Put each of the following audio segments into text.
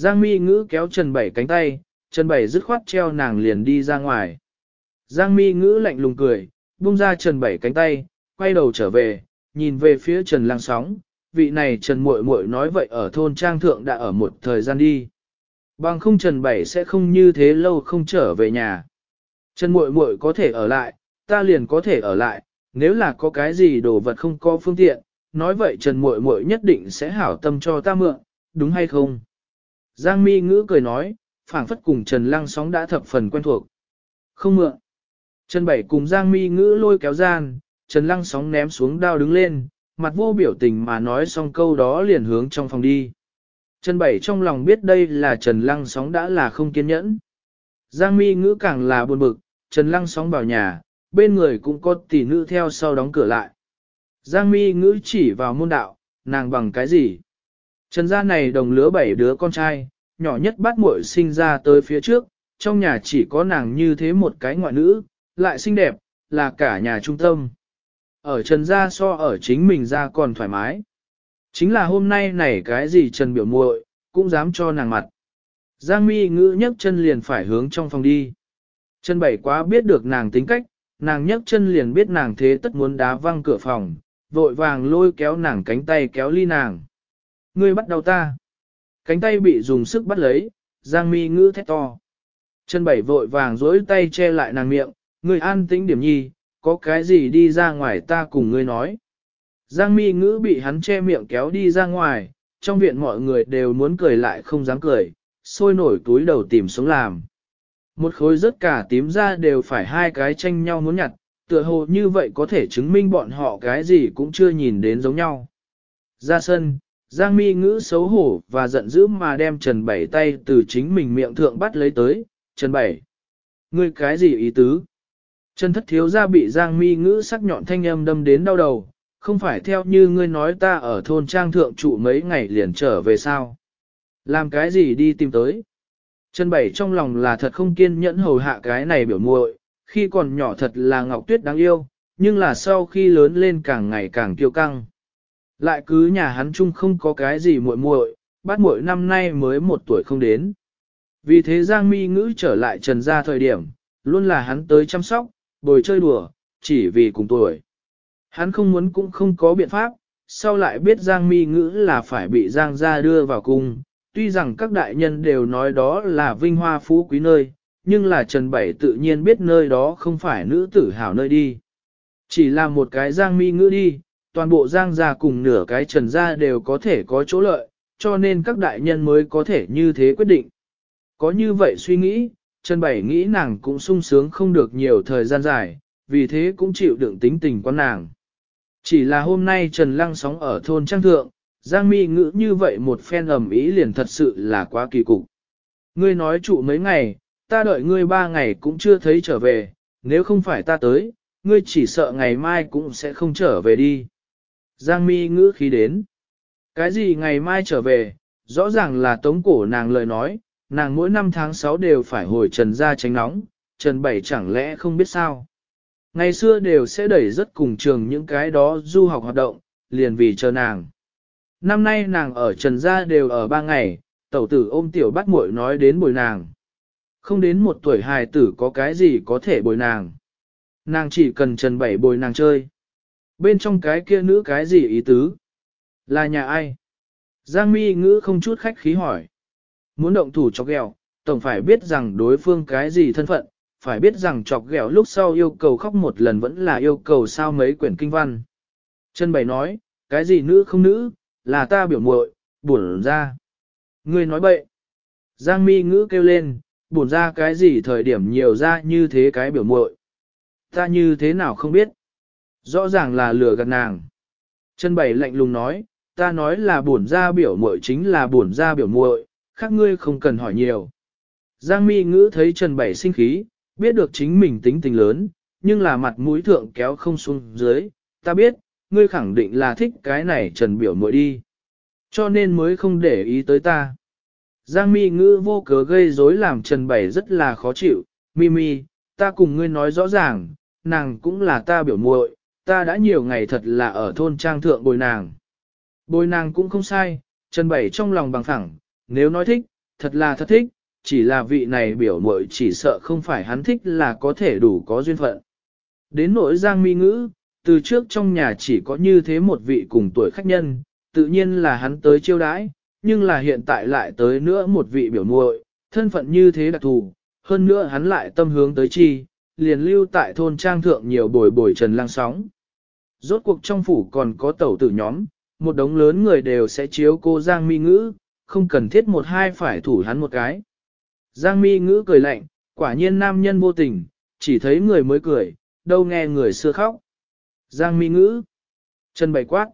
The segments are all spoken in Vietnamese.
Giang mi ngữ kéo Trần Bảy cánh tay, Trần Bảy dứt khoát treo nàng liền đi ra ngoài. Giang mi ngữ lạnh lùng cười, buông ra Trần Bảy cánh tay, quay đầu trở về, nhìn về phía Trần Lang Sóng, vị này Trần Muội Muội nói vậy ở thôn Trang Thượng đã ở một thời gian đi. Bằng không Trần Bảy sẽ không như thế lâu không trở về nhà. Trần Muội Muội có thể ở lại, ta liền có thể ở lại, nếu là có cái gì đồ vật không có phương tiện, nói vậy Trần Muội Muội nhất định sẽ hảo tâm cho ta mượn, đúng hay không? Giang mi ngữ cười nói, phảng phất cùng Trần Lăng sóng đã thập phần quen thuộc. Không mượn. Trần Bảy cùng Giang mi ngữ lôi kéo gian, Trần Lăng sóng ném xuống đao đứng lên, mặt vô biểu tình mà nói xong câu đó liền hướng trong phòng đi. Trần Bảy trong lòng biết đây là Trần Lăng sóng đã là không kiên nhẫn. Giang mi ngữ càng là buồn bực, Trần Lăng sóng vào nhà, bên người cũng có tỷ nữ theo sau đóng cửa lại. Giang mi ngữ chỉ vào môn đạo, nàng bằng cái gì? Trần gia này đồng lứa bảy đứa con trai, nhỏ nhất bắt muội sinh ra tới phía trước, trong nhà chỉ có nàng như thế một cái ngoại nữ, lại xinh đẹp, là cả nhà trung tâm. Ở Trần gia so ở chính mình ra còn thoải mái. Chính là hôm nay này cái gì Trần biểu muội cũng dám cho nàng mặt. Giang mi ngữ nhấc chân liền phải hướng trong phòng đi. Trần bảy quá biết được nàng tính cách, nàng nhấc chân liền biết nàng thế tất muốn đá văng cửa phòng, vội vàng lôi kéo nàng cánh tay kéo ly nàng ngươi bắt đầu ta. Cánh tay bị dùng sức bắt lấy, Giang Mi ngữ thét to. Chân bảy vội vàng dối tay che lại nàng miệng, ngươi an tĩnh điểm nhi, có cái gì đi ra ngoài ta cùng ngươi nói. Giang Mi ngữ bị hắn che miệng kéo đi ra ngoài, trong viện mọi người đều muốn cười lại không dám cười, sôi nổi túi đầu tìm xuống làm. Một khối rất cả tím ra đều phải hai cái tranh nhau muốn nhặt, tựa hồ như vậy có thể chứng minh bọn họ cái gì cũng chưa nhìn đến giống nhau. Ra sân, Giang mi ngữ xấu hổ và giận dữ mà đem Trần Bảy tay từ chính mình miệng thượng bắt lấy tới. Trần Bảy, ngươi cái gì ý tứ? Trần thất thiếu gia bị Giang mi ngữ sắc nhọn thanh âm đâm đến đau đầu, không phải theo như ngươi nói ta ở thôn trang thượng trụ mấy ngày liền trở về sao? Làm cái gì đi tìm tới? Trần Bảy trong lòng là thật không kiên nhẫn hầu hạ cái này biểu muội, khi còn nhỏ thật là Ngọc Tuyết đáng yêu, nhưng là sau khi lớn lên càng ngày càng kiêu căng lại cứ nhà hắn chung không có cái gì muội muội, bát muội năm nay mới một tuổi không đến. Vì thế Giang Mi ngữ trở lại Trần gia thời điểm, luôn là hắn tới chăm sóc, bồi chơi đùa, chỉ vì cùng tuổi. Hắn không muốn cũng không có biện pháp, sau lại biết Giang Mi ngữ là phải bị Giang gia đưa vào cung, tuy rằng các đại nhân đều nói đó là vinh hoa phú quý nơi, nhưng là Trần Bảy tự nhiên biết nơi đó không phải nữ tử hào nơi đi. Chỉ là một cái Giang Mi ngữ đi, toàn bộ giang gia cùng nửa cái trần gia đều có thể có chỗ lợi, cho nên các đại nhân mới có thể như thế quyết định. Có như vậy suy nghĩ, Trần Bảy nghĩ nàng cũng sung sướng không được nhiều thời gian dài, vì thế cũng chịu đựng tính tình con nàng. Chỉ là hôm nay Trần Lăng sóng ở thôn Trang Thượng, Giang Mi ngữ như vậy một phen ầm ý liền thật sự là quá kỳ cục. Ngươi nói trụ mấy ngày, ta đợi ngươi ba ngày cũng chưa thấy trở về, nếu không phải ta tới, ngươi chỉ sợ ngày mai cũng sẽ không trở về đi. Giang mi ngữ khí đến. Cái gì ngày mai trở về, rõ ràng là tống cổ nàng lời nói, nàng mỗi năm tháng 6 đều phải hồi trần ra tránh nóng, trần bảy chẳng lẽ không biết sao. Ngày xưa đều sẽ đẩy rất cùng trường những cái đó du học hoạt động, liền vì chờ nàng. Năm nay nàng ở trần gia đều ở ba ngày, tẩu tử ôm tiểu bắt muội nói đến bồi nàng. Không đến một tuổi hài tử có cái gì có thể bồi nàng. Nàng chỉ cần trần bảy bồi nàng chơi, bên trong cái kia nữ cái gì ý tứ? Là nhà ai? Giang mi ngữ không chút khách khí hỏi. Muốn động thủ chọc ghẹo, tổng phải biết rằng đối phương cái gì thân phận, phải biết rằng chọc ghẹo lúc sau yêu cầu khóc một lần vẫn là yêu cầu sao mấy quyển kinh văn. Chân bảy nói, cái gì nữ không nữ, là ta biểu muội, buồn ra. Ngươi nói bậy. Giang mi ngữ kêu lên, buồn ra cái gì thời điểm nhiều ra như thế cái biểu muội. Ta như thế nào không biết rõ ràng là lừa gạt nàng. Chân bảy lạnh lùng nói, ta nói là buồn ra biểu muội chính là buồn ra biểu muội, khác ngươi không cần hỏi nhiều. Giang mi ngữ thấy Trần Bảy sinh khí, biết được chính mình tính tình lớn, nhưng là mặt mũi thượng kéo không xuống dưới, ta biết, ngươi khẳng định là thích cái này Trần biểu muội đi. Cho nên mới không để ý tới ta. Giang mi ngữ vô cớ gây rối làm Trần Bảy rất là khó chịu, mi mi, ta cùng ngươi nói rõ ràng, nàng cũng là ta biểu muội, ta đã nhiều ngày thật là ở thôn trang thượng bồi nàng. Bồi nàng cũng không sai, Trần Bảy trong lòng bằng phẳng, nếu nói thích, thật là thật thích, chỉ là vị này biểu muội chỉ sợ không phải hắn thích là có thể đủ có duyên phận. Đến nỗi Giang Mi Ngữ, từ trước trong nhà chỉ có như thế một vị cùng tuổi khách nhân, tự nhiên là hắn tới chiêu đãi, nhưng là hiện tại lại tới nữa một vị biểu muội, thân phận như thế đặc thù, hơn nữa hắn lại tâm hướng tới chi, liền lưu tại thôn trang thượng nhiều bồi bồi trần lang sóng rốt cuộc trong phủ còn có tẩu tử nhóm, một đống lớn người đều sẽ chiếu cô Giang Mi Ngữ, không cần thiết một hai phải thủ hắn một cái. Giang Mi Ngữ cười lạnh, quả nhiên nam nhân vô tình, chỉ thấy người mới cười, đâu nghe người xưa khóc. Giang Mi Ngữ Chân bày quát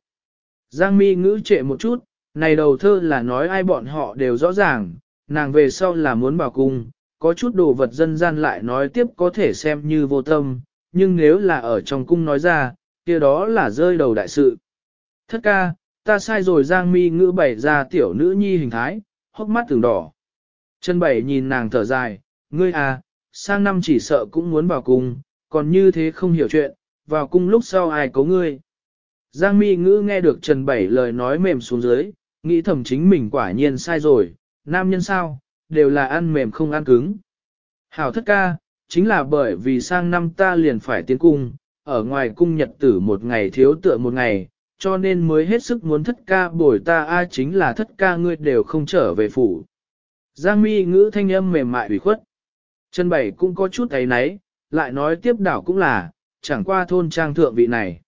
Giang Mi Ngữ trệ một chút, này đầu thơ là nói ai bọn họ đều rõ ràng, nàng về sau là muốn bảo cung, có chút đồ vật dân gian lại nói tiếp có thể xem như vô tâm, nhưng nếu là ở trong cung nói ra, kia đó là rơi đầu đại sự. Thất ca, ta sai rồi Giang mi ngữ bảy ra tiểu nữ nhi hình thái, hốc mắt từng đỏ. Chân bảy nhìn nàng thở dài, ngươi à, sang năm chỉ sợ cũng muốn vào cung, còn như thế không hiểu chuyện, vào cung lúc sau ai có ngươi. Giang mi ngữ nghe được Trần Bảy lời nói mềm xuống dưới, nghĩ thầm chính mình quả nhiên sai rồi, nam nhân sao, đều là ăn mềm không ăn cứng. Hảo thất ca, chính là bởi vì sang năm ta liền phải tiến cung, ở ngoài cung nhật tử một ngày thiếu tựa một ngày, cho nên mới hết sức muốn thất ca bồi ta a chính là thất ca ngươi đều không trở về phủ. Giang mi ngữ thanh âm mềm mại ủy khuất. Chân bảy cũng có chút thấy nấy lại nói tiếp đảo cũng là, chẳng qua thôn trang thượng vị này.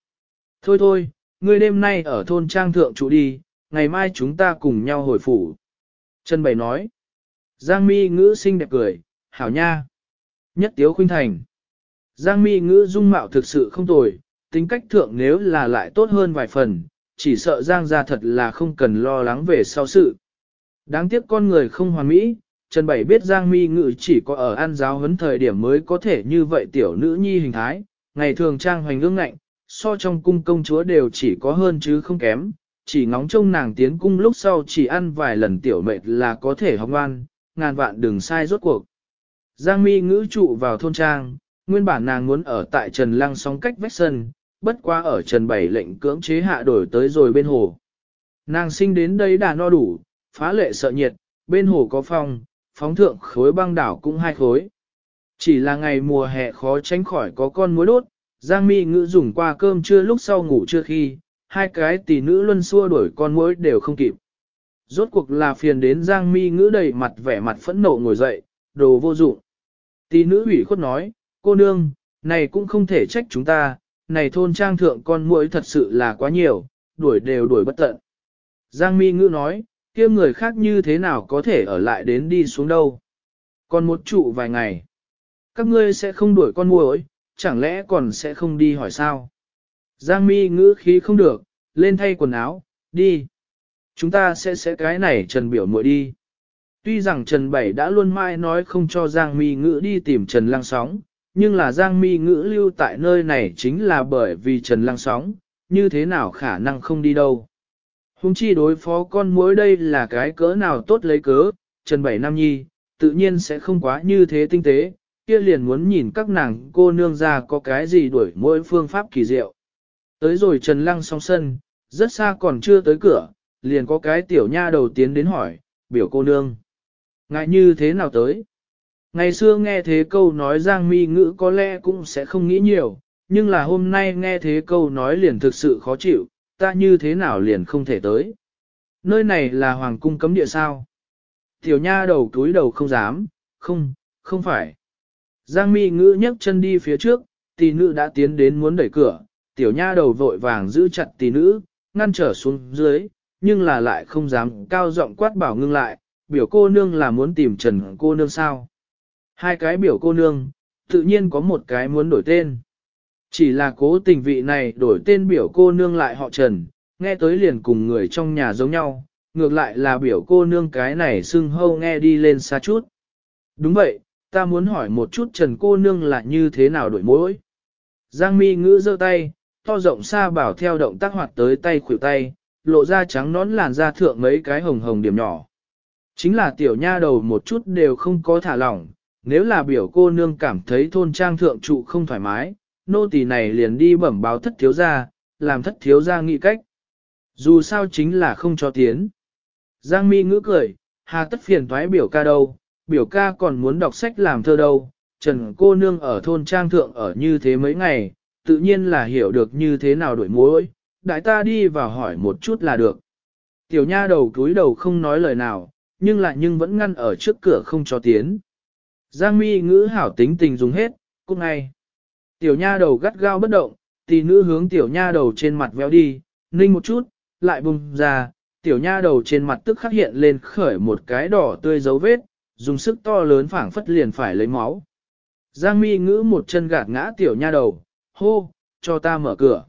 Thôi thôi, ngươi đêm nay ở thôn trang thượng trụ đi, ngày mai chúng ta cùng nhau hồi phủ. Chân bảy nói. Giang mi ngữ xinh đẹp cười, hảo nha. Nhất tiếu khuynh thành. Giang mi ngữ dung mạo thực sự không tồi, tính cách thượng nếu là lại tốt hơn vài phần, chỉ sợ Giang ra thật là không cần lo lắng về sau sự. Đáng tiếc con người không hoàn mỹ, Trần Bảy biết Giang mi ngữ chỉ có ở an giáo huấn thời điểm mới có thể như vậy tiểu nữ nhi hình thái, ngày thường trang hoành ương ngạnh, so trong cung công chúa đều chỉ có hơn chứ không kém, chỉ ngóng trông nàng tiến cung lúc sau chỉ ăn vài lần tiểu mệt là có thể học ngoan, ngàn vạn đừng sai rốt cuộc. Giang mi ngữ trụ vào thôn trang, nguyên bản nàng muốn ở tại Trần Lăng sóng cách vách sân, bất qua ở Trần Bảy lệnh cưỡng chế hạ đổi tới rồi bên hồ. Nàng sinh đến đây đã no đủ, phá lệ sợ nhiệt, bên hồ có phong, phóng thượng khối băng đảo cũng hai khối. Chỉ là ngày mùa hè khó tránh khỏi có con muối đốt, Giang Mi ngữ dùng qua cơm trưa lúc sau ngủ trưa khi, hai cái tỷ nữ luân xua đuổi con muối đều không kịp. Rốt cuộc là phiền đến Giang Mi ngữ đầy mặt vẻ mặt phẫn nộ ngồi dậy, đồ vô dụng. Tỷ nữ ủy khuất nói, cô nương, này cũng không thể trách chúng ta, này thôn trang thượng con muỗi thật sự là quá nhiều, đuổi đều đuổi bất tận. Giang Mi Ngữ nói, kia người khác như thế nào có thể ở lại đến đi xuống đâu. Còn một trụ vài ngày, các ngươi sẽ không đuổi con muỗi, chẳng lẽ còn sẽ không đi hỏi sao. Giang Mi Ngữ khí không được, lên thay quần áo, đi. Chúng ta sẽ sẽ cái này Trần Biểu muội đi. Tuy rằng Trần Bảy đã luôn mãi nói không cho Giang Mi Ngữ đi tìm Trần Lăng Sóng, nhưng là Giang Mi ngữ lưu tại nơi này chính là bởi vì Trần Lăng sóng, như thế nào khả năng không đi đâu. Hùng chi đối phó con mối đây là cái cỡ nào tốt lấy cớ, Trần Bảy Nam Nhi, tự nhiên sẽ không quá như thế tinh tế, kia liền muốn nhìn các nàng cô nương ra có cái gì đuổi mỗi phương pháp kỳ diệu. Tới rồi Trần Lăng song sân, rất xa còn chưa tới cửa, liền có cái tiểu nha đầu tiến đến hỏi, biểu cô nương. Ngại như thế nào tới? Ngày xưa nghe thế câu nói Giang Mi ngữ có lẽ cũng sẽ không nghĩ nhiều, nhưng là hôm nay nghe thế câu nói liền thực sự khó chịu, ta như thế nào liền không thể tới. Nơi này là hoàng cung cấm địa sao? Tiểu nha đầu túi đầu không dám, không, không phải. Giang Mi ngữ nhấc chân đi phía trước, tỷ nữ đã tiến đến muốn đẩy cửa, tiểu nha đầu vội vàng giữ chặt tỷ nữ, ngăn trở xuống dưới, nhưng là lại không dám cao giọng quát bảo ngưng lại, biểu cô nương là muốn tìm trần cô nương sao. Hai cái biểu cô nương, tự nhiên có một cái muốn đổi tên. Chỉ là cố tình vị này đổi tên biểu cô nương lại họ Trần, nghe tới liền cùng người trong nhà giống nhau, ngược lại là biểu cô nương cái này xưng hâu nghe đi lên xa chút. Đúng vậy, ta muốn hỏi một chút Trần cô nương là như thế nào đổi mỗi. Giang mi ngữ giơ tay, to rộng xa bảo theo động tác hoạt tới tay khuỷu tay, lộ ra trắng nón làn da thượng mấy cái hồng hồng điểm nhỏ. Chính là tiểu nha đầu một chút đều không có thả lỏng, nếu là biểu cô nương cảm thấy thôn trang thượng trụ không thoải mái, nô tỳ này liền đi bẩm báo thất thiếu gia, làm thất thiếu gia nghĩ cách. Dù sao chính là không cho tiến. Giang mi ngữ cười, hà tất phiền thoái biểu ca đâu, biểu ca còn muốn đọc sách làm thơ đâu, trần cô nương ở thôn trang thượng ở như thế mấy ngày, tự nhiên là hiểu được như thế nào đổi mối, đại ta đi vào hỏi một chút là được. Tiểu nha đầu cúi đầu không nói lời nào, nhưng lại nhưng vẫn ngăn ở trước cửa không cho tiến. Giang mi ngữ hảo tính tình dùng hết, cút ngay. Tiểu nha đầu gắt gao bất động, tỷ nữ hướng tiểu nha đầu trên mặt véo đi, ninh một chút, lại bùng ra, tiểu nha đầu trên mặt tức khắc hiện lên khởi một cái đỏ tươi dấu vết, dùng sức to lớn phảng phất liền phải lấy máu. Giang mi ngữ một chân gạt ngã tiểu nha đầu, hô, cho ta mở cửa.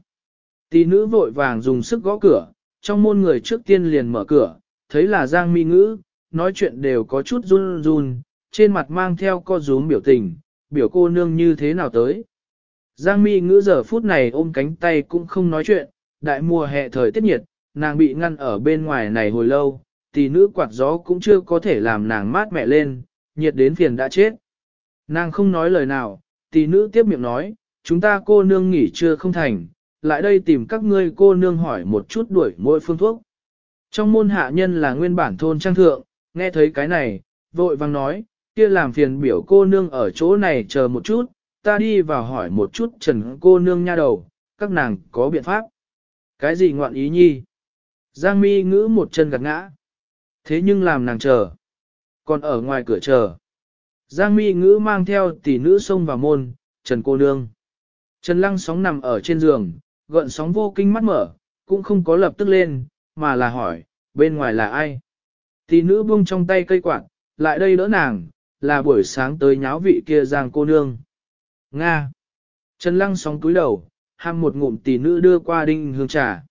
Tỷ nữ vội vàng dùng sức gõ cửa, trong môn người trước tiên liền mở cửa, thấy là Giang mi ngữ, nói chuyện đều có chút run run, trên mặt mang theo co rúm biểu tình, biểu cô nương như thế nào tới. Giang mi ngữ giờ phút này ôm cánh tay cũng không nói chuyện, đại mùa hè thời tiết nhiệt, nàng bị ngăn ở bên ngoài này hồi lâu, tỷ nữ quạt gió cũng chưa có thể làm nàng mát mẹ lên, nhiệt đến phiền đã chết. Nàng không nói lời nào, tỷ nữ tiếp miệng nói, chúng ta cô nương nghỉ trưa không thành, lại đây tìm các ngươi cô nương hỏi một chút đuổi mỗi phương thuốc. Trong môn hạ nhân là nguyên bản thôn trang thượng, nghe thấy cái này, vội vang nói, kia làm phiền biểu cô nương ở chỗ này chờ một chút, ta đi vào hỏi một chút trần cô nương nha đầu, các nàng có biện pháp. Cái gì ngoạn ý nhi? Giang mi ngữ một chân gạt ngã. Thế nhưng làm nàng chờ. Còn ở ngoài cửa chờ. Giang mi ngữ mang theo tỷ nữ xông vào môn, trần cô nương. Trần lăng sóng nằm ở trên giường, gợn sóng vô kinh mắt mở, cũng không có lập tức lên, mà là hỏi, bên ngoài là ai? Tỷ nữ buông trong tay cây quạt, lại đây đỡ nàng, là buổi sáng tới nháo vị kia giang cô nương. Nga. Trần Lăng sóng cúi đầu, ham một ngụm tỷ nữ đưa qua đinh hương trà.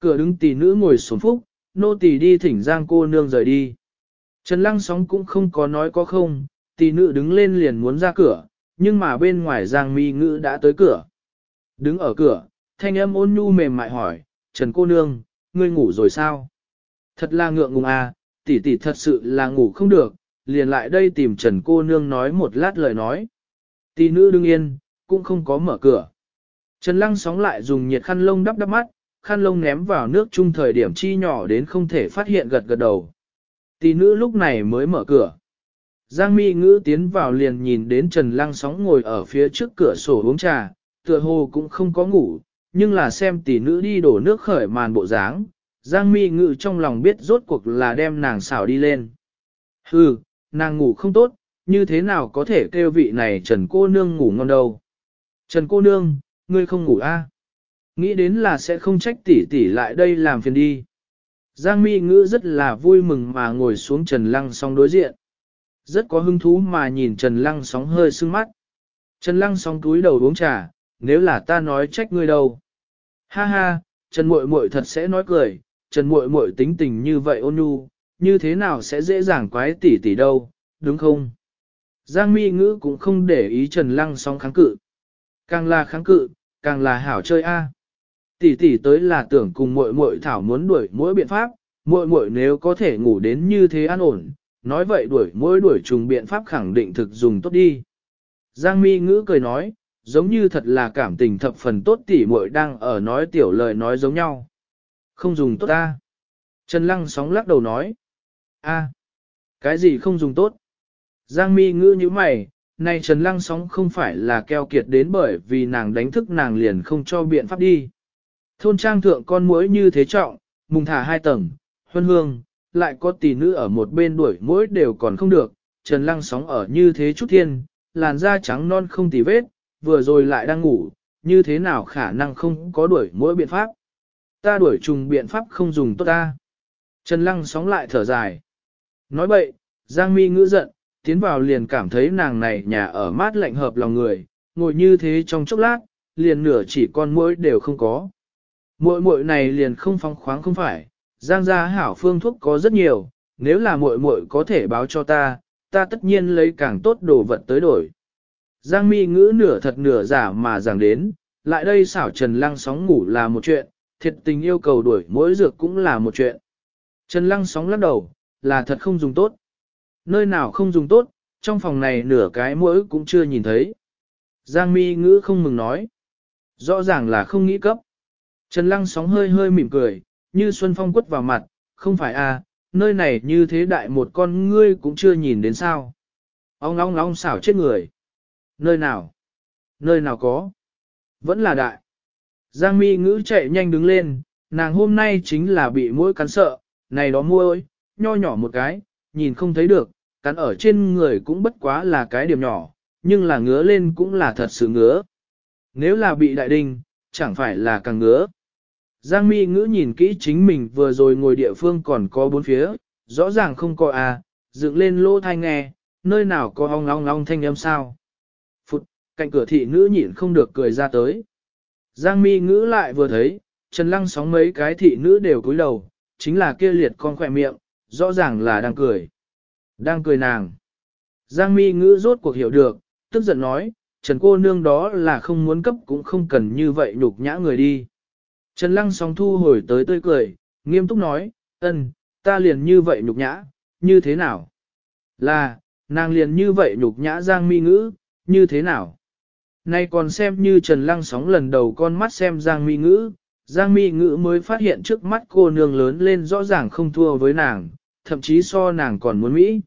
Cửa đứng tỷ nữ ngồi xuống phúc, nô tỷ đi thỉnh giang cô nương rời đi. Trần Lăng sóng cũng không có nói có không, tỷ nữ đứng lên liền muốn ra cửa, nhưng mà bên ngoài giang mi ngữ đã tới cửa. Đứng ở cửa, thanh âm ôn nhu mềm mại hỏi, Trần cô nương, ngươi ngủ rồi sao? Thật là ngượng ngùng à, tỷ tỷ thật sự là ngủ không được, liền lại đây tìm Trần cô nương nói một lát lời nói. Tỷ nữ đương yên, cũng không có mở cửa. Trần lăng sóng lại dùng nhiệt khăn lông đắp đắp mắt, khăn lông ném vào nước chung thời điểm chi nhỏ đến không thể phát hiện gật gật đầu. Tỷ nữ lúc này mới mở cửa. Giang mi ngữ tiến vào liền nhìn đến Trần lăng sóng ngồi ở phía trước cửa sổ uống trà, tựa hồ cũng không có ngủ, nhưng là xem tỷ nữ đi đổ nước khởi màn bộ dáng. Giang mi ngữ trong lòng biết rốt cuộc là đem nàng xảo đi lên. Hừ, nàng ngủ không tốt, như thế nào có thể kêu vị này Trần cô nương ngủ ngon đâu. Trần cô nương, ngươi không ngủ a? À? Nghĩ đến là sẽ không trách tỷ tỷ lại đây làm phiền đi. Giang mi ngữ rất là vui mừng mà ngồi xuống Trần Lăng sóng đối diện. Rất có hứng thú mà nhìn Trần Lăng sóng hơi sưng mắt. Trần Lăng sóng túi đầu uống trà, nếu là ta nói trách ngươi đâu. Ha ha, Trần Muội Muội thật sẽ nói cười, Trần Muội Muội tính tình như vậy ôn nhu, như thế nào sẽ dễ dàng quái tỷ tỷ đâu, đúng không? Giang mi ngữ cũng không để ý Trần Lăng song kháng cự. Càng là kháng cự, càng là hảo chơi a. Tỷ tỷ tới là tưởng cùng muội muội thảo muốn đuổi mỗi biện pháp, muội muội nếu có thể ngủ đến như thế an ổn, nói vậy đuổi mỗi đuổi trùng biện pháp khẳng định thực dùng tốt đi. Giang mi ngữ cười nói, giống như thật là cảm tình thập phần tốt tỷ muội đang ở nói tiểu lời nói giống nhau. Không dùng tốt ta. Trần Lăng sóng lắc đầu nói. A, cái gì không dùng tốt? Giang mi ngữ như mày, này Trần Lăng sóng không phải là keo kiệt đến bởi vì nàng đánh thức nàng liền không cho biện pháp đi. Thôn trang thượng con muỗi như thế trọng, mùng thả hai tầng, huân hương, lại có tỷ nữ ở một bên đuổi muỗi đều còn không được, Trần Lăng sóng ở như thế chút thiên, làn da trắng non không tì vết, vừa rồi lại đang ngủ, như thế nào khả năng không có đuổi mỗi biện pháp. Ta đuổi trùng biện pháp không dùng tốt ta. Trần Lăng sóng lại thở dài. Nói bậy, Giang Mi ngữ giận, tiến vào liền cảm thấy nàng này nhà ở mát lạnh hợp lòng người, ngồi như thế trong chốc lát, liền nửa chỉ con mũi đều không có. Muội muội này liền không phóng khoáng không phải, Giang gia hảo phương thuốc có rất nhiều, nếu là muội muội có thể báo cho ta, ta tất nhiên lấy càng tốt đồ vật tới đổi. Giang Mi ngữ nửa thật nửa giả mà giảng đến, lại đây xảo Trần Lăng sóng ngủ là một chuyện, thiệt tình yêu cầu đuổi mỗi dược cũng là một chuyện. Trần Lăng sóng lắc đầu, là thật không dùng tốt. Nơi nào không dùng tốt, trong phòng này nửa cái mũi cũng chưa nhìn thấy. Giang mi ngữ không mừng nói. Rõ ràng là không nghĩ cấp. Trần lăng sóng hơi hơi mỉm cười, như xuân phong quất vào mặt, không phải à, nơi này như thế đại một con ngươi cũng chưa nhìn đến sao. Ông long long xảo chết người. Nơi nào? Nơi nào có? Vẫn là đại. Giang mi ngữ chạy nhanh đứng lên, nàng hôm nay chính là bị mũi cắn sợ, này đó mũi ơi, nho nhỏ một cái, nhìn không thấy được, cắn ở trên người cũng bất quá là cái điểm nhỏ, nhưng là ngứa lên cũng là thật sự ngứa. Nếu là bị đại đinh, chẳng phải là càng ngứa. Giang mi ngữ nhìn kỹ chính mình vừa rồi ngồi địa phương còn có bốn phía, rõ ràng không có à, dựng lên lỗ thai nghe, nơi nào có ong ong ong thanh âm sao. Phụt, cạnh cửa thị nữ nhịn không được cười ra tới. Giang mi ngữ lại vừa thấy, Trần Lăng sóng mấy cái thị nữ đều cúi đầu, chính là kia liệt con khỏe miệng, rõ ràng là đang cười. Đang cười nàng. Giang mi ngữ rốt cuộc hiểu được, tức giận nói, Trần cô nương đó là không muốn cấp cũng không cần như vậy nhục nhã người đi. Trần lăng sóng thu hồi tới tươi cười, nghiêm túc nói, ân, ta liền như vậy nhục nhã, như thế nào? Là, nàng liền như vậy nhục nhã Giang mi ngữ, như thế nào? Nay còn xem như Trần Lăng sóng lần đầu con mắt xem Giang Mi Ngữ, Giang Mi Ngữ mới phát hiện trước mắt cô nương lớn lên rõ ràng không thua với nàng, thậm chí so nàng còn muốn Mỹ.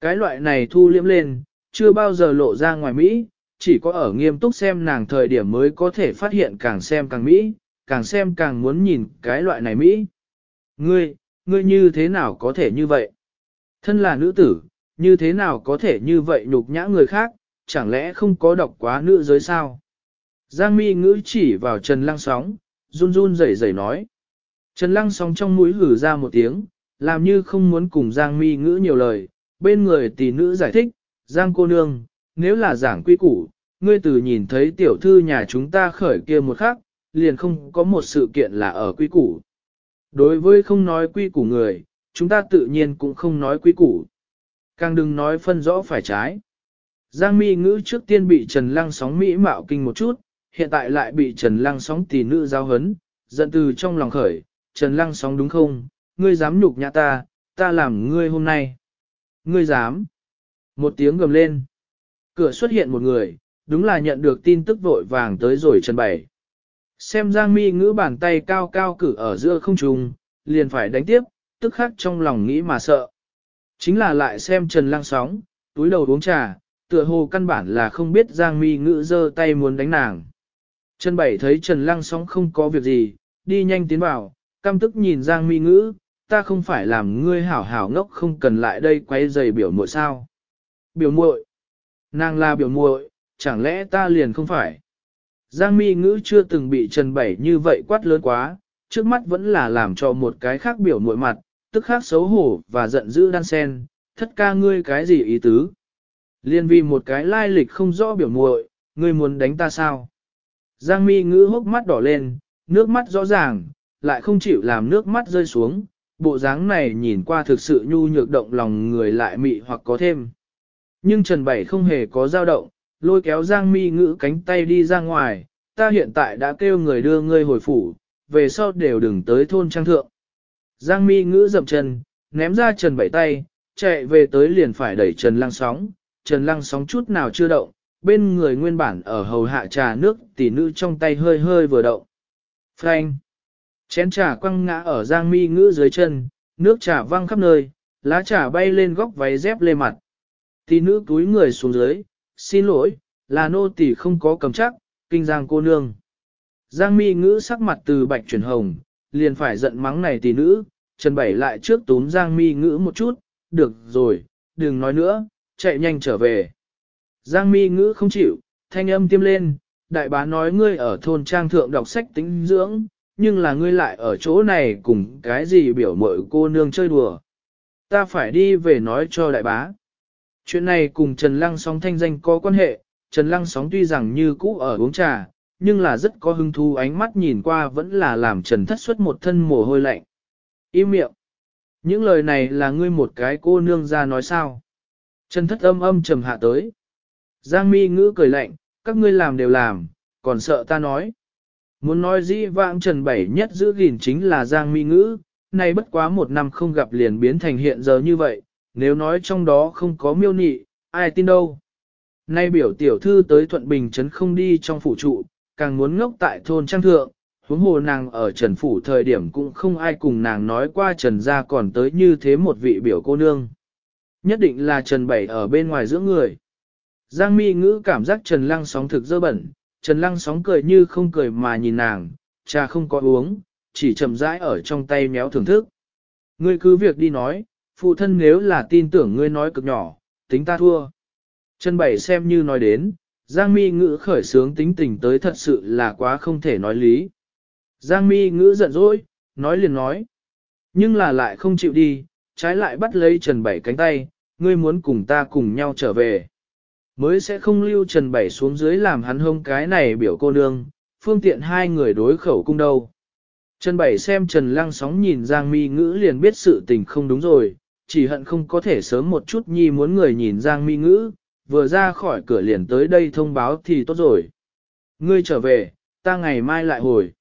Cái loại này thu liễm lên, chưa bao giờ lộ ra ngoài Mỹ, chỉ có ở nghiêm túc xem nàng thời điểm mới có thể phát hiện càng xem càng Mỹ, càng xem càng muốn nhìn cái loại này Mỹ. Ngươi, ngươi như thế nào có thể như vậy? Thân là nữ tử, như thế nào có thể như vậy nhục nhã người khác, chẳng lẽ không có đọc quá nữ giới sao? Giang mi ngữ chỉ vào Trần Lăng Sóng, run run rẩy rẩy nói. Trần Lăng Sóng trong mũi hử ra một tiếng, làm như không muốn cùng Giang mi ngữ nhiều lời, bên người tỷ nữ giải thích, Giang cô nương, nếu là giảng quy củ, ngươi từ nhìn thấy tiểu thư nhà chúng ta khởi kia một khắc, liền không có một sự kiện là ở quy củ. Đối với không nói quy củ người, chúng ta tự nhiên cũng không nói quy củ. Càng đừng nói phân rõ phải trái. Giang mi ngữ trước tiên bị Trần Lăng sóng mỹ mạo kinh một chút, hiện tại lại bị Trần Lăng sóng tỷ nữ giao hấn, giận từ trong lòng khởi, Trần Lăng sóng đúng không, ngươi dám nhục nhã ta, ta làm ngươi hôm nay. Ngươi dám. Một tiếng gầm lên. Cửa xuất hiện một người, đúng là nhận được tin tức vội vàng tới rồi Trần Bảy. Xem Giang Mi ngữ bàn tay cao cao cử ở giữa không trung, liền phải đánh tiếp, tức khắc trong lòng nghĩ mà sợ. Chính là lại xem Trần Lăng sóng, túi đầu uống trà, tựa hồ căn bản là không biết Giang Mi ngữ giơ tay muốn đánh nàng. Trần Bảy thấy Trần Lăng sóng không có việc gì, đi nhanh tiến vào, căm tức nhìn Giang Mi ngữ, ta không phải làm ngươi hảo hảo ngốc không cần lại đây quay giày biểu muội sao. Biểu muội, nàng là biểu muội, chẳng lẽ ta liền không phải. Giang mi ngữ chưa từng bị Trần Bảy như vậy quát lớn quá, trước mắt vẫn là làm cho một cái khác biểu muội mặt, tức khác xấu hổ và giận dữ đan sen, thất ca ngươi cái gì ý tứ. Liên vì một cái lai lịch không rõ biểu muội, ngươi muốn đánh ta sao? Giang mi ngữ hốc mắt đỏ lên, nước mắt rõ ràng, lại không chịu làm nước mắt rơi xuống, bộ dáng này nhìn qua thực sự nhu nhược động lòng người lại mị hoặc có thêm. Nhưng Trần Bảy không hề có dao động, lôi kéo Giang Mi ngữ cánh tay đi ra ngoài, ta hiện tại đã kêu người đưa ngươi hồi phủ, về sau đều đừng tới thôn trang thượng. Giang Mi ngữ dậm chân, ném ra Trần Bảy tay, chạy về tới liền phải đẩy Trần Lăng sóng, Trần Lăng sóng chút nào chưa động, bên người nguyên bản ở hầu hạ trà nước tỷ nữ trong tay hơi hơi vừa động. Frank! Chén trà quăng ngã ở Giang Mi Ngữ dưới chân, nước trà văng khắp nơi, lá trà bay lên góc váy dép lê mặt. Tỷ nữ túi người xuống dưới, xin lỗi, là nô tỷ không có cầm chắc, kinh giang cô nương. Giang Mi Ngữ sắc mặt từ bạch chuyển hồng, liền phải giận mắng này tỷ nữ, Trần Bảy lại trước túm Giang Mi Ngữ một chút, được rồi, đừng nói nữa, chạy nhanh trở về. Giang Mi Ngữ không chịu, thanh âm tiêm lên, đại bá nói ngươi ở thôn trang thượng đọc sách tính dưỡng, nhưng là ngươi lại ở chỗ này cùng cái gì biểu mội cô nương chơi đùa. Ta phải đi về nói cho đại bá. Chuyện này cùng Trần Lăng Sóng thanh danh có quan hệ, Trần Lăng Sóng tuy rằng như cũ ở uống trà, nhưng là rất có hứng thú ánh mắt nhìn qua vẫn là làm Trần thất xuất một thân mồ hôi lạnh. Im miệng. Những lời này là ngươi một cái cô nương ra nói sao. Trần thất âm âm trầm hạ tới. Giang mi ngữ cười lạnh, các ngươi làm đều làm, còn sợ ta nói. Muốn nói dĩ vãng Trần Bảy nhất giữ gìn chính là Giang Mi Ngữ, nay bất quá một năm không gặp liền biến thành hiện giờ như vậy, nếu nói trong đó không có miêu nị, ai tin đâu. Nay biểu tiểu thư tới Thuận Bình Trấn không đi trong phủ trụ, càng muốn ngốc tại thôn Trang Thượng, huống hồ nàng ở Trần Phủ thời điểm cũng không ai cùng nàng nói qua Trần gia còn tới như thế một vị biểu cô nương. Nhất định là Trần Bảy ở bên ngoài giữa người. Giang Mi Ngữ cảm giác Trần Lăng sóng thực dơ bẩn, Trần Lăng sóng cười như không cười mà nhìn nàng, trà không có uống, chỉ chậm rãi ở trong tay méo thưởng thức. Ngươi cứ việc đi nói, phụ thân nếu là tin tưởng ngươi nói cực nhỏ, tính ta thua. Trần Bảy xem như nói đến, Giang Mi Ngữ khởi sướng tính tình tới thật sự là quá không thể nói lý. Giang Mi Ngữ giận dỗi, nói liền nói. Nhưng là lại không chịu đi, trái lại bắt lấy Trần Bảy cánh tay, ngươi muốn cùng ta cùng nhau trở về. Mới sẽ không lưu Trần Bảy xuống dưới làm hắn hông cái này biểu cô nương, phương tiện hai người đối khẩu cung đâu. Trần Bảy xem Trần Lăng sóng nhìn Giang Mi Ngữ liền biết sự tình không đúng rồi, chỉ hận không có thể sớm một chút nhi muốn người nhìn Giang Mi Ngữ, vừa ra khỏi cửa liền tới đây thông báo thì tốt rồi. Ngươi trở về, ta ngày mai lại hồi.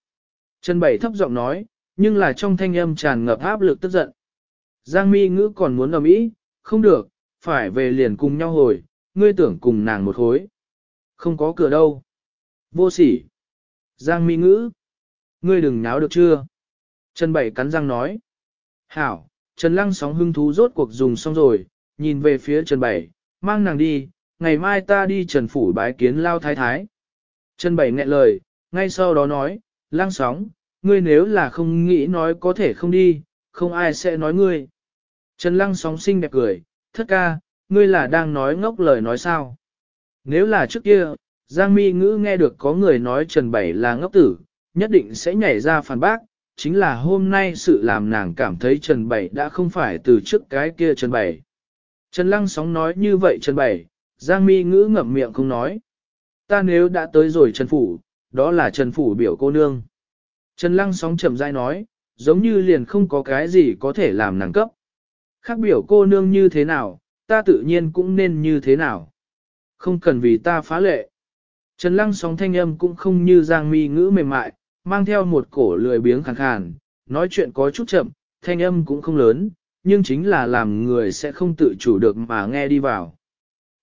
Trần Bảy thấp giọng nói, nhưng là trong thanh âm tràn ngập áp lực tức giận. Giang Mi Ngữ còn muốn ở ĩ, không được, phải về liền cùng nhau hồi, ngươi tưởng cùng nàng một khối. Không có cửa đâu. Vô sỉ. Giang mi ngữ. Ngươi đừng náo được chưa? Trần Bảy cắn răng nói. Hảo, Trần Lăng sóng hưng thú rốt cuộc dùng xong rồi, nhìn về phía Trần Bảy, mang nàng đi, ngày mai ta đi Trần Phủ bái kiến Lao Thái Thái. Trần Bảy nghẹn lời, ngay sau đó nói, Lăng sóng, ngươi nếu là không nghĩ nói có thể không đi, không ai sẽ nói ngươi. Trần Lăng sóng xinh đẹp cười, thất ca, ngươi là đang nói ngốc lời nói sao? Nếu là trước kia, Giang Mi Ngữ nghe được có người nói Trần Bảy là ngốc tử, nhất định sẽ nhảy ra phản bác, chính là hôm nay sự làm nàng cảm thấy Trần Bảy đã không phải từ trước cái kia Trần Bảy. Trần Lăng sóng nói như vậy Trần Bảy, Giang Mi Ngữ ngậm miệng không nói. Ta nếu đã tới rồi Trần Phủ, đó là Trần Phủ biểu cô nương. Trần Lăng sóng chậm rãi nói, giống như liền không có cái gì có thể làm nàng cấp. Khác biểu cô nương như thế nào, ta tự nhiên cũng nên như thế nào. Không cần vì ta phá lệ. Trần lăng sóng thanh âm cũng không như giang mi ngữ mềm mại, mang theo một cổ lười biếng khàn khàn, nói chuyện có chút chậm, thanh âm cũng không lớn, nhưng chính là làm người sẽ không tự chủ được mà nghe đi vào.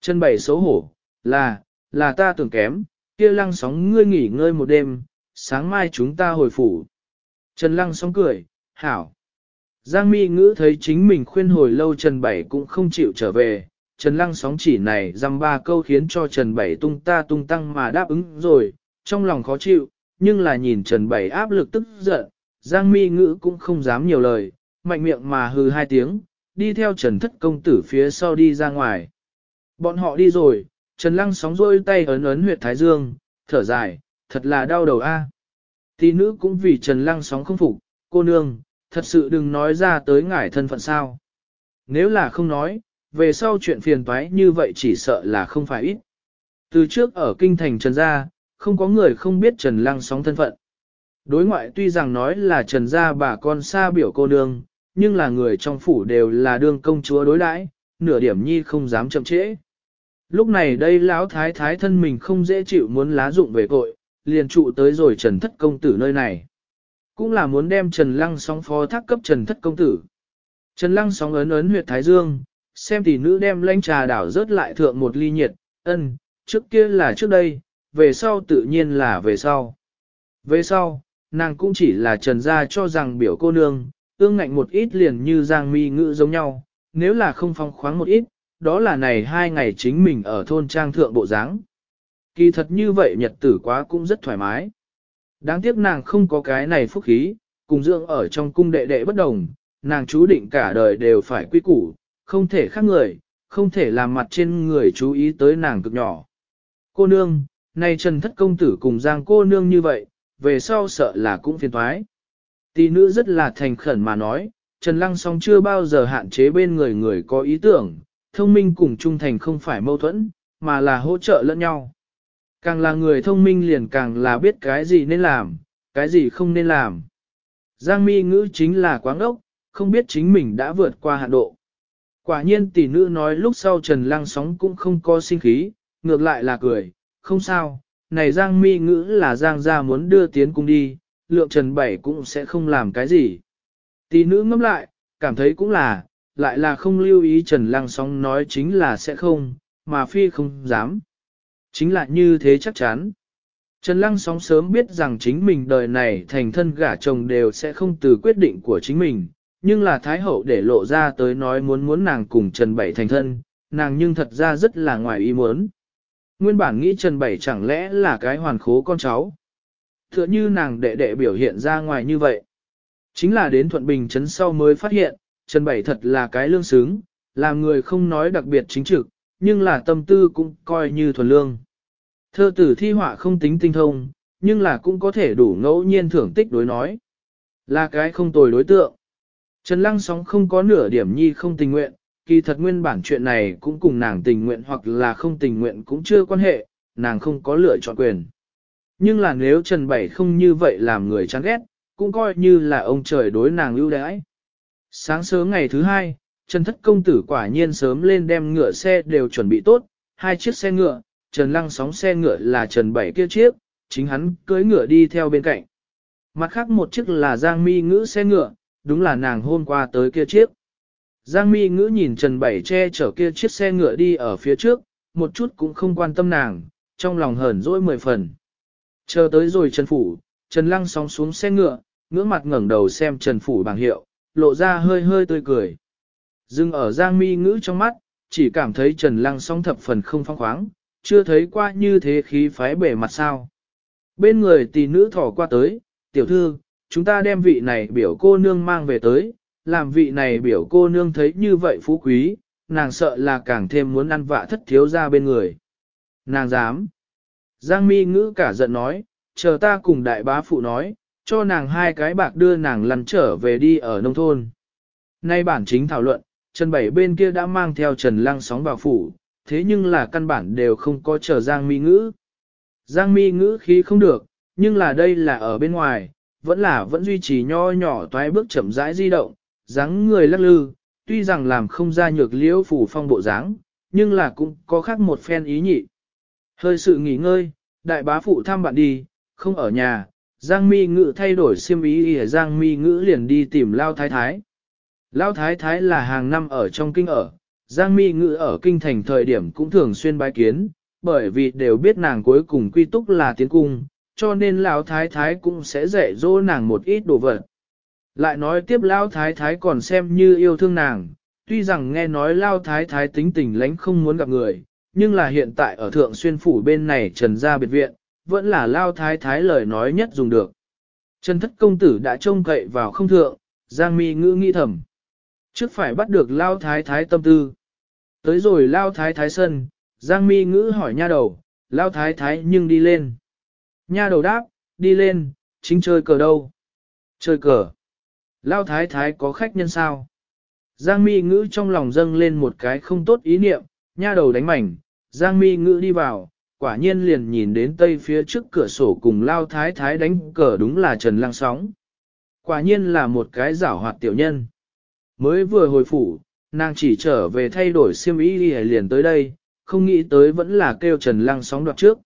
Trần bảy xấu hổ, là, là ta tưởng kém, kia lăng sóng ngươi nghỉ ngơi một đêm, sáng mai chúng ta hồi phủ. Trần lăng sóng cười, hảo. Giang mi ngữ thấy chính mình khuyên hồi lâu Trần Bảy cũng không chịu trở về, Trần Lăng sóng chỉ này dăm ba câu khiến cho Trần Bảy tung ta tung tăng mà đáp ứng rồi, trong lòng khó chịu, nhưng là nhìn Trần Bảy áp lực tức giận, Giang mi ngữ cũng không dám nhiều lời, mạnh miệng mà hừ hai tiếng, đi theo Trần Thất Công Tử phía sau đi ra ngoài. Bọn họ đi rồi, Trần Lăng sóng rôi tay ấn ấn huyệt Thái Dương, thở dài, thật là đau đầu a. À. Tí nữ cũng vì Trần Lăng sóng không phục, cô nương, thật sự đừng nói ra tới ngải thân phận sao. Nếu là không nói, về sau chuyện phiền toái như vậy chỉ sợ là không phải ít. Từ trước ở kinh thành Trần Gia, không có người không biết Trần Lăng sóng thân phận. Đối ngoại tuy rằng nói là Trần Gia bà con xa biểu cô nương, nhưng là người trong phủ đều là đương công chúa đối đãi, nửa điểm nhi không dám chậm trễ. Lúc này đây lão thái thái thân mình không dễ chịu muốn lá dụng về cội, liền trụ tới rồi Trần Thất Công Tử nơi này cũng là muốn đem Trần Lăng sóng phó thác cấp Trần Thất Công Tử. Trần Lăng sóng ấn ấn huyệt Thái Dương, xem tỷ nữ đem lanh trà đảo rớt lại thượng một ly nhiệt, ân, trước kia là trước đây, về sau tự nhiên là về sau. Về sau, nàng cũng chỉ là Trần gia cho rằng biểu cô nương, ương ngạnh một ít liền như giang mi ngữ giống nhau, nếu là không phong khoáng một ít, đó là này hai ngày chính mình ở thôn trang thượng bộ dáng Kỳ thật như vậy nhật tử quá cũng rất thoải mái. Đáng tiếc nàng không có cái này phúc khí, cùng dưỡng ở trong cung đệ đệ bất đồng, nàng chú định cả đời đều phải quy củ, không thể khác người, không thể làm mặt trên người chú ý tới nàng cực nhỏ. Cô nương, nay Trần Thất Công Tử cùng Giang cô nương như vậy, về sau sợ là cũng phiền thoái. Tỷ nữ rất là thành khẩn mà nói, Trần Lăng song chưa bao giờ hạn chế bên người người có ý tưởng, thông minh cùng trung thành không phải mâu thuẫn, mà là hỗ trợ lẫn nhau. Càng là người thông minh liền càng là biết cái gì nên làm, cái gì không nên làm. Giang mi ngữ chính là quáng ốc, không biết chính mình đã vượt qua hạn độ. Quả nhiên tỷ nữ nói lúc sau Trần Lăng sóng cũng không có sinh khí, ngược lại là cười, không sao, này Giang mi ngữ là Giang gia muốn đưa tiến cung đi, lượng Trần Bảy cũng sẽ không làm cái gì. Tỷ nữ ngẫm lại, cảm thấy cũng là, lại là không lưu ý Trần Lăng sóng nói chính là sẽ không, mà phi không dám. Chính là như thế chắc chắn. Trần Lăng sóng sớm biết rằng chính mình đời này thành thân gả chồng đều sẽ không từ quyết định của chính mình, nhưng là Thái Hậu để lộ ra tới nói muốn muốn nàng cùng Trần Bảy thành thân, nàng nhưng thật ra rất là ngoài ý muốn. Nguyên bản nghĩ Trần Bảy chẳng lẽ là cái hoàn khố con cháu. Tựa như nàng đệ đệ biểu hiện ra ngoài như vậy. Chính là đến Thuận Bình Trấn sau mới phát hiện, Trần Bảy thật là cái lương xứng, là người không nói đặc biệt chính trực, nhưng là tâm tư cũng coi như thuần lương. Thơ tử thi họa không tính tinh thông, nhưng là cũng có thể đủ ngẫu nhiên thưởng tích đối nói. Là cái không tồi đối tượng. Trần Lăng Sóng không có nửa điểm nhi không tình nguyện, kỳ thật nguyên bản chuyện này cũng cùng nàng tình nguyện hoặc là không tình nguyện cũng chưa quan hệ, nàng không có lựa chọn quyền. Nhưng là nếu Trần Bảy không như vậy làm người chán ghét, cũng coi như là ông trời đối nàng lưu đãi. Sáng sớm ngày thứ hai, Trần Thất Công Tử quả nhiên sớm lên đem ngựa xe đều chuẩn bị tốt, hai chiếc xe ngựa, Trần Lăng sóng xe ngựa là Trần Bảy kia chiếc, chính hắn cưỡi ngựa đi theo bên cạnh. Mặt khác một chiếc là Giang Mi Ngữ xe ngựa, đúng là nàng hôm qua tới kia chiếc. Giang Mi Ngữ nhìn Trần Bảy che chở kia chiếc xe ngựa đi ở phía trước, một chút cũng không quan tâm nàng, trong lòng hờn dỗi mười phần. Chờ tới rồi Trần Phủ, Trần Lăng sóng xuống xe ngựa, ngưỡng mặt ngẩng đầu xem Trần Phủ bằng hiệu, lộ ra hơi hơi tươi cười. Dừng ở Giang Mi ngữ trong mắt, chỉ cảm thấy Trần Lăng song thập phần không phong khoáng, chưa thấy qua như thế khí phái bể mặt sao. Bên người tỷ nữ thỏ qua tới, tiểu thư, chúng ta đem vị này biểu cô nương mang về tới, làm vị này biểu cô nương thấy như vậy phú quý, nàng sợ là càng thêm muốn ăn vạ thất thiếu ra bên người. Nàng dám. Giang mi ngữ cả giận nói, chờ ta cùng đại bá phụ nói, cho nàng hai cái bạc đưa nàng lăn trở về đi ở nông thôn. Nay bản chính thảo luận, Trần Bảy bên kia đã mang theo Trần Lăng sóng vào phủ, thế nhưng là căn bản đều không có chờ Giang Mi Ngữ. Giang Mi Ngữ khí không được, nhưng là đây là ở bên ngoài, vẫn là vẫn duy trì nho nhỏ toái bước chậm rãi di động, dáng người lắc lư, tuy rằng làm không ra nhược liễu phủ phong bộ dáng, nhưng là cũng có khác một phen ý nhị. Hơi sự nghỉ ngơi, đại bá phụ thăm bạn đi, không ở nhà, Giang Mi Ngữ thay đổi xiêm ý thì Giang Mi Ngữ liền đi tìm Lao Thái Thái. Lão Thái Thái là hàng năm ở trong kinh ở, Giang Mi Ngữ ở kinh thành thời điểm cũng thường xuyên bái kiến, bởi vì đều biết nàng cuối cùng quy túc là tiến cung, cho nên Lão Thái Thái cũng sẽ dạy dỗ nàng một ít đồ vật. Lại nói tiếp Lão Thái Thái còn xem như yêu thương nàng, tuy rằng nghe nói Lão Thái Thái tính tình lãnh không muốn gặp người, nhưng là hiện tại ở Thượng Xuyên Phủ bên này Trần Gia Biệt Viện, vẫn là Lão Thái Thái lời nói nhất dùng được. Trần Thất Công Tử đã trông cậy vào không thượng, Giang Mi Ngữ nghĩ thầm trước phải bắt được lao thái thái tâm tư. Tới rồi lao thái thái sân, Giang mi ngữ hỏi nha đầu, lao thái thái nhưng đi lên. Nha đầu đáp, đi lên, chính chơi cờ đâu. Chơi cờ. Lao thái thái có khách nhân sao? Giang mi ngữ trong lòng dâng lên một cái không tốt ý niệm, nha đầu đánh mảnh, Giang mi ngữ đi vào, quả nhiên liền nhìn đến tây phía trước cửa sổ cùng lao thái thái đánh cờ đúng là Trần Lăng Sóng. Quả nhiên là một cái giảo hoạt tiểu nhân. Mới vừa hồi phủ, nàng chỉ trở về thay đổi xiêm y liền tới đây, không nghĩ tới vẫn là kêu Trần Lăng sóng đoạt trước.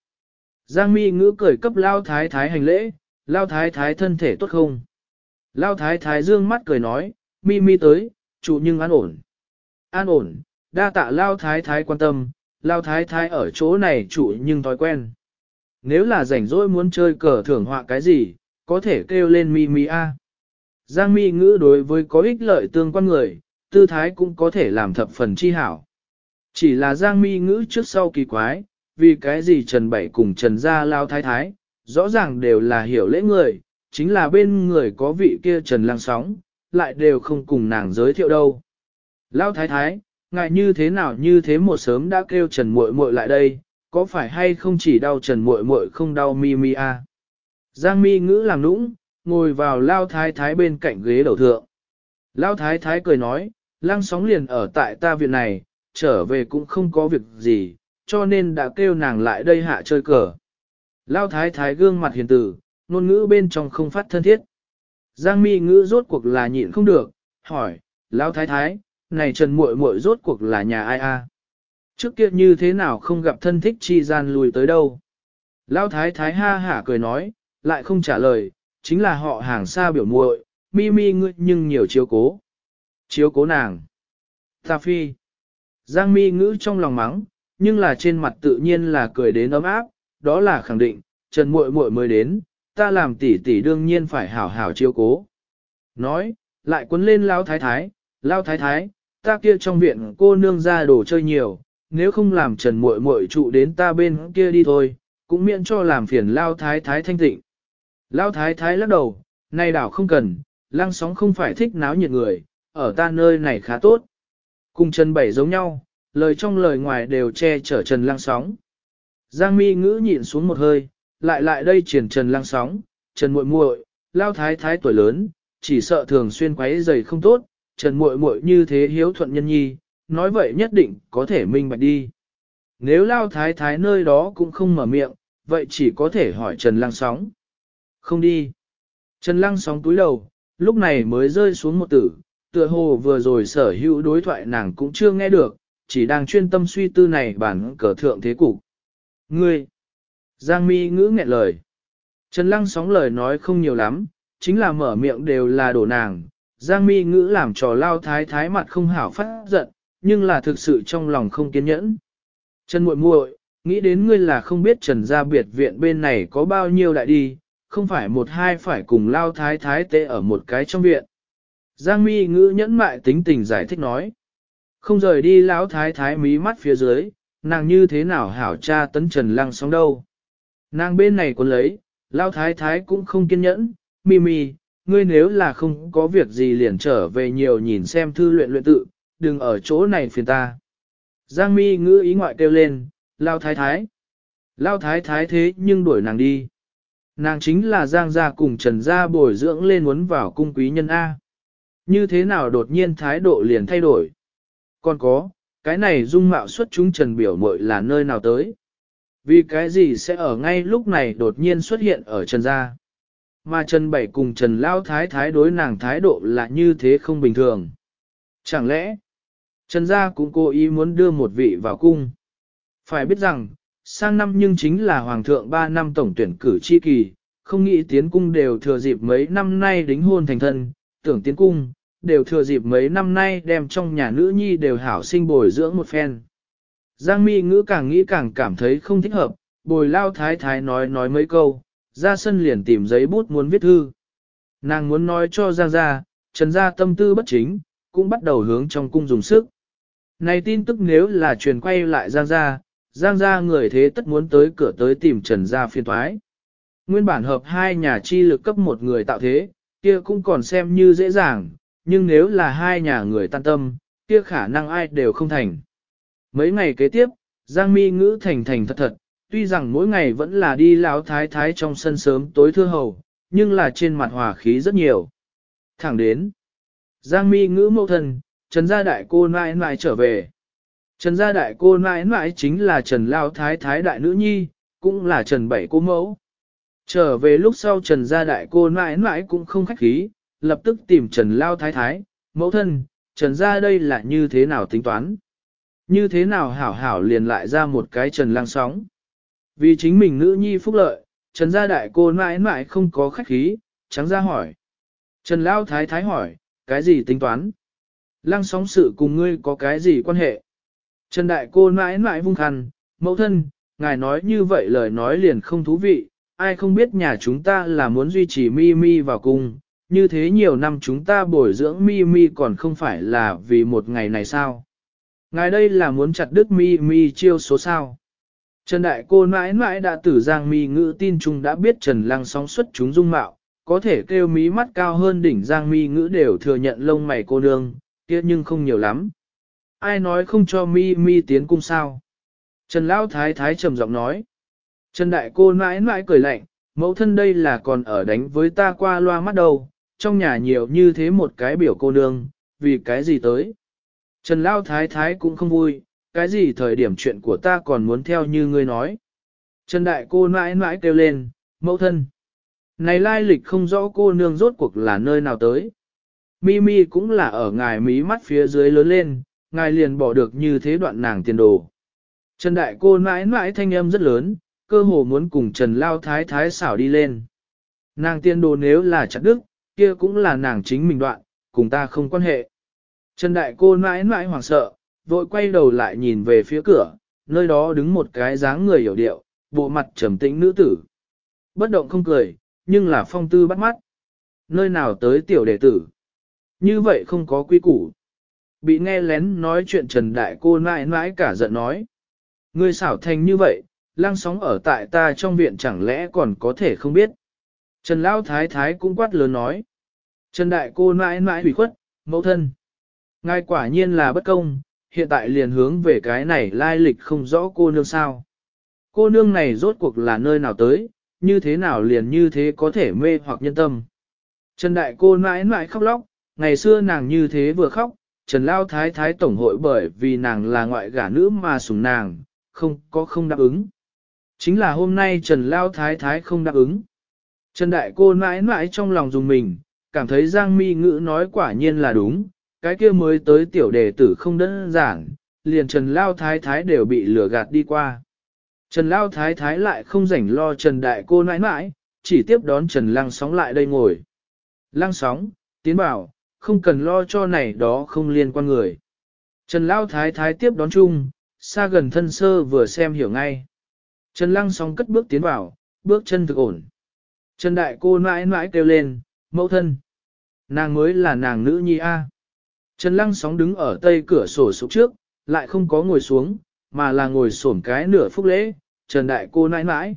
Giang mi ngữ cười cấp lao thái thái hành lễ, lao thái thái thân thể tốt không? Lao thái thái dương mắt cười nói, mi mi tới, chủ nhưng an ổn. An ổn, đa tạ lao thái thái quan tâm, lao thái thái ở chỗ này chủ nhưng thói quen. Nếu là rảnh rỗi muốn chơi cờ thưởng họa cái gì, có thể kêu lên mi mi a. Giang mi ngữ đối với có ích lợi tương quan người, tư thái cũng có thể làm thập phần chi hảo. Chỉ là Giang mi ngữ trước sau kỳ quái, vì cái gì Trần Bảy cùng Trần Gia lao thái thái, rõ ràng đều là hiểu lễ người, chính là bên người có vị kia Trần Lang Sóng, lại đều không cùng nàng giới thiệu đâu. Lao thái thái, ngại như thế nào như thế một sớm đã kêu Trần Muội Muội lại đây, có phải hay không chỉ đau Trần Muội Muội không đau mi mi a? À? Giang mi ngữ làm nũng, ngồi vào lao thái thái bên cạnh ghế đầu thượng. Lao thái thái cười nói, Lang sóng liền ở tại ta viện này, trở về cũng không có việc gì, cho nên đã kêu nàng lại đây hạ chơi cờ. Lao thái thái gương mặt hiền tử, ngôn ngữ bên trong không phát thân thiết. Giang mi ngữ rốt cuộc là nhịn không được, hỏi, Lao thái thái, này trần muội muội rốt cuộc là nhà ai a? Trước kia như thế nào không gặp thân thích chi gian lùi tới đâu? Lao thái thái ha hả cười nói, lại không trả lời, chính là họ hàng xa biểu muội, mi mi ngươi nhưng nhiều chiếu cố. Chiếu cố nàng. Ta phi. Giang mi ngữ trong lòng mắng, nhưng là trên mặt tự nhiên là cười đến ấm áp, đó là khẳng định, Trần muội muội mới đến, ta làm tỷ tỷ đương nhiên phải hảo hảo chiếu cố. Nói, lại quấn lên lao thái thái, lao thái thái, ta kia trong viện cô nương ra đồ chơi nhiều, nếu không làm trần muội muội trụ đến ta bên kia đi thôi, cũng miễn cho làm phiền lao thái thái thanh tịnh. Lão thái thái lắc đầu, nay đảo không cần, lăng sóng không phải thích náo nhiệt người, ở ta nơi này khá tốt. Cùng Trần Bảy giống nhau, lời trong lời ngoài đều che chở Trần lăng sóng. Giang mi ngữ nhịn xuống một hơi, lại lại đây triển Trần lăng sóng, Trần muội muội, lao thái thái tuổi lớn, chỉ sợ thường xuyên quấy giày không tốt, Trần muội muội như thế hiếu thuận nhân nhi, nói vậy nhất định có thể minh bạch đi. Nếu lao thái thái nơi đó cũng không mở miệng, vậy chỉ có thể hỏi Trần lăng sóng. Không đi. Trần Lăng sóng túi đầu, lúc này mới rơi xuống một tử, tựa hồ vừa rồi sở hữu đối thoại nàng cũng chưa nghe được, chỉ đang chuyên tâm suy tư này bản cờ thượng thế cục. Ngươi! Giang mi ngữ nghẹn lời. Trần Lăng sóng lời nói không nhiều lắm, chính là mở miệng đều là đổ nàng. Giang mi ngữ làm trò lao thái thái mặt không hảo phát giận, nhưng là thực sự trong lòng không kiên nhẫn. Trần muội muội, nghĩ đến ngươi là không biết Trần gia biệt viện bên này có bao nhiêu đại đi, không phải một hai phải cùng lao thái thái tê ở một cái trong viện. Giang mi ngữ nhẫn mại tính tình giải thích nói. Không rời đi lão thái thái mí mắt phía dưới, nàng như thế nào hảo cha tấn trần lăng sóng đâu. Nàng bên này còn lấy, lao thái thái cũng không kiên nhẫn, mi mi, ngươi nếu là không có việc gì liền trở về nhiều nhìn xem thư luyện luyện tự, đừng ở chỗ này phiền ta. Giang mi ngữ ý ngoại kêu lên, lao thái thái. Lao thái thái thế nhưng đuổi nàng đi. Nàng chính là Giang gia cùng Trần gia bồi dưỡng lên muốn vào cung quý nhân A. Như thế nào đột nhiên thái độ liền thay đổi. Còn có, cái này dung mạo xuất chúng Trần biểu mội là nơi nào tới. Vì cái gì sẽ ở ngay lúc này đột nhiên xuất hiện ở Trần gia. Mà Trần Bảy cùng Trần Lao Thái thái đối nàng thái độ là như thế không bình thường. Chẳng lẽ, Trần gia cũng cố ý muốn đưa một vị vào cung. Phải biết rằng, sang năm nhưng chính là Hoàng thượng 3 năm tổng tuyển cử chi kỳ, không nghĩ tiến cung đều thừa dịp mấy năm nay đính hôn thành thân, tưởng tiến cung, đều thừa dịp mấy năm nay đem trong nhà nữ nhi đều hảo sinh bồi dưỡng một phen. Giang mi ngữ càng nghĩ càng cảm thấy không thích hợp, bồi lao thái thái nói nói mấy câu, ra sân liền tìm giấy bút muốn viết thư. Nàng muốn nói cho Giang gia, Trần gia tâm tư bất chính, cũng bắt đầu hướng trong cung dùng sức. Này tin tức nếu là truyền quay lại Giang gia, Giang gia người thế tất muốn tới cửa tới tìm Trần gia phiên thoái. Nguyên bản hợp hai nhà chi lực cấp một người tạo thế, kia cũng còn xem như dễ dàng, nhưng nếu là hai nhà người tan tâm, kia khả năng ai đều không thành. Mấy ngày kế tiếp, Giang Mi ngữ thành thành thật thật, tuy rằng mỗi ngày vẫn là đi lão thái thái trong sân sớm tối thưa hầu, nhưng là trên mặt hòa khí rất nhiều. Thẳng đến, Giang Mi ngữ mẫu thân, Trần gia đại cô nãi nãi trở về. Trần gia đại cô nãi mãi chính là Trần Lao Thái Thái Đại Nữ Nhi, cũng là Trần Bảy Cô Mẫu. Trở về lúc sau Trần gia đại cô nãi mãi cũng không khách khí, lập tức tìm Trần Lao Thái Thái, mẫu thân, Trần gia đây là như thế nào tính toán. Như thế nào hảo hảo liền lại ra một cái Trần lang sóng. Vì chính mình nữ nhi phúc lợi, Trần gia đại cô nãi mãi không có khách khí, trắng ra hỏi. Trần Lao Thái Thái hỏi, cái gì tính toán? Lăng sóng sự cùng ngươi có cái gì quan hệ? Trần Đại cô mãi mãi vung khăn, mẫu thân, ngài nói như vậy lời nói liền không thú vị, ai không biết nhà chúng ta là muốn duy trì mi mi vào cung, như thế nhiều năm chúng ta bồi dưỡng mi mi còn không phải là vì một ngày này sao. Ngài đây là muốn chặt đứt mi mi chiêu số sao. Trần Đại cô mãi mãi đã tử giang mi ngữ tin chung đã biết Trần Lăng sóng xuất chúng dung mạo, có thể kêu mí mắt cao hơn đỉnh giang mi ngữ đều thừa nhận lông mày cô nương, kia nhưng không nhiều lắm ai nói không cho mi mi tiến cung sao. Trần Lão Thái Thái trầm giọng nói. Trần Đại Cô mãi mãi cười lạnh, mẫu thân đây là còn ở đánh với ta qua loa mắt đầu, trong nhà nhiều như thế một cái biểu cô nương, vì cái gì tới. Trần Lão Thái Thái cũng không vui, cái gì thời điểm chuyện của ta còn muốn theo như ngươi nói. Trần Đại Cô mãi mãi kêu lên, mẫu thân. Này lai lịch không rõ cô nương rốt cuộc là nơi nào tới. Mimi cũng là ở ngài mí mắt phía dưới lớn lên, ngài liền bỏ được như thế đoạn nàng tiền đồ. Trần đại cô mãi mãi thanh âm rất lớn, cơ hồ muốn cùng Trần Lao Thái Thái xảo đi lên. Nàng tiền đồ nếu là chặt đức, kia cũng là nàng chính mình đoạn, cùng ta không quan hệ. Trần đại cô mãi mãi hoảng sợ, vội quay đầu lại nhìn về phía cửa, nơi đó đứng một cái dáng người hiểu điệu, bộ mặt trầm tĩnh nữ tử. Bất động không cười, nhưng là phong tư bắt mắt. Nơi nào tới tiểu đệ tử. Như vậy không có quy củ bị nghe lén nói chuyện Trần Đại cô mãi mãi cả giận nói. Ngươi xảo thành như vậy, lang sóng ở tại ta trong viện chẳng lẽ còn có thể không biết. Trần Lão Thái Thái cũng quát lớn nói. Trần Đại cô mãi mãi hủy khuất, mẫu thân. Ngài quả nhiên là bất công, hiện tại liền hướng về cái này lai lịch không rõ cô nương sao. Cô nương này rốt cuộc là nơi nào tới, như thế nào liền như thế có thể mê hoặc nhân tâm. Trần Đại cô mãi mãi khóc lóc, ngày xưa nàng như thế vừa khóc, Trần Lao Thái Thái Tổng hội bởi vì nàng là ngoại gả nữ mà sủng nàng, không có không đáp ứng. Chính là hôm nay Trần Lao Thái Thái không đáp ứng. Trần Đại Cô mãi mãi trong lòng dùng mình, cảm thấy Giang Mi Ngữ nói quả nhiên là đúng, cái kia mới tới tiểu đề tử không đơn giản, liền Trần Lao Thái Thái đều bị lừa gạt đi qua. Trần Lao Thái Thái lại không rảnh lo Trần Đại Cô nãi nãi, chỉ tiếp đón Trần Lăng Sóng lại đây ngồi. Lăng Sóng, tiến bảo, không cần lo cho này đó không liên quan người. Trần Lão Thái Thái tiếp đón chung, xa gần thân sơ vừa xem hiểu ngay. Trần Lăng sóng cất bước tiến vào, bước chân thực ổn. Trần Đại cô mãi mãi kêu lên, mẫu thân. Nàng mới là nàng nữ nhi A. Trần Lăng sóng đứng ở tây cửa sổ sụp trước, lại không có ngồi xuống, mà là ngồi xổm cái nửa phút lễ, Trần Đại cô nãi nãi.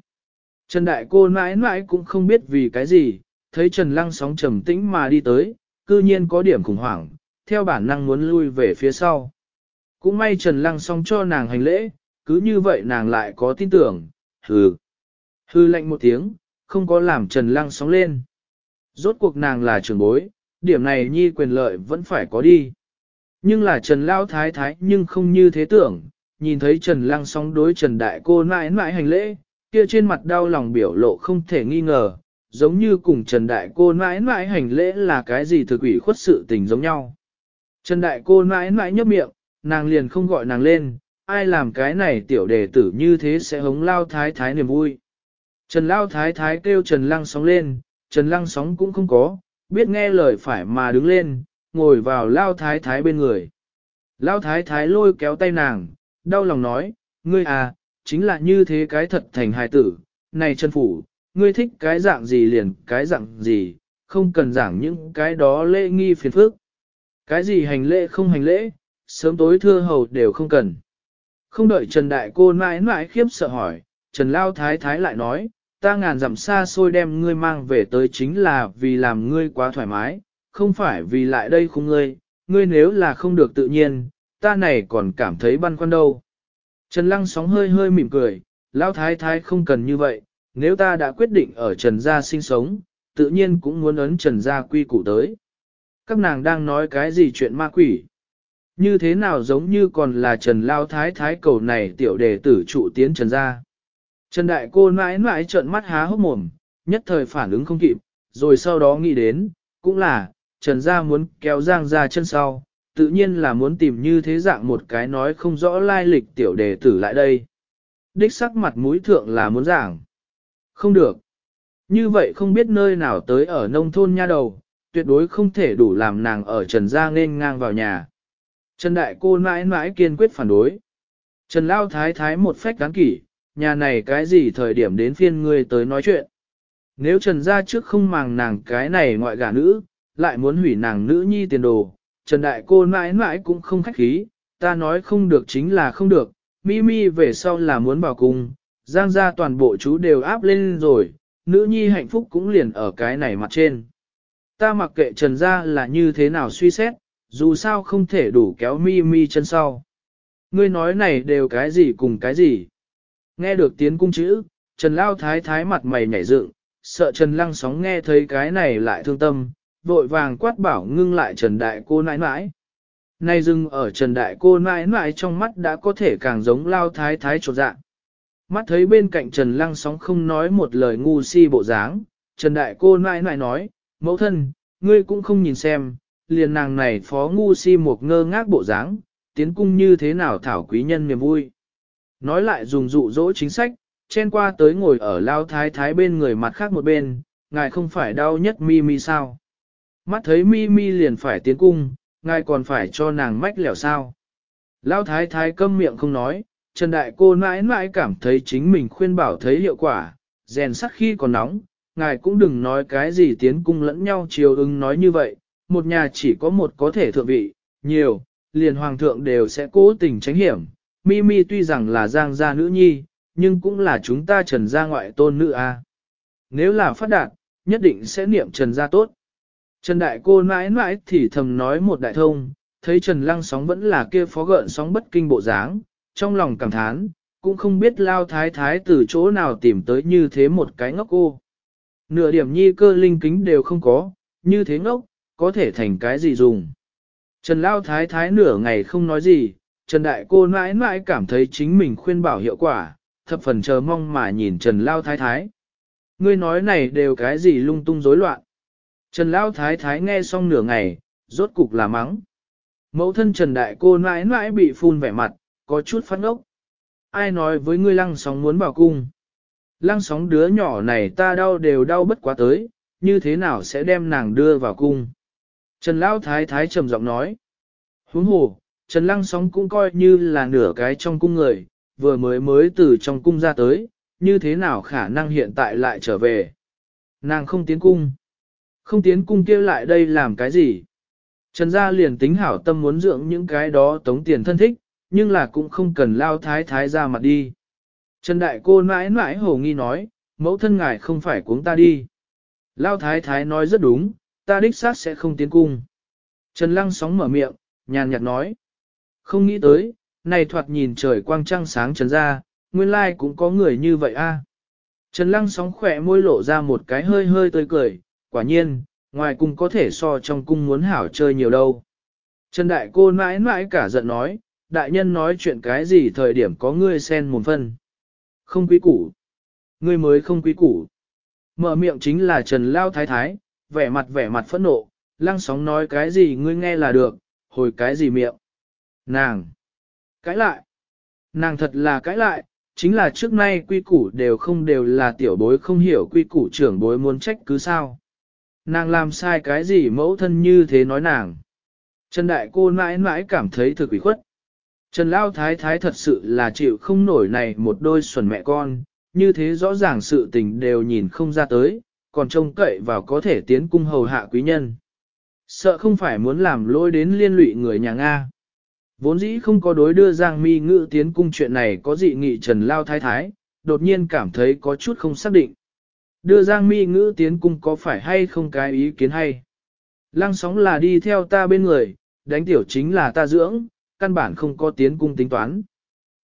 Trần Đại cô nãi nãi cũng không biết vì cái gì, thấy Trần Lăng sóng trầm tĩnh mà đi tới, cư nhiên có điểm khủng hoảng, theo bản năng muốn lui về phía sau. Cũng may Trần Lăng xong cho nàng hành lễ, cứ như vậy nàng lại có tin tưởng, hừ. Hư lạnh một tiếng, không có làm Trần Lăng sóng lên. Rốt cuộc nàng là trưởng bối, điểm này nhi quyền lợi vẫn phải có đi. Nhưng là Trần Lao Thái Thái nhưng không như thế tưởng, nhìn thấy Trần Lăng sóng đối Trần Đại cô mãi mãi hành lễ, kia trên mặt đau lòng biểu lộ không thể nghi ngờ, giống như cùng Trần Đại Cô mãi mãi hành lễ là cái gì thực ủy khuất sự tình giống nhau. Trần Đại Cô mãi mãi nhấp miệng, nàng liền không gọi nàng lên, ai làm cái này tiểu đề tử như thế sẽ hống lao thái thái niềm vui. Trần Lao Thái Thái kêu Trần Lăng sóng lên, Trần Lăng sóng cũng không có, biết nghe lời phải mà đứng lên, ngồi vào Lao Thái Thái bên người. Lao Thái Thái lôi kéo tay nàng, đau lòng nói, ngươi à, chính là như thế cái thật thành hài tử, này Trần Phủ, ngươi thích cái dạng gì liền cái dạng gì, không cần giảng những cái đó lễ nghi phiền phức. Cái gì hành lễ không hành lễ, sớm tối thưa hầu đều không cần. Không đợi Trần Đại Cô mãi mãi khiếp sợ hỏi, Trần Lao Thái Thái lại nói, ta ngàn dặm xa xôi đem ngươi mang về tới chính là vì làm ngươi quá thoải mái, không phải vì lại đây không ngươi, ngươi nếu là không được tự nhiên, ta này còn cảm thấy băn khoăn đâu. Trần Lăng sóng hơi hơi mỉm cười, Lao Thái Thái không cần như vậy, nếu ta đã quyết định ở Trần Gia sinh sống, tự nhiên cũng muốn ấn Trần Gia quy củ tới. Các nàng đang nói cái gì chuyện ma quỷ? Như thế nào giống như còn là Trần Lao Thái Thái cầu này tiểu đề tử trụ tiến Trần Gia? Trần Đại Cô mãi mãi trợn mắt há hốc mồm, nhất thời phản ứng không kịp, rồi sau đó nghĩ đến, cũng là, Trần Gia muốn kéo Giang ra chân sau, tự nhiên là muốn tìm như thế dạng một cái nói không rõ lai lịch tiểu đề tử lại đây. Đích sắc mặt mũi thượng là muốn giảng. Không được. Như vậy không biết nơi nào tới ở nông thôn nha đầu, tuyệt đối không thể đủ làm nàng ở Trần Gia nên ngang vào nhà. Trần Đại cô mãi mãi kiên quyết phản đối. Trần Lao Thái Thái một phách đáng kỷ, nhà này cái gì thời điểm đến phiên ngươi tới nói chuyện. Nếu Trần Gia trước không màng nàng cái này ngoại gả nữ, lại muốn hủy nàng nữ nhi tiền đồ, Trần Đại cô mãi mãi cũng không khách khí, ta nói không được chính là không được, Mimi về sau là muốn bảo cùng, Giang gia toàn bộ chú đều áp lên rồi, nữ nhi hạnh phúc cũng liền ở cái này mặt trên. Ta mặc kệ trần gia là như thế nào suy xét, dù sao không thể đủ kéo mi mi chân sau. Ngươi nói này đều cái gì cùng cái gì. Nghe được tiếng cung chữ, trần lao thái thái mặt mày nhảy dựng, sợ trần lăng sóng nghe thấy cái này lại thương tâm, vội vàng quát bảo ngưng lại trần đại cô nãi nãi. Nay dừng ở trần đại cô nãi nãi trong mắt đã có thể càng giống lao thái thái trột dạng. Mắt thấy bên cạnh Trần Lăng sóng không nói một lời ngu si bộ dáng, Trần Đại cô nãi nãi nói, mẫu thân, ngươi cũng không nhìn xem, liền nàng này phó ngu si một ngơ ngác bộ dáng, tiến cung như thế nào thảo quý nhân niềm vui. Nói lại dùng dụ dỗ chính sách, chen qua tới ngồi ở lao thái thái bên người mặt khác một bên, ngài không phải đau nhất mi mi sao. Mắt thấy mi mi liền phải tiến cung, ngài còn phải cho nàng mách lẻo sao. Lao thái thái câm miệng không nói, Trần Đại Cô mãi mãi cảm thấy chính mình khuyên bảo thấy hiệu quả, rèn sắt khi còn nóng, ngài cũng đừng nói cái gì tiến cung lẫn nhau chiều ứng nói như vậy, một nhà chỉ có một có thể thượng vị, nhiều, liền hoàng thượng đều sẽ cố tình tránh hiểm. Mimi tuy rằng là giang gia nữ nhi, nhưng cũng là chúng ta trần gia ngoại tôn nữ a. À. Nếu là phát đạt, nhất định sẽ niệm trần gia tốt. Trần đại cô mãi mãi thì thầm nói một đại thông, thấy trần lăng sóng vẫn là kia phó gợn sóng bất kinh bộ dáng, trong lòng cảm thán, cũng không biết lao thái thái từ chỗ nào tìm tới như thế một cái ngốc cô. Nửa điểm nhi cơ linh kính đều không có, như thế ngốc, có thể thành cái gì dùng. Trần lao thái thái nửa ngày không nói gì, Trần đại cô mãi mãi cảm thấy chính mình khuyên bảo hiệu quả, thập phần chờ mong mà nhìn Trần lao thái thái. Ngươi nói này đều cái gì lung tung rối loạn. Trần lao thái thái nghe xong nửa ngày, rốt cục là mắng. Mẫu thân Trần đại cô mãi mãi bị phun vẻ mặt, có chút phát ngốc. Ai nói với ngươi lăng sóng muốn vào cung? Lăng sóng đứa nhỏ này ta đau đều đau bất quá tới, như thế nào sẽ đem nàng đưa vào cung? Trần Lão Thái Thái trầm giọng nói. Huống hồ, Trần Lăng sóng cũng coi như là nửa cái trong cung người, vừa mới mới từ trong cung ra tới, như thế nào khả năng hiện tại lại trở về? Nàng không tiến cung. Không tiến cung kia lại đây làm cái gì? Trần gia liền tính hảo tâm muốn dưỡng những cái đó tống tiền thân thích, nhưng là cũng không cần lao thái thái ra mặt đi. Trần đại cô mãi mãi hồ nghi nói, mẫu thân ngài không phải cuống ta đi. Lao thái thái nói rất đúng, ta đích xác sẽ không tiến cung. Trần lăng sóng mở miệng, nhàn nhạt nói. Không nghĩ tới, này thoạt nhìn trời quang trăng sáng trần ra, nguyên lai cũng có người như vậy a. Trần lăng sóng khỏe môi lộ ra một cái hơi hơi tươi cười, quả nhiên, ngoài cung có thể so trong cung muốn hảo chơi nhiều đâu. Trần đại cô mãi mãi cả giận nói, đại nhân nói chuyện cái gì thời điểm có ngươi sen mồm phân. Không quý củ. Ngươi mới không quý củ. Mở miệng chính là Trần Lao Thái Thái, vẻ mặt vẻ mặt phẫn nộ, lăng sóng nói cái gì ngươi nghe là được, hồi cái gì miệng. Nàng. Cãi lại. Nàng thật là cãi lại, chính là trước nay quy củ đều không đều là tiểu bối không hiểu quy củ trưởng bối muốn trách cứ sao. Nàng làm sai cái gì mẫu thân như thế nói nàng. Trần đại cô mãi mãi cảm thấy thực ủy khuất, Trần Lao Thái Thái thật sự là chịu không nổi này một đôi xuẩn mẹ con, như thế rõ ràng sự tình đều nhìn không ra tới, còn trông cậy vào có thể tiến cung hầu hạ quý nhân. Sợ không phải muốn làm lỗi đến liên lụy người nhà Nga. Vốn dĩ không có đối đưa Giang Mi Ngữ tiến cung chuyện này có dị nghị Trần Lao Thái Thái, đột nhiên cảm thấy có chút không xác định. Đưa Giang Mi Ngữ tiến cung có phải hay không cái ý kiến hay. Lăng sóng là đi theo ta bên người, đánh tiểu chính là ta dưỡng, căn bản không có tiến cung tính toán.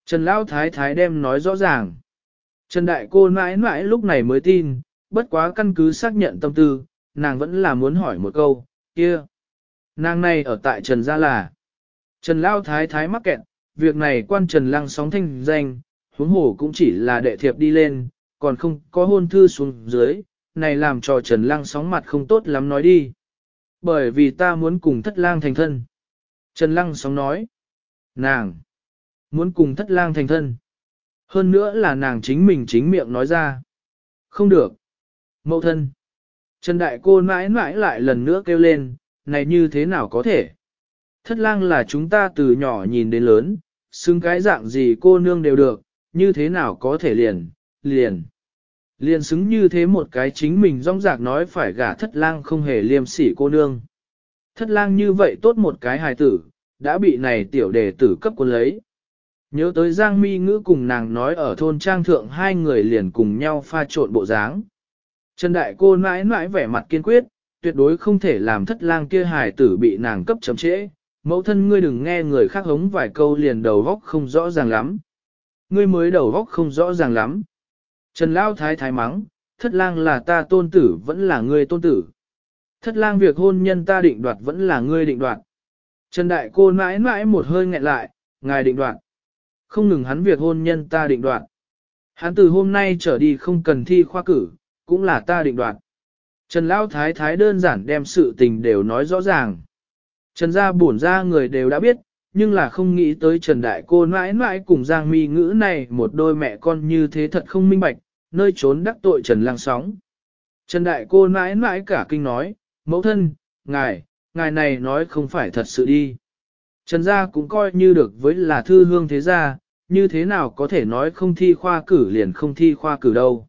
Trần Lão Thái Thái đem nói rõ ràng. Trần Đại Cô mãi mãi lúc này mới tin, bất quá căn cứ xác nhận tâm tư, nàng vẫn là muốn hỏi một câu, kia. Nàng này ở tại Trần Gia là. Trần Lão Thái Thái mắc kẹt, việc này quan Trần Lăng sóng thanh danh, huống hồ cũng chỉ là đệ thiệp đi lên, còn không có hôn thư xuống dưới, này làm cho Trần Lăng sóng mặt không tốt lắm nói đi. Bởi vì ta muốn cùng thất lang thành thân. Trần Lăng sóng nói. Nàng muốn cùng thất lang thành thân. Hơn nữa là nàng chính mình chính miệng nói ra. Không được. Mậu thân. Trần đại cô mãi mãi lại lần nữa kêu lên, này như thế nào có thể. Thất lang là chúng ta từ nhỏ nhìn đến lớn, xưng cái dạng gì cô nương đều được, như thế nào có thể liền, liền. Liền xứng như thế một cái chính mình rong rạc nói phải gả thất lang không hề liêm sỉ cô nương. Thất lang như vậy tốt một cái hài tử, đã bị này tiểu đề tử cấp quân lấy. Nhớ tới Giang Mi Ngữ cùng nàng nói ở thôn trang thượng hai người liền cùng nhau pha trộn bộ dáng. Trần Đại cô mãi mãi vẻ mặt kiên quyết, tuyệt đối không thể làm thất lang kia hài tử bị nàng cấp chấm trễ. Mẫu thân ngươi đừng nghe người khác hống vài câu liền đầu góc không rõ ràng lắm. Ngươi mới đầu góc không rõ ràng lắm. Trần Lão Thái Thái mắng, thất lang là ta tôn tử vẫn là ngươi tôn tử. Thất lang việc hôn nhân ta định đoạt vẫn là ngươi định đoạt. Trần đại cô mãi mãi một hơi nghẹn lại, ngài định đoạn. Không ngừng hắn việc hôn nhân ta định đoạn. Hắn từ hôm nay trở đi không cần thi khoa cử, cũng là ta định đoạn. Trần Lão Thái Thái đơn giản đem sự tình đều nói rõ ràng. Trần gia bổn gia người đều đã biết, nhưng là không nghĩ tới Trần Đại Cô mãi mãi cùng Giang Mi ngữ này một đôi mẹ con như thế thật không minh bạch, nơi trốn đắc tội Trần Lang Sóng. Trần Đại Cô mãi mãi cả kinh nói, mẫu thân, ngài, ngài này nói không phải thật sự đi. Trần gia cũng coi như được với là thư hương thế gia, như thế nào có thể nói không thi khoa cử liền không thi khoa cử đâu.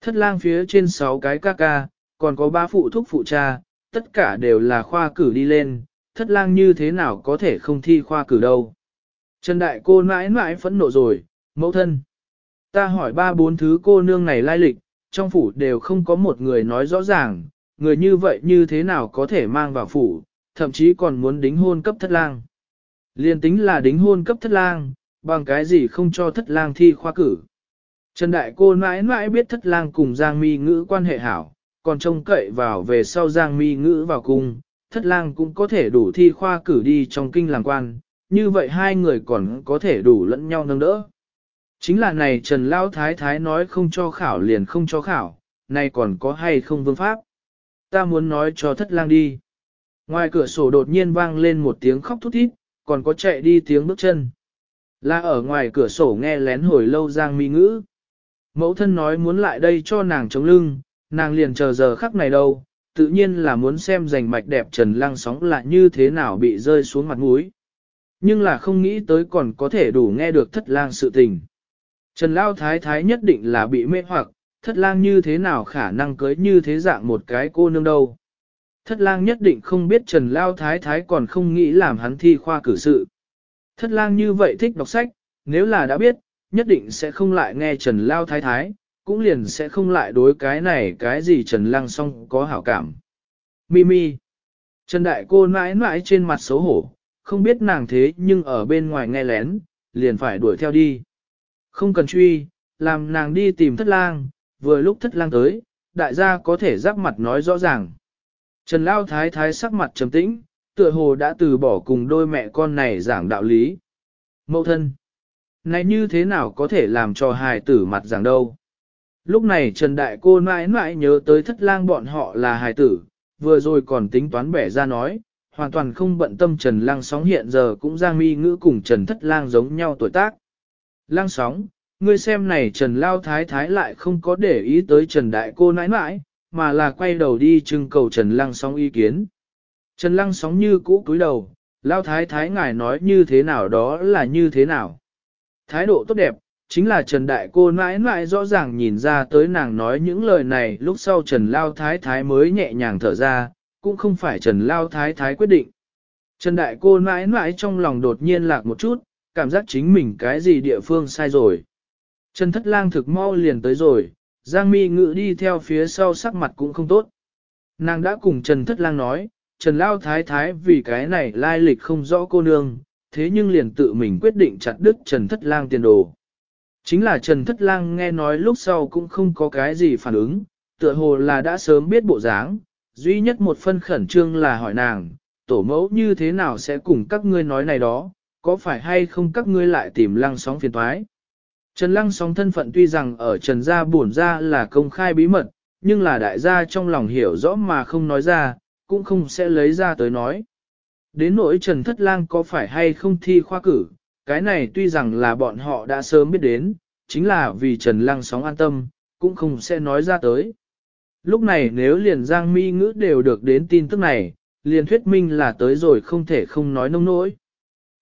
Thất lang phía trên 6 cái ca ca, còn có ba phụ thúc phụ cha, tất cả đều là khoa cử đi lên, thất lang như thế nào có thể không thi khoa cử đâu. Trần đại cô mãi mãi phẫn nộ rồi, mẫu thân. Ta hỏi ba bốn thứ cô nương này lai lịch, trong phủ đều không có một người nói rõ ràng, người như vậy như thế nào có thể mang vào phủ, thậm chí còn muốn đính hôn cấp thất lang. Liên tính là đính hôn cấp thất lang, bằng cái gì không cho thất lang thi khoa cử. Trần Đại Cô mãi mãi biết thất lang cùng Giang Mi Ngữ quan hệ hảo, còn trông cậy vào về sau Giang Mi Ngữ vào cung, thất lang cũng có thể đủ thi khoa cử đi trong kinh làng quan, như vậy hai người còn có thể đủ lẫn nhau nâng đỡ. Chính là này Trần Lao Thái Thái nói không cho khảo liền không cho khảo, nay còn có hay không vương pháp ta muốn nói cho thất lang đi. Ngoài cửa sổ đột nhiên vang lên một tiếng khóc thút thít, còn có chạy đi tiếng bước chân. Là ở ngoài cửa sổ nghe lén hồi lâu Giang Mi Ngữ. Mẫu thân nói muốn lại đây cho nàng chống lưng, nàng liền chờ giờ khắc này đâu, tự nhiên là muốn xem rành mạch đẹp trần lang sóng là như thế nào bị rơi xuống mặt mũi. Nhưng là không nghĩ tới còn có thể đủ nghe được thất lang sự tình. Trần Lao Thái Thái nhất định là bị mê hoặc, thất lang như thế nào khả năng cưới như thế dạng một cái cô nương đâu. Thất lang nhất định không biết Trần Lao Thái Thái còn không nghĩ làm hắn thi khoa cử sự. Thất lang như vậy thích đọc sách, nếu là đã biết, nhất định sẽ không lại nghe Trần Lao Thái Thái, cũng liền sẽ không lại đối cái này cái gì Trần Lang song có hảo cảm. Mimi Trần Đại cô mãi mãi trên mặt xấu hổ, không biết nàng thế nhưng ở bên ngoài nghe lén, liền phải đuổi theo đi. Không cần truy, làm nàng đi tìm thất lang, vừa lúc thất lang tới, đại gia có thể giáp mặt nói rõ ràng. Trần Lao Thái Thái sắc mặt trầm tĩnh, tựa hồ đã từ bỏ cùng đôi mẹ con này giảng đạo lý. Mậu thân, này như thế nào có thể làm cho hài tử mặt giảng đâu? Lúc này Trần Đại Cô mãi mãi nhớ tới thất lang bọn họ là hài tử, vừa rồi còn tính toán bẻ ra nói, hoàn toàn không bận tâm Trần Lang Sóng hiện giờ cũng ra mi ngữ cùng Trần Thất Lang giống nhau tuổi tác. Lang Sóng, ngươi xem này Trần Lao Thái Thái lại không có để ý tới Trần Đại Cô nãi nãi, mà là quay đầu đi trưng cầu Trần Lăng Sóng ý kiến. Trần Lăng Sóng như cũ cúi đầu, Lao Thái Thái ngài nói như thế nào đó là như thế nào. Thái độ tốt đẹp, chính là Trần Đại Cô nãi nãi rõ ràng nhìn ra tới nàng nói những lời này lúc sau Trần Lao Thái Thái mới nhẹ nhàng thở ra, cũng không phải Trần Lao Thái Thái quyết định. Trần Đại Cô nãi nãi trong lòng đột nhiên lạc một chút, cảm giác chính mình cái gì địa phương sai rồi. Trần thất lang thực mau liền tới rồi, Giang mi ngự đi theo phía sau sắc mặt cũng không tốt. Nàng đã cùng Trần thất lang nói, Trần lao thái thái vì cái này lai lịch không rõ cô nương, thế nhưng liền tự mình quyết định chặt đứt Trần thất lang tiền đồ. Chính là Trần thất lang nghe nói lúc sau cũng không có cái gì phản ứng, tựa hồ là đã sớm biết bộ dáng, duy nhất một phân khẩn trương là hỏi nàng, tổ mẫu như thế nào sẽ cùng các ngươi nói này đó, có phải hay không các ngươi lại tìm lăng sóng phiền thoái. Trần Lăng sóng thân phận tuy rằng ở Trần Gia buồn ra là công khai bí mật, nhưng là đại gia trong lòng hiểu rõ mà không nói ra, cũng không sẽ lấy ra tới nói. Đến nỗi Trần Thất Lang có phải hay không thi khoa cử, cái này tuy rằng là bọn họ đã sớm biết đến, chính là vì Trần Lăng sóng an tâm, cũng không sẽ nói ra tới. Lúc này nếu liền Giang Mi ngữ đều được đến tin tức này, liền thuyết minh là tới rồi không thể không nói nông nỗi.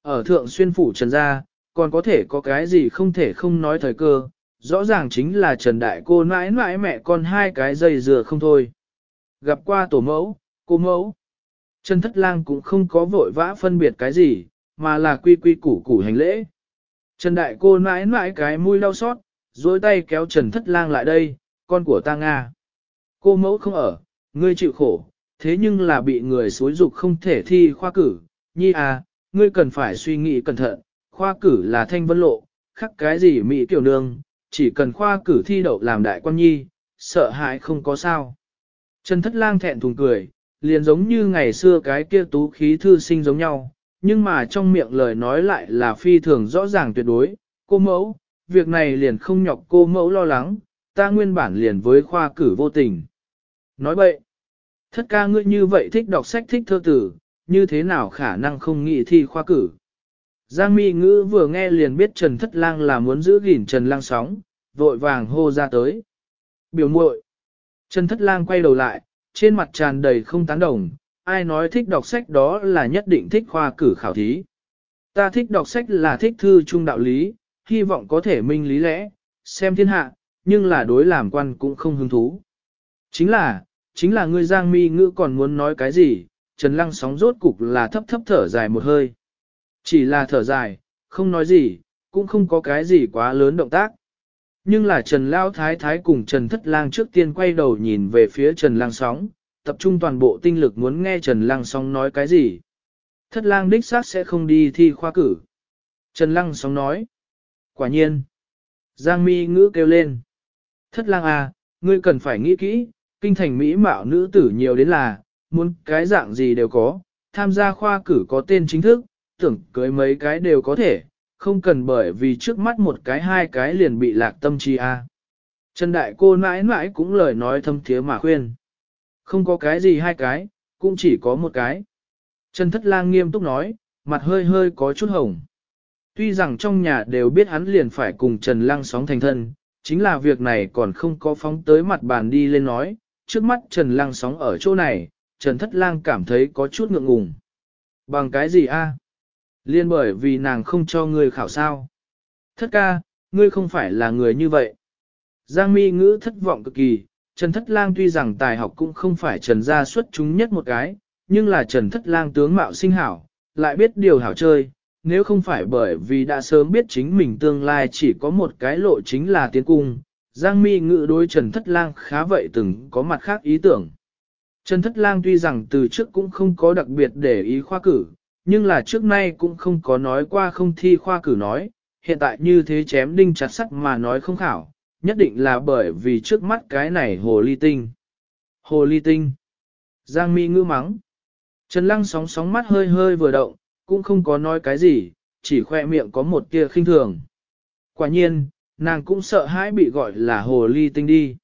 Ở Thượng Xuyên Phủ Trần Gia, còn có thể có cái gì không thể không nói thời cơ, rõ ràng chính là Trần Đại cô nãi mãi mẹ con hai cái dây dừa không thôi. Gặp qua tổ mẫu, cô mẫu, Trần Thất Lang cũng không có vội vã phân biệt cái gì, mà là quy quy củ củ hành lễ. Trần Đại cô nãi nãi cái mũi đau xót, dối tay kéo Trần Thất Lang lại đây, con của ta Nga. Cô mẫu không ở, ngươi chịu khổ, thế nhưng là bị người xối dục không thể thi khoa cử, nhi à, ngươi cần phải suy nghĩ cẩn thận, khoa cử là thanh vân lộ, khắc cái gì mỹ tiểu nương, chỉ cần khoa cử thi đậu làm đại quan nhi, sợ hãi không có sao. Trần Thất Lang thẹn thùng cười, liền giống như ngày xưa cái kia tú khí thư sinh giống nhau, nhưng mà trong miệng lời nói lại là phi thường rõ ràng tuyệt đối, cô mẫu, việc này liền không nhọc cô mẫu lo lắng, ta nguyên bản liền với khoa cử vô tình. Nói bậy, thất ca ngươi như vậy thích đọc sách thích thơ tử, như thế nào khả năng không nghĩ thi khoa cử? Giang mi ngữ vừa nghe liền biết Trần Thất Lang là muốn giữ gìn Trần Lang sóng, vội vàng hô ra tới. Biểu muội. Trần Thất Lang quay đầu lại, trên mặt tràn đầy không tán đồng, ai nói thích đọc sách đó là nhất định thích khoa cử khảo thí. Ta thích đọc sách là thích thư trung đạo lý, hy vọng có thể minh lý lẽ, xem thiên hạ, nhưng là đối làm quan cũng không hứng thú. Chính là, chính là ngươi Giang Mi Ngữ còn muốn nói cái gì, Trần Lang sóng rốt cục là thấp thấp thở dài một hơi. Chỉ là thở dài, không nói gì, cũng không có cái gì quá lớn động tác. Nhưng là Trần Lao Thái Thái cùng Trần Thất Lang trước tiên quay đầu nhìn về phía Trần Lang Sóng, tập trung toàn bộ tinh lực muốn nghe Trần Lang Sóng nói cái gì. Thất Lang đích xác sẽ không đi thi khoa cử. Trần Lang Sóng nói. Quả nhiên. Giang Mi ngữ kêu lên. Thất Lang à, ngươi cần phải nghĩ kỹ, kinh thành Mỹ mạo nữ tử nhiều đến là, muốn cái dạng gì đều có, tham gia khoa cử có tên chính thức, tưởng cưới mấy cái đều có thể, không cần bởi vì trước mắt một cái hai cái liền bị lạc tâm chi a. Trần đại cô mãi mãi cũng lời nói thâm thiế mà khuyên. Không có cái gì hai cái, cũng chỉ có một cái. Trần thất lang nghiêm túc nói, mặt hơi hơi có chút hồng. Tuy rằng trong nhà đều biết hắn liền phải cùng Trần lang sóng thành thân, chính là việc này còn không có phóng tới mặt bàn đi lên nói, trước mắt Trần lang sóng ở chỗ này, Trần Thất Lang cảm thấy có chút ngượng ngùng. Bằng cái gì a? Liên bởi vì nàng không cho ngươi khảo sao. Thất ca, ngươi không phải là người như vậy. Giang mi ngữ thất vọng cực kỳ, Trần Thất Lang tuy rằng tài học cũng không phải Trần gia xuất chúng nhất một cái, nhưng là Trần Thất Lang tướng mạo sinh hảo, lại biết điều hảo chơi, nếu không phải bởi vì đã sớm biết chính mình tương lai chỉ có một cái lộ chính là tiến cung, Giang Mi ngữ đối Trần Thất Lang khá vậy từng có mặt khác ý tưởng. Trần Thất Lang tuy rằng từ trước cũng không có đặc biệt để ý khoa cử, nhưng là trước nay cũng không có nói qua không thi khoa cử nói, hiện tại như thế chém đinh chặt sắt mà nói không khảo, nhất định là bởi vì trước mắt cái này hồ ly tinh. Hồ ly tinh. Giang mi ngư mắng. Trần lăng sóng sóng mắt hơi hơi vừa động, cũng không có nói cái gì, chỉ khoe miệng có một tia khinh thường. Quả nhiên, nàng cũng sợ hãi bị gọi là hồ ly tinh đi.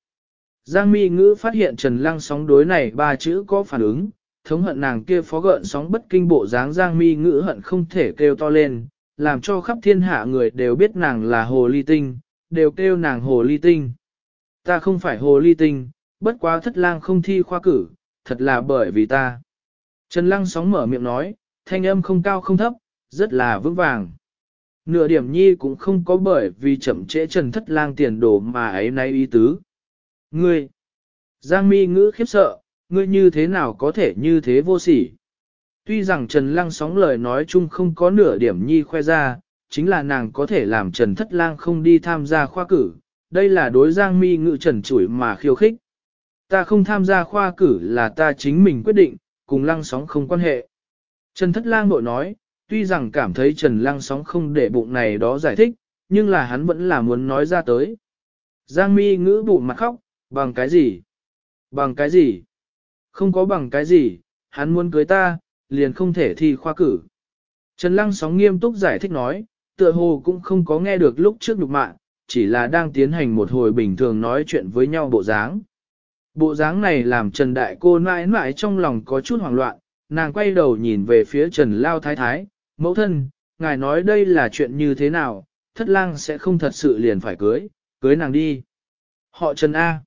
Giang mi ngữ phát hiện Trần lăng sóng đối này ba chữ có phản ứng, thống hận nàng kia phó gợn sóng bất kinh bộ dáng giang mi ngữ hận không thể kêu to lên, làm cho khắp thiên hạ người đều biết nàng là hồ ly tinh, đều kêu nàng hồ ly tinh. Ta không phải hồ ly tinh, bất quá thất lang không thi khoa cử, thật là bởi vì ta. Trần lăng sóng mở miệng nói, thanh âm không cao không thấp, rất là vững vàng. Nửa điểm nhi cũng không có bởi vì chậm trễ trần thất lang tiền đồ mà ấy nay ý tứ. Ngươi! Giang mi ngữ khiếp sợ, ngươi như thế nào có thể như thế vô sỉ. Tuy rằng Trần Lăng sóng lời nói chung không có nửa điểm nhi khoe ra, chính là nàng có thể làm Trần Thất Lang không đi tham gia khoa cử, đây là đối giang mi ngự trần chủi mà khiêu khích. Ta không tham gia khoa cử là ta chính mình quyết định, cùng Lăng sóng không quan hệ. Trần Thất Lang nội nói, tuy rằng cảm thấy Trần Lăng sóng không để bụng này đó giải thích, nhưng là hắn vẫn là muốn nói ra tới. Giang mi ngữ bụng mặt khóc, bằng cái gì? Bằng cái gì? Không có bằng cái gì, hắn muốn cưới ta, liền không thể thi khoa cử. Trần Lăng sóng nghiêm túc giải thích nói, tựa hồ cũng không có nghe được lúc trước nhục mạ, chỉ là đang tiến hành một hồi bình thường nói chuyện với nhau bộ dáng. Bộ dáng này làm Trần Đại cô mãi mãi trong lòng có chút hoảng loạn, nàng quay đầu nhìn về phía Trần Lao Thái Thái, mẫu thân, ngài nói đây là chuyện như thế nào, thất lang sẽ không thật sự liền phải cưới, cưới nàng đi. Họ Trần A.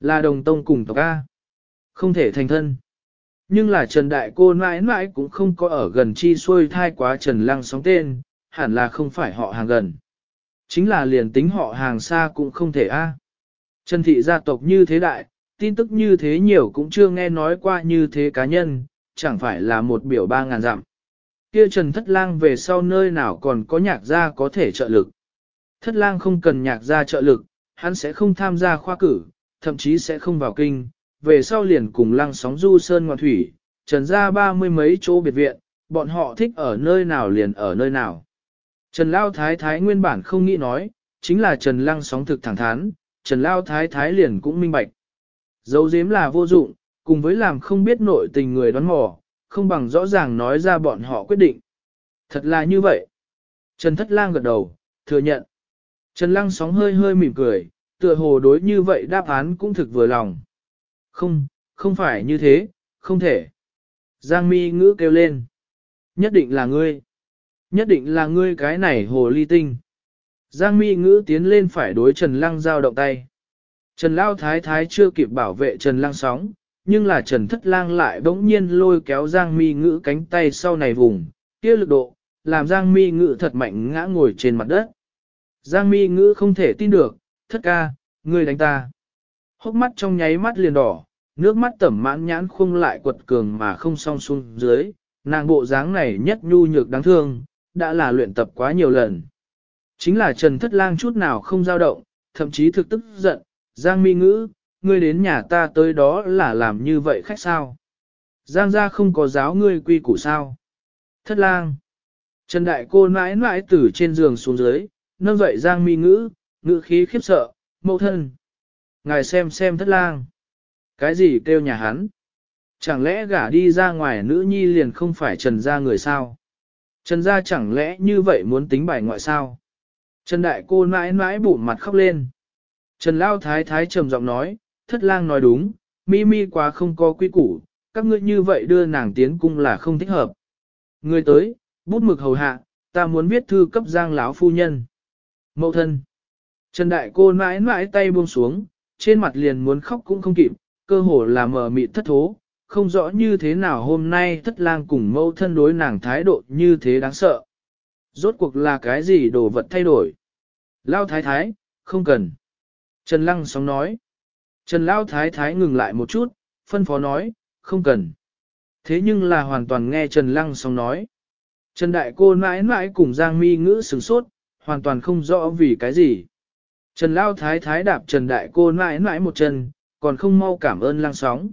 Là đồng tông cùng tộc A. Không thể thành thân. Nhưng là Trần Đại Cô mãi mãi cũng không có ở gần chi xuôi thai quá Trần Lăng sóng tên, hẳn là không phải họ hàng gần. Chính là liền tính họ hàng xa cũng không thể a. Trần Thị gia tộc như thế đại, tin tức như thế nhiều cũng chưa nghe nói qua như thế cá nhân, chẳng phải là một biểu ba ngàn dặm. Kia Trần Thất Lang về sau nơi nào còn có nhạc gia có thể trợ lực. Thất Lang không cần nhạc gia trợ lực, hắn sẽ không tham gia khoa cử, thậm chí sẽ không vào kinh, về sau liền cùng lăng sóng du sơn ngoan thủy, trần ra ba mươi mấy chỗ biệt viện, bọn họ thích ở nơi nào liền ở nơi nào. Trần Lao Thái Thái nguyên bản không nghĩ nói, chính là Trần Lăng sóng thực thẳng thắn, Trần Lao Thái Thái liền cũng minh bạch. Dấu dếm là vô dụng, cùng với làm không biết nội tình người đoán mò, không bằng rõ ràng nói ra bọn họ quyết định. Thật là như vậy. Trần Thất Lang gật đầu, thừa nhận. Trần Lăng sóng hơi hơi mỉm cười, tựa hồ đối như vậy đáp án cũng thực vừa lòng. Không, không phải như thế, không thể. Giang mi ngữ kêu lên. Nhất định là ngươi. Nhất định là ngươi cái này hồ ly tinh. Giang mi ngữ tiến lên phải đối Trần Lăng giao động tay. Trần Lao Thái Thái chưa kịp bảo vệ Trần Lăng sóng, nhưng là Trần Thất Lang lại bỗng nhiên lôi kéo Giang mi ngữ cánh tay sau này vùng, kia lực độ, làm Giang mi ngữ thật mạnh ngã ngồi trên mặt đất. Giang mi ngữ không thể tin được, thất ca, ngươi đánh ta hốc mắt trong nháy mắt liền đỏ, nước mắt tẩm mãn nhãn khung lại quật cường mà không song xuống dưới, nàng bộ dáng này nhất nhu nhược đáng thương, đã là luyện tập quá nhiều lần. Chính là Trần Thất Lang chút nào không dao động, thậm chí thực tức giận, Giang Mi Ngữ, ngươi đến nhà ta tới đó là làm như vậy khách sao? Giang gia không có giáo ngươi quy củ sao? Thất Lang. Trần Đại cô mãi mãi từ trên giường xuống dưới, nâng dậy Giang Mi Ngữ, ngữ khí khiếp sợ, mẫu thân ngài xem xem thất lang. Cái gì kêu nhà hắn? Chẳng lẽ gả đi ra ngoài nữ nhi liền không phải trần gia người sao? Trần gia chẳng lẽ như vậy muốn tính bài ngoại sao? Trần đại cô mãi mãi bụng mặt khóc lên. Trần lao thái thái trầm giọng nói, thất lang nói đúng, mi mi quá không có quy củ, các ngươi như vậy đưa nàng tiến cung là không thích hợp. Người tới, bút mực hầu hạ, ta muốn viết thư cấp giang lão phu nhân. Mậu thân. Trần đại cô mãi mãi tay buông xuống, trên mặt liền muốn khóc cũng không kịp, cơ hồ là mờ mịt thất thố, không rõ như thế nào hôm nay thất lang cùng mâu thân đối nàng thái độ như thế đáng sợ. Rốt cuộc là cái gì đồ vật thay đổi? Lao thái thái, không cần. Trần lăng sóng nói. Trần Lao thái thái ngừng lại một chút, phân phó nói, không cần. Thế nhưng là hoàn toàn nghe Trần lăng sóng nói. Trần đại cô mãi mãi cùng Giang mi ngữ sửng sốt, hoàn toàn không rõ vì cái gì. Trần Lao Thái Thái đạp Trần Đại Cô mãi mãi một chân, còn không mau cảm ơn Lang sóng.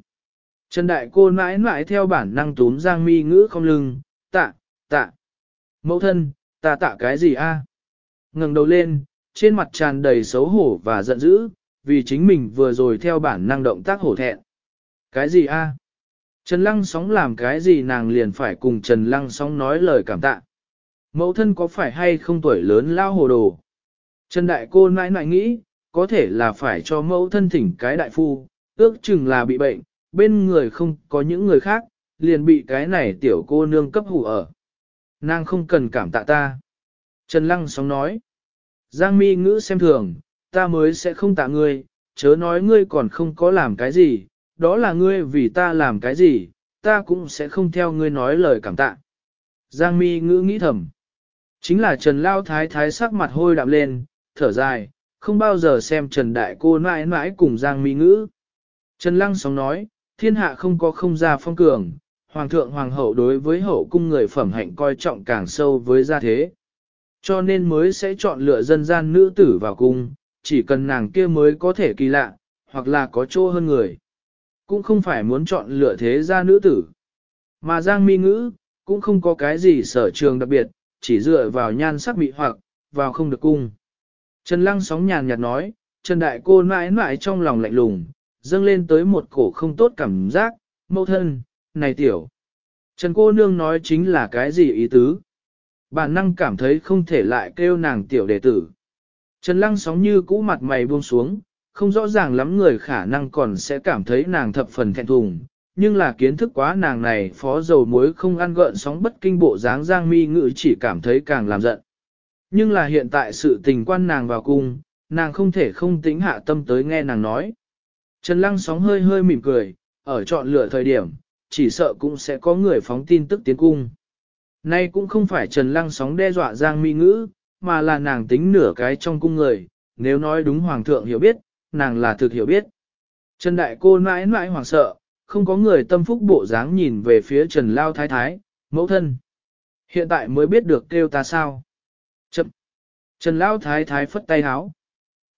Trần Đại Cô mãi mãi theo bản năng túm Giang Mi ngữ không lưng, tạ, tạ. Mẫu thân, ta tạ cái gì a? À? Ngẩng đầu lên, trên mặt tràn đầy xấu hổ và giận dữ, vì chính mình vừa rồi theo bản năng động tác hổ thẹn. Cái gì a? Trần Lăng Sóng làm cái gì nàng liền phải cùng Trần Lăng Sóng nói lời cảm tạ. Mẫu thân có phải hay không tuổi lớn lao hồ đồ? Trần đại cô nãi nãi nghĩ, có thể là phải cho mẫu thân thỉnh cái đại phu, ước chừng là bị bệnh, bên người không có những người khác, liền bị cái này tiểu cô nương cấp hủ ở. Nàng không cần cảm tạ ta. Trần Lăng sóng nói. Giang mi ngữ xem thường, ta mới sẽ không tạ ngươi, chớ nói ngươi còn không có làm cái gì, đó là ngươi vì ta làm cái gì, ta cũng sẽ không theo ngươi nói lời cảm tạ. Giang mi ngữ nghĩ thầm. Chính là Trần Lao Thái Thái sắc mặt hôi đạm lên, thở dài, không bao giờ xem Trần Đại cô mãi mãi cùng Giang Mỹ Ngữ. Trần Lăng sóng nói, thiên hạ không có không gia phong cường, Hoàng thượng Hoàng hậu đối với hậu cung người phẩm hạnh coi trọng càng sâu với gia thế. Cho nên mới sẽ chọn lựa dân gian nữ tử vào cung, chỉ cần nàng kia mới có thể kỳ lạ, hoặc là có chỗ hơn người. Cũng không phải muốn chọn lựa thế gia nữ tử. Mà Giang Mi Ngữ, cũng không có cái gì sở trường đặc biệt, chỉ dựa vào nhan sắc mị hoặc, vào không được cung. Trần Lăng sóng nhàn nhạt nói, Trần Đại cô mãi mãi trong lòng lạnh lùng, dâng lên tới một cổ không tốt cảm giác, mẫu thân, này tiểu. Trần cô nương nói chính là cái gì ý tứ? Bản năng cảm thấy không thể lại kêu nàng tiểu đệ tử. Trần Lăng sóng như cũ mặt mày buông xuống, không rõ ràng lắm người khả năng còn sẽ cảm thấy nàng thập phần thẹn thùng, nhưng là kiến thức quá nàng này phó dầu muối không ăn gợn sóng bất kinh bộ dáng giang mi ngự chỉ cảm thấy càng làm giận. Nhưng là hiện tại sự tình quan nàng vào cung, nàng không thể không tính hạ tâm tới nghe nàng nói. Trần Lăng sóng hơi hơi mỉm cười, ở chọn lựa thời điểm, chỉ sợ cũng sẽ có người phóng tin tức tiến cung. Nay cũng không phải Trần Lăng sóng đe dọa Giang Mỹ Ngữ, mà là nàng tính nửa cái trong cung người, nếu nói đúng Hoàng thượng hiểu biết, nàng là thực hiểu biết. Trần Đại Cô mãi mãi hoàng sợ, không có người tâm phúc bộ dáng nhìn về phía Trần Lao Thái Thái, mẫu thân. Hiện tại mới biết được kêu ta sao. Chậm. Trần Lão Thái Thái phất tay háo.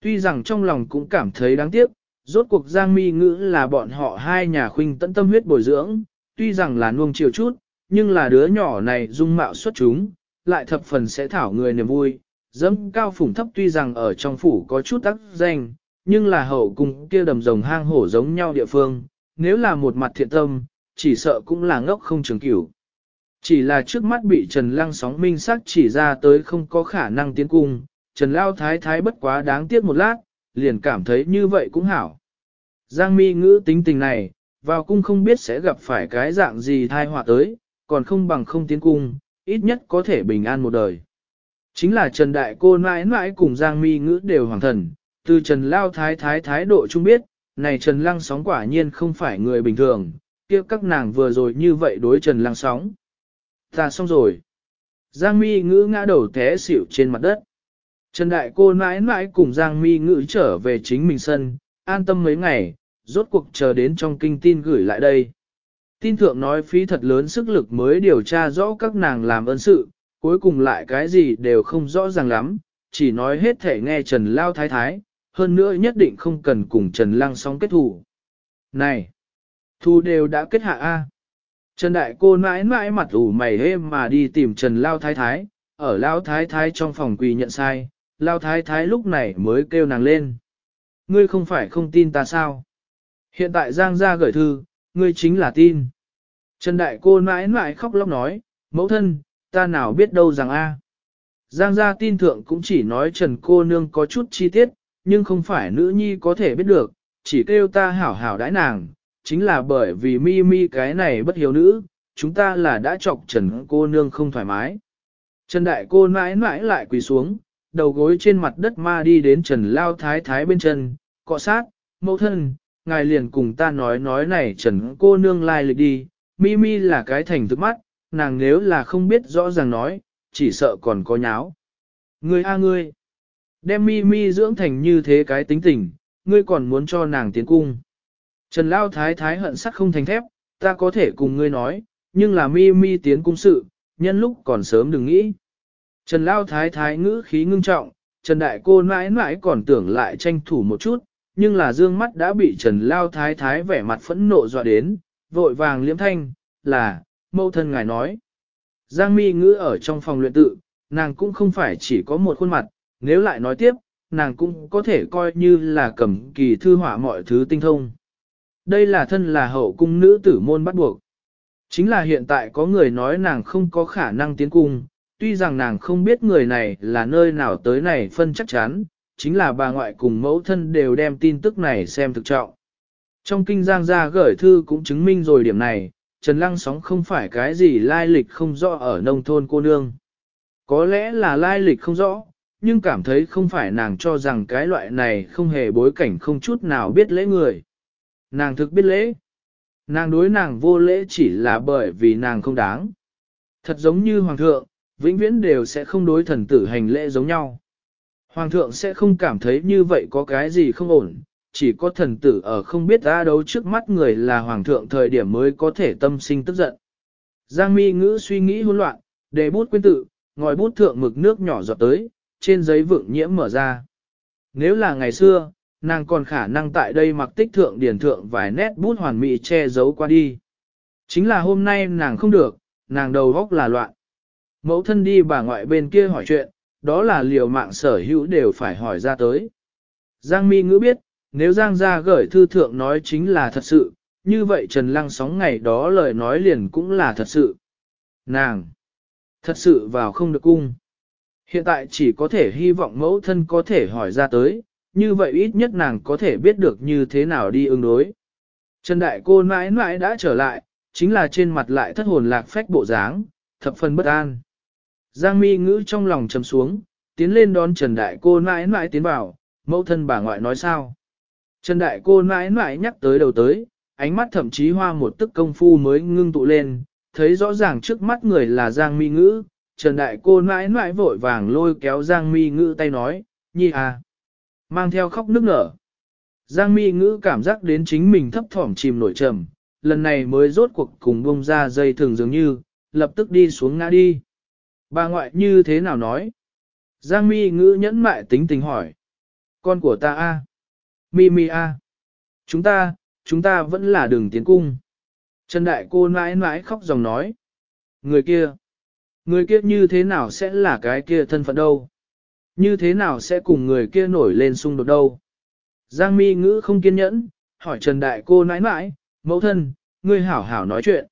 Tuy rằng trong lòng cũng cảm thấy đáng tiếc, rốt cuộc Giang Mi Ngữ là bọn họ hai nhà khuynh tận tâm huyết bồi dưỡng, tuy rằng là nuông chiều chút, nhưng là đứa nhỏ này dung mạo xuất chúng, lại thập phần sẽ thảo người niềm vui. Dẫm cao phủng thấp tuy rằng ở trong phủ có chút tác danh, nhưng là hậu cùng kia đầm rồng hang hổ giống nhau địa phương, nếu là một mặt thiện tâm, chỉ sợ cũng là ngốc không trường cửu. Chỉ là trước mắt bị Trần Lăng sóng minh sắc chỉ ra tới không có khả năng tiến cung, Trần Lao Thái Thái bất quá đáng tiếc một lát, liền cảm thấy như vậy cũng hảo. Giang mi ngữ tính tình này, vào cung không biết sẽ gặp phải cái dạng gì thai họa tới, còn không bằng không tiến cung, ít nhất có thể bình an một đời. Chính là Trần Đại Cô mãi mãi cùng Giang mi ngữ đều hoàng thần, từ Trần Lao Thái Thái thái độ chung biết, này Trần Lăng sóng quả nhiên không phải người bình thường, kia các nàng vừa rồi như vậy đối Trần Lăng sóng. Ta xong rồi. Giang mi ngữ ngã đầu té xỉu trên mặt đất. Trần đại cô mãi mãi cùng Giang mi ngữ trở về chính mình sân, an tâm mấy ngày, rốt cuộc chờ đến trong kinh tin gửi lại đây. Tin thượng nói phí thật lớn sức lực mới điều tra rõ các nàng làm ơn sự, cuối cùng lại cái gì đều không rõ ràng lắm, chỉ nói hết thể nghe Trần Lao Thái Thái, hơn nữa nhất định không cần cùng Trần Lăng sóng kết thù. Này! Thu đều đã kết hạ A. Trần đại cô mãi mãi mặt ủ mày hê mà đi tìm Trần Lao Thái Thái, ở Lao Thái Thái trong phòng quỳ nhận sai, Lao Thái Thái lúc này mới kêu nàng lên. Ngươi không phải không tin ta sao? Hiện tại Giang ra gửi thư, ngươi chính là tin. Trần đại cô mãi mãi khóc lóc nói, mẫu thân, ta nào biết đâu rằng a. Giang gia tin thượng cũng chỉ nói Trần cô nương có chút chi tiết, nhưng không phải nữ nhi có thể biết được, chỉ kêu ta hảo hảo đãi nàng, chính là bởi vì mi mi cái này bất hiếu nữ, chúng ta là đã chọc trần cô nương không thoải mái. Trần đại cô mãi mãi lại quỳ xuống, đầu gối trên mặt đất ma đi đến trần lao thái thái bên chân, cọ sát, mẫu thân, ngài liền cùng ta nói nói này trần cô nương lai lịch đi, mi mi là cái thành thức mắt, nàng nếu là không biết rõ ràng nói, chỉ sợ còn có nháo. Ngươi a à ngươi, đem mi mi dưỡng thành như thế cái tính tình, ngươi còn muốn cho nàng tiến cung. Trần Lao Thái Thái hận sắc không thành thép, ta có thể cùng ngươi nói, nhưng là mi mi tiến cung sự, nhân lúc còn sớm đừng nghĩ. Trần Lao Thái Thái ngữ khí ngưng trọng, Trần Đại Cô mãi mãi còn tưởng lại tranh thủ một chút, nhưng là dương mắt đã bị Trần Lao Thái Thái vẻ mặt phẫn nộ dọa đến, vội vàng liễm thanh, là, mâu thân ngài nói. Giang mi ngữ ở trong phòng luyện tự, nàng cũng không phải chỉ có một khuôn mặt, nếu lại nói tiếp, nàng cũng có thể coi như là cầm kỳ thư họa mọi thứ tinh thông. Đây là thân là hậu cung nữ tử môn bắt buộc. Chính là hiện tại có người nói nàng không có khả năng tiến cung, tuy rằng nàng không biết người này là nơi nào tới này phân chắc chắn, chính là bà ngoại cùng mẫu thân đều đem tin tức này xem thực trọng. Trong kinh giang gia gửi thư cũng chứng minh rồi điểm này, Trần Lăng Sóng không phải cái gì lai lịch không rõ ở nông thôn cô nương. Có lẽ là lai lịch không rõ, nhưng cảm thấy không phải nàng cho rằng cái loại này không hề bối cảnh không chút nào biết lễ người. Nàng thực biết lễ. Nàng đối nàng vô lễ chỉ là bởi vì nàng không đáng. Thật giống như hoàng thượng, vĩnh viễn đều sẽ không đối thần tử hành lễ giống nhau. Hoàng thượng sẽ không cảm thấy như vậy có cái gì không ổn, chỉ có thần tử ở không biết ra đấu trước mắt người là hoàng thượng thời điểm mới có thể tâm sinh tức giận. Giang mi ngữ suy nghĩ hỗn loạn, đề bút quyên tự, ngòi bút thượng mực nước nhỏ giọt tới, trên giấy vượng nhiễm mở ra. Nếu là ngày xưa, nàng còn khả năng tại đây mặc tích thượng điển thượng vài nét bút hoàn mỹ che giấu qua đi. Chính là hôm nay nàng không được, nàng đầu góc là loạn. Mẫu thân đi bà ngoại bên kia hỏi chuyện, đó là liều mạng sở hữu đều phải hỏi ra tới. Giang mi ngữ biết, nếu Giang gia gửi thư thượng nói chính là thật sự, như vậy Trần Lăng sóng ngày đó lời nói liền cũng là thật sự. Nàng! Thật sự vào không được cung. Hiện tại chỉ có thể hy vọng mẫu thân có thể hỏi ra tới, như vậy ít nhất nàng có thể biết được như thế nào đi ứng đối. Trần Đại Cô mãi mãi đã trở lại, chính là trên mặt lại thất hồn lạc phách bộ dáng, thập phần bất an. Giang mi ngữ trong lòng trầm xuống, tiến lên đón Trần Đại Cô mãi mãi tiến vào, mẫu thân bà ngoại nói sao. Trần Đại Cô mãi mãi nhắc tới đầu tới, ánh mắt thậm chí hoa một tức công phu mới ngưng tụ lên, thấy rõ ràng trước mắt người là Giang mi ngữ. Trần Đại Cô mãi mãi vội vàng lôi kéo Giang mi ngữ tay nói, nhi à mang theo khóc nức nở. Giang mi ngữ cảm giác đến chính mình thấp thỏm chìm nổi trầm, lần này mới rốt cuộc cùng bông ra dây thường dường như, lập tức đi xuống ngã đi. Bà ngoại như thế nào nói? Giang mi ngữ nhẫn mại tính tình hỏi. Con của ta a. Mi mi a. Chúng ta, chúng ta vẫn là đường tiến cung. Trần đại cô nãi nãi khóc dòng nói. Người kia, người kia như thế nào sẽ là cái kia thân phận đâu? Như thế nào sẽ cùng người kia nổi lên xung đột đâu? Giang mi ngữ không kiên nhẫn, hỏi Trần Đại cô nãi nãi, mẫu thân, ngươi hảo hảo nói chuyện.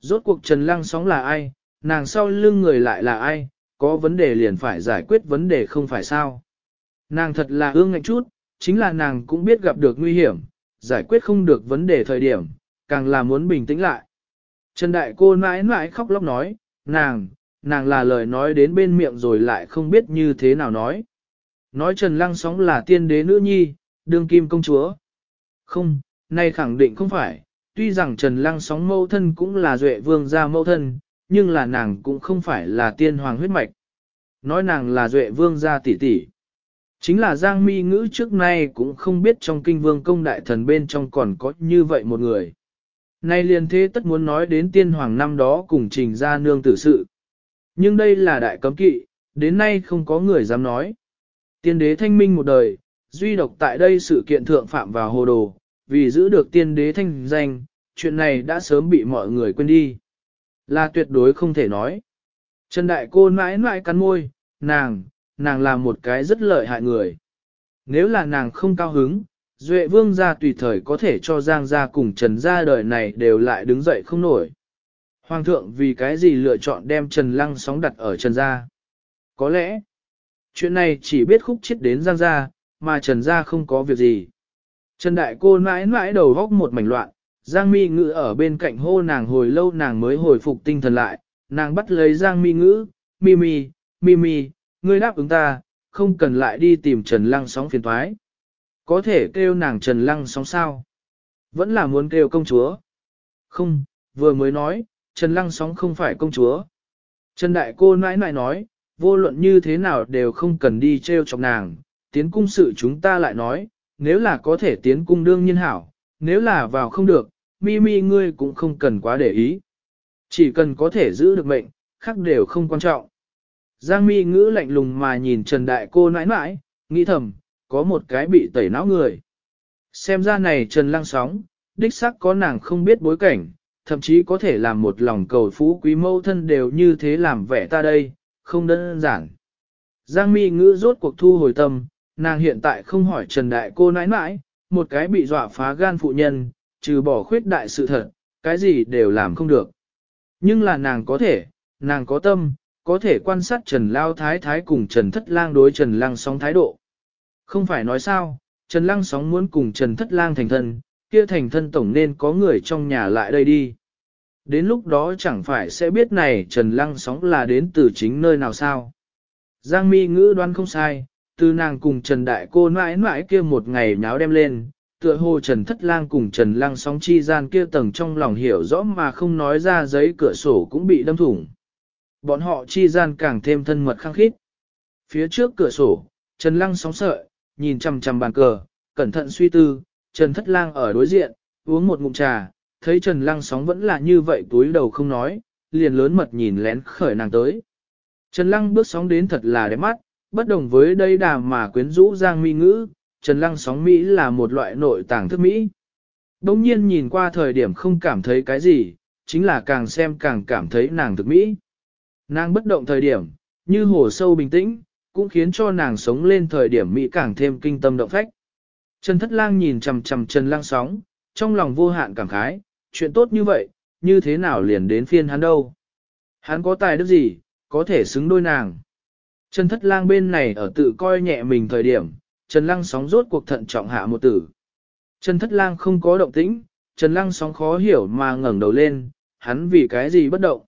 Rốt cuộc Trần Lăng sóng là ai, nàng sau lưng người lại là ai, có vấn đề liền phải giải quyết vấn đề không phải sao. Nàng thật là ương ngạnh chút, chính là nàng cũng biết gặp được nguy hiểm, giải quyết không được vấn đề thời điểm, càng là muốn bình tĩnh lại. Trần Đại cô nãi nãi khóc lóc nói, nàng, nàng là lời nói đến bên miệng rồi lại không biết như thế nào nói. Nói Trần Lăng sóng là tiên đế nữ nhi, đương kim công chúa. Không, nay khẳng định không phải, tuy rằng Trần Lăng sóng mâu thân cũng là duệ vương gia mâu thân, nhưng là nàng cũng không phải là tiên hoàng huyết mạch. Nói nàng là duệ vương gia tỷ tỷ. Chính là Giang Mi ngữ trước nay cũng không biết trong kinh vương công đại thần bên trong còn có như vậy một người. Nay liền thế tất muốn nói đến tiên hoàng năm đó cùng trình ra nương tử sự. Nhưng đây là đại cấm kỵ, đến nay không có người dám nói. Tiên đế thanh minh một đời, duy độc tại đây sự kiện thượng phạm vào hồ đồ, vì giữ được tiên đế thanh danh, chuyện này đã sớm bị mọi người quên đi. Là tuyệt đối không thể nói. Trần Đại Cô mãi mãi cắn môi, nàng, nàng là một cái rất lợi hại người. Nếu là nàng không cao hứng, Duệ Vương gia tùy thời có thể cho Giang gia cùng Trần gia đời này đều lại đứng dậy không nổi. Hoàng thượng vì cái gì lựa chọn đem Trần Lăng sóng đặt ở Trần Gia? Có lẽ, chuyện này chỉ biết khúc chết đến Giang Gia, mà Trần Gia không có việc gì. Trần Đại cô mãi mãi đầu góc một mảnh loạn, Giang Mi Ngữ ở bên cạnh hô nàng hồi lâu nàng mới hồi phục tinh thần lại, nàng bắt lấy Giang Mi Ngữ, Mi Mi, Mi Mi, ngươi đáp ứng ta, không cần lại đi tìm Trần Lăng sóng phiền thoái. Có thể kêu nàng Trần Lăng sóng sao? Vẫn là muốn kêu công chúa. Không, vừa mới nói, Trần Lăng Sóng không phải công chúa. Trần Đại Cô nãi nãi nói, vô luận như thế nào đều không cần đi treo chọc nàng, tiến cung sự chúng ta lại nói, nếu là có thể tiến cung đương nhiên hảo, nếu là vào không được, mi mi ngươi cũng không cần quá để ý. Chỉ cần có thể giữ được mệnh, khác đều không quan trọng. Giang mi ngữ lạnh lùng mà nhìn Trần Đại Cô nãi nãi, nghĩ thầm, có một cái bị tẩy não người. Xem ra này Trần Lăng Sóng, đích xác có nàng không biết bối cảnh, thậm chí có thể làm một lòng cầu phú quý mẫu thân đều như thế làm vẻ ta đây, không đơn giản. Giang mi ngữ rốt cuộc thu hồi tâm, nàng hiện tại không hỏi Trần Đại cô nãi nãi, một cái bị dọa phá gan phụ nhân, trừ bỏ khuyết đại sự thật, cái gì đều làm không được. Nhưng là nàng có thể, nàng có tâm, có thể quan sát Trần Lao Thái Thái cùng Trần Thất Lang đối Trần Lang sóng thái độ. Không phải nói sao, Trần Lang sóng muốn cùng Trần Thất Lang thành thân, kia thành thân tổng nên có người trong nhà lại đây đi. Đến lúc đó chẳng phải sẽ biết này Trần Lăng sóng là đến từ chính nơi nào sao. Giang mi ngữ đoán không sai, từ nàng cùng Trần Đại cô mãi mãi kia một ngày nháo đem lên, tựa hồ Trần Thất Lang cùng Trần Lăng sóng chi gian kia tầng trong lòng hiểu rõ mà không nói ra giấy cửa sổ cũng bị đâm thủng. Bọn họ chi gian càng thêm thân mật khăng khít. Phía trước cửa sổ, Trần Lăng sóng sợi, nhìn chằm chằm bàn cờ, cẩn thận suy tư, Trần Thất Lang ở đối diện, uống một ngụm trà, thấy Trần Lăng sóng vẫn là như vậy túi đầu không nói, liền lớn mật nhìn lén khởi nàng tới. Trần Lăng bước sóng đến thật là đẹp mắt, bất đồng với đây đà mà quyến rũ giang mi ngữ, Trần Lăng sóng Mỹ là một loại nội tàng thức Mỹ. Đông nhiên nhìn qua thời điểm không cảm thấy cái gì, chính là càng xem càng cảm thấy nàng thực Mỹ. Nàng bất động thời điểm, như hồ sâu bình tĩnh, cũng khiến cho nàng sống lên thời điểm Mỹ càng thêm kinh tâm động phách. Trần Thất Lang nhìn chằm chằm Trần Lang sóng, trong lòng vô hạn cảm khái, chuyện tốt như vậy, như thế nào liền đến phiên hắn đâu. Hắn có tài đức gì, có thể xứng đôi nàng. Trần Thất Lang bên này ở tự coi nhẹ mình thời điểm, Trần Lang sóng rốt cuộc thận trọng hạ một tử. Trần Thất Lang không có động tĩnh, Trần Lang sóng khó hiểu mà ngẩng đầu lên, hắn vì cái gì bất động.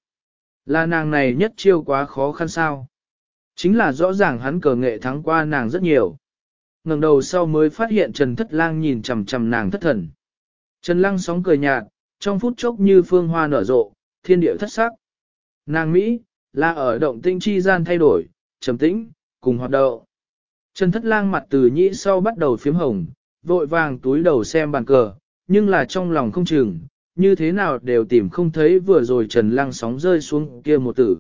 Là nàng này nhất chiêu quá khó khăn sao. Chính là rõ ràng hắn cờ nghệ thắng qua nàng rất nhiều ngẩng đầu sau mới phát hiện Trần Thất Lang nhìn chằm chằm nàng thất thần. Trần Lang sóng cười nhạt, trong phút chốc như phương hoa nở rộ, thiên địa thất sắc. Nàng Mỹ, là ở động tinh chi gian thay đổi, trầm tĩnh, cùng hoạt động. Trần Thất Lang mặt từ nhĩ sau bắt đầu phiếm hồng, vội vàng túi đầu xem bàn cờ, nhưng là trong lòng không chừng, như thế nào đều tìm không thấy vừa rồi Trần Lang sóng rơi xuống kia một tử.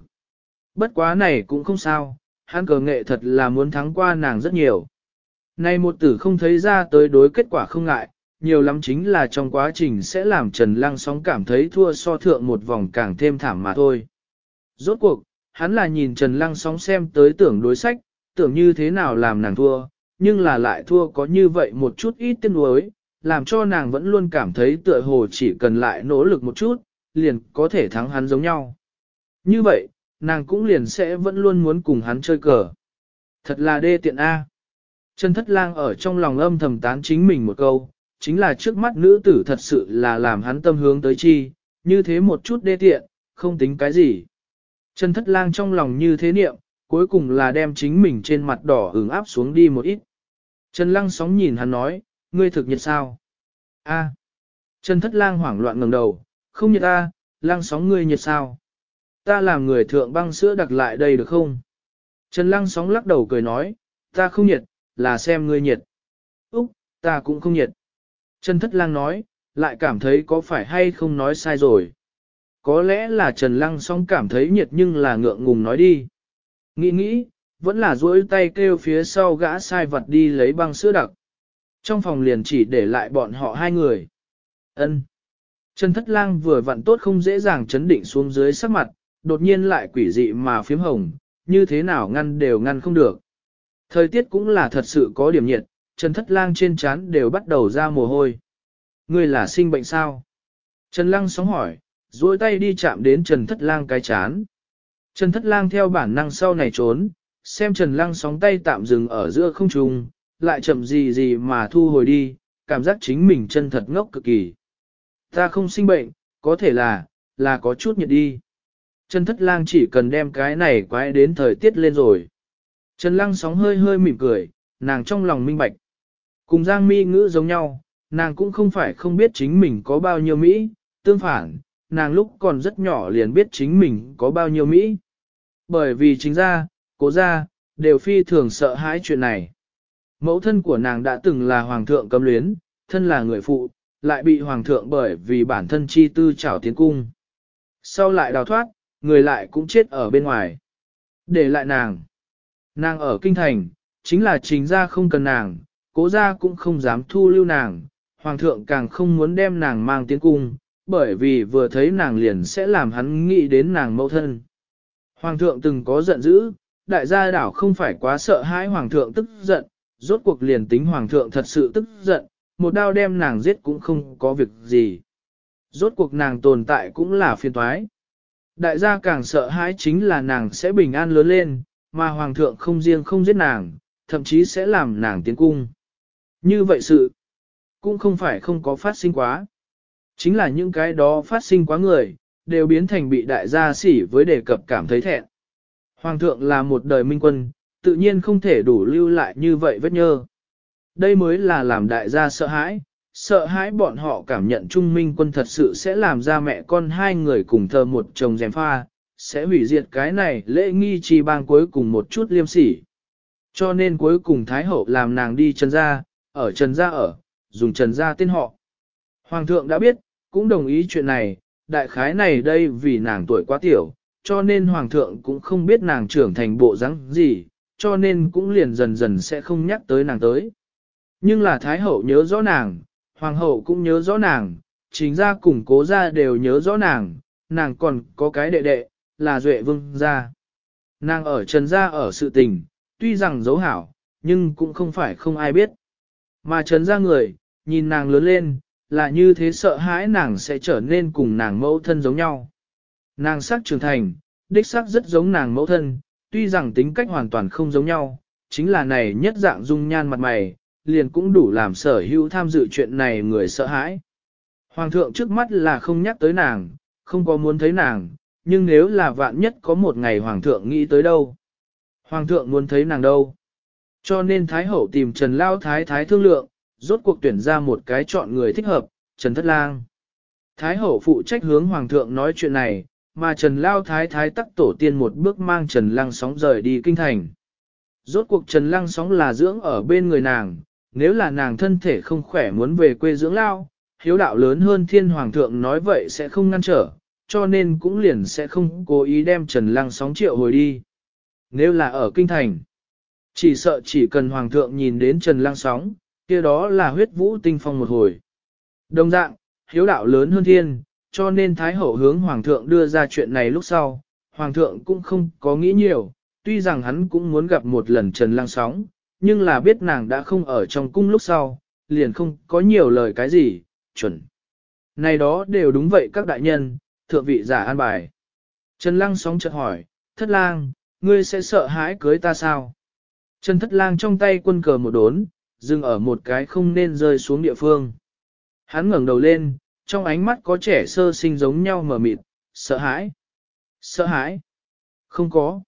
Bất quá này cũng không sao, hắn cờ nghệ thật là muốn thắng qua nàng rất nhiều. Này một tử không thấy ra tới đối kết quả không ngại, nhiều lắm chính là trong quá trình sẽ làm Trần Lăng sóng cảm thấy thua so thượng một vòng càng thêm thảm mà thôi. Rốt cuộc, hắn là nhìn Trần Lăng sóng xem tới tưởng đối sách, tưởng như thế nào làm nàng thua, nhưng là lại thua có như vậy một chút ít tiên đối, làm cho nàng vẫn luôn cảm thấy tựa hồ chỉ cần lại nỗ lực một chút, liền có thể thắng hắn giống nhau. Như vậy, nàng cũng liền sẽ vẫn luôn muốn cùng hắn chơi cờ. Thật là đê tiện A. Trần Thất Lang ở trong lòng âm thầm tán chính mình một câu, chính là trước mắt nữ tử thật sự là làm hắn tâm hướng tới chi, như thế một chút đê tiện, không tính cái gì. Trần Thất Lang trong lòng như thế niệm, cuối cùng là đem chính mình trên mặt đỏ ửng áp xuống đi một ít. Trần Lăng sóng nhìn hắn nói, ngươi thực nhiệt sao? A. Trần Thất Lang hoảng loạn ngẩng đầu, không nhiệt ta, Lang sóng ngươi nhiệt sao? Ta làm người thượng băng sữa đặt lại đây được không? Trần Lăng sóng lắc đầu cười nói, ta không nhiệt, là xem ngươi nhiệt. Úc, ta cũng không nhiệt. Trần Thất Lang nói, lại cảm thấy có phải hay không nói sai rồi. Có lẽ là Trần Lăng song cảm thấy nhiệt nhưng là ngượng ngùng nói đi. Nghĩ nghĩ, vẫn là duỗi tay kêu phía sau gã sai vật đi lấy băng sữa đặc. Trong phòng liền chỉ để lại bọn họ hai người. Ân. Trần Thất Lang vừa vặn tốt không dễ dàng chấn định xuống dưới sắc mặt, đột nhiên lại quỷ dị mà phiếm hồng, như thế nào ngăn đều ngăn không được. Thời tiết cũng là thật sự có điểm nhiệt, Trần Thất Lang trên trán đều bắt đầu ra mồ hôi. Ngươi là sinh bệnh sao? Trần Lăng sóng hỏi, duỗi tay đi chạm đến Trần Thất Lang cái chán. Trần Thất Lang theo bản năng sau này trốn, xem Trần Lăng sóng tay tạm dừng ở giữa không trung, lại chậm gì gì mà thu hồi đi, cảm giác chính mình chân thật ngốc cực kỳ. Ta không sinh bệnh, có thể là, là có chút nhiệt đi. Trần Thất Lang chỉ cần đem cái này quái đến thời tiết lên rồi. Trần Lăng sóng hơi hơi mỉm cười, nàng trong lòng minh bạch. Cùng Giang Mi ngữ giống nhau, nàng cũng không phải không biết chính mình có bao nhiêu Mỹ, tương phản, nàng lúc còn rất nhỏ liền biết chính mình có bao nhiêu Mỹ. Bởi vì chính ra, cố ra, đều phi thường sợ hãi chuyện này. Mẫu thân của nàng đã từng là hoàng thượng cấm luyến, thân là người phụ, lại bị hoàng thượng bởi vì bản thân chi tư trảo tiến cung. Sau lại đào thoát, người lại cũng chết ở bên ngoài. Để lại nàng. Nàng ở kinh thành, chính là chính gia không cần nàng, cố gia cũng không dám thu lưu nàng, hoàng thượng càng không muốn đem nàng mang tiến cung, bởi vì vừa thấy nàng liền sẽ làm hắn nghĩ đến nàng mẫu thân. Hoàng thượng từng có giận dữ, đại gia đảo không phải quá sợ hãi hoàng thượng tức giận, rốt cuộc liền tính hoàng thượng thật sự tức giận, một đao đem nàng giết cũng không có việc gì. Rốt cuộc nàng tồn tại cũng là phiền toái. Đại gia càng sợ hãi chính là nàng sẽ bình an lớn lên, mà hoàng thượng không riêng không giết nàng, thậm chí sẽ làm nàng tiến cung. Như vậy sự, cũng không phải không có phát sinh quá. Chính là những cái đó phát sinh quá người, đều biến thành bị đại gia sỉ với đề cập cảm thấy thẹn. Hoàng thượng là một đời minh quân, tự nhiên không thể đủ lưu lại như vậy vết nhơ. Đây mới là làm đại gia sợ hãi, sợ hãi bọn họ cảm nhận trung minh quân thật sự sẽ làm ra mẹ con hai người cùng thờ một chồng dèm pha, sẽ hủy diệt cái này lễ nghi trì bang cuối cùng một chút liêm sỉ. Cho nên cuối cùng Thái Hậu làm nàng đi Trần Gia, ở Trần Gia ở, dùng Trần Gia tên họ. Hoàng thượng đã biết, cũng đồng ý chuyện này, đại khái này đây vì nàng tuổi quá tiểu, cho nên Hoàng thượng cũng không biết nàng trưởng thành bộ rắn gì, cho nên cũng liền dần dần sẽ không nhắc tới nàng tới. Nhưng là Thái Hậu nhớ rõ nàng, Hoàng hậu cũng nhớ rõ nàng, chính gia cùng cố gia đều nhớ rõ nàng, nàng còn có cái đệ đệ, là Duệ Vương gia. Nàng ở Trần gia ở sự tình, tuy rằng giấu hảo, nhưng cũng không phải không ai biết. Mà Trần gia người, nhìn nàng lớn lên, là như thế sợ hãi nàng sẽ trở nên cùng nàng mẫu thân giống nhau. Nàng sắc trưởng thành, đích sắc rất giống nàng mẫu thân, tuy rằng tính cách hoàn toàn không giống nhau, chính là này nhất dạng dung nhan mặt mày, liền cũng đủ làm sở hữu tham dự chuyện này người sợ hãi. Hoàng thượng trước mắt là không nhắc tới nàng, không có muốn thấy nàng, nhưng nếu là vạn nhất có một ngày hoàng thượng nghĩ tới đâu? Hoàng thượng muốn thấy nàng đâu? Cho nên Thái Hậu tìm Trần Lao Thái Thái thương lượng, rốt cuộc tuyển ra một cái chọn người thích hợp, Trần Thất Lang. Thái Hậu phụ trách hướng Hoàng thượng nói chuyện này, mà Trần Lao Thái Thái tắc tổ tiên một bước mang Trần Lăng sóng rời đi kinh thành. Rốt cuộc Trần Lăng sóng là dưỡng ở bên người nàng, nếu là nàng thân thể không khỏe muốn về quê dưỡng lao, hiếu đạo lớn hơn thiên hoàng thượng nói vậy sẽ không ngăn trở, cho nên cũng liền sẽ không cố ý đem Trần Lăng sóng triệu hồi đi. Nếu là ở Kinh Thành, chỉ sợ chỉ cần Hoàng thượng nhìn đến Trần Lăng sóng, kia đó là huyết vũ tinh phong một hồi. Đồng dạng, hiếu đạo lớn hơn thiên, cho nên Thái Hậu hướng Hoàng thượng đưa ra chuyện này lúc sau, Hoàng thượng cũng không có nghĩ nhiều, tuy rằng hắn cũng muốn gặp một lần Trần Lăng sóng, nhưng là biết nàng đã không ở trong cung lúc sau, liền không có nhiều lời cái gì, chuẩn. Này đó đều đúng vậy các đại nhân, thượng vị giả an bài. Trần Lăng sóng chợt hỏi, thất lang, ngươi sẽ sợ hãi cưới ta sao? Trần thất lang trong tay quân cờ một đốn, dừng ở một cái không nên rơi xuống địa phương. Hắn ngẩng đầu lên, trong ánh mắt có trẻ sơ sinh giống nhau mở mịt, sợ hãi. Sợ hãi? Không có.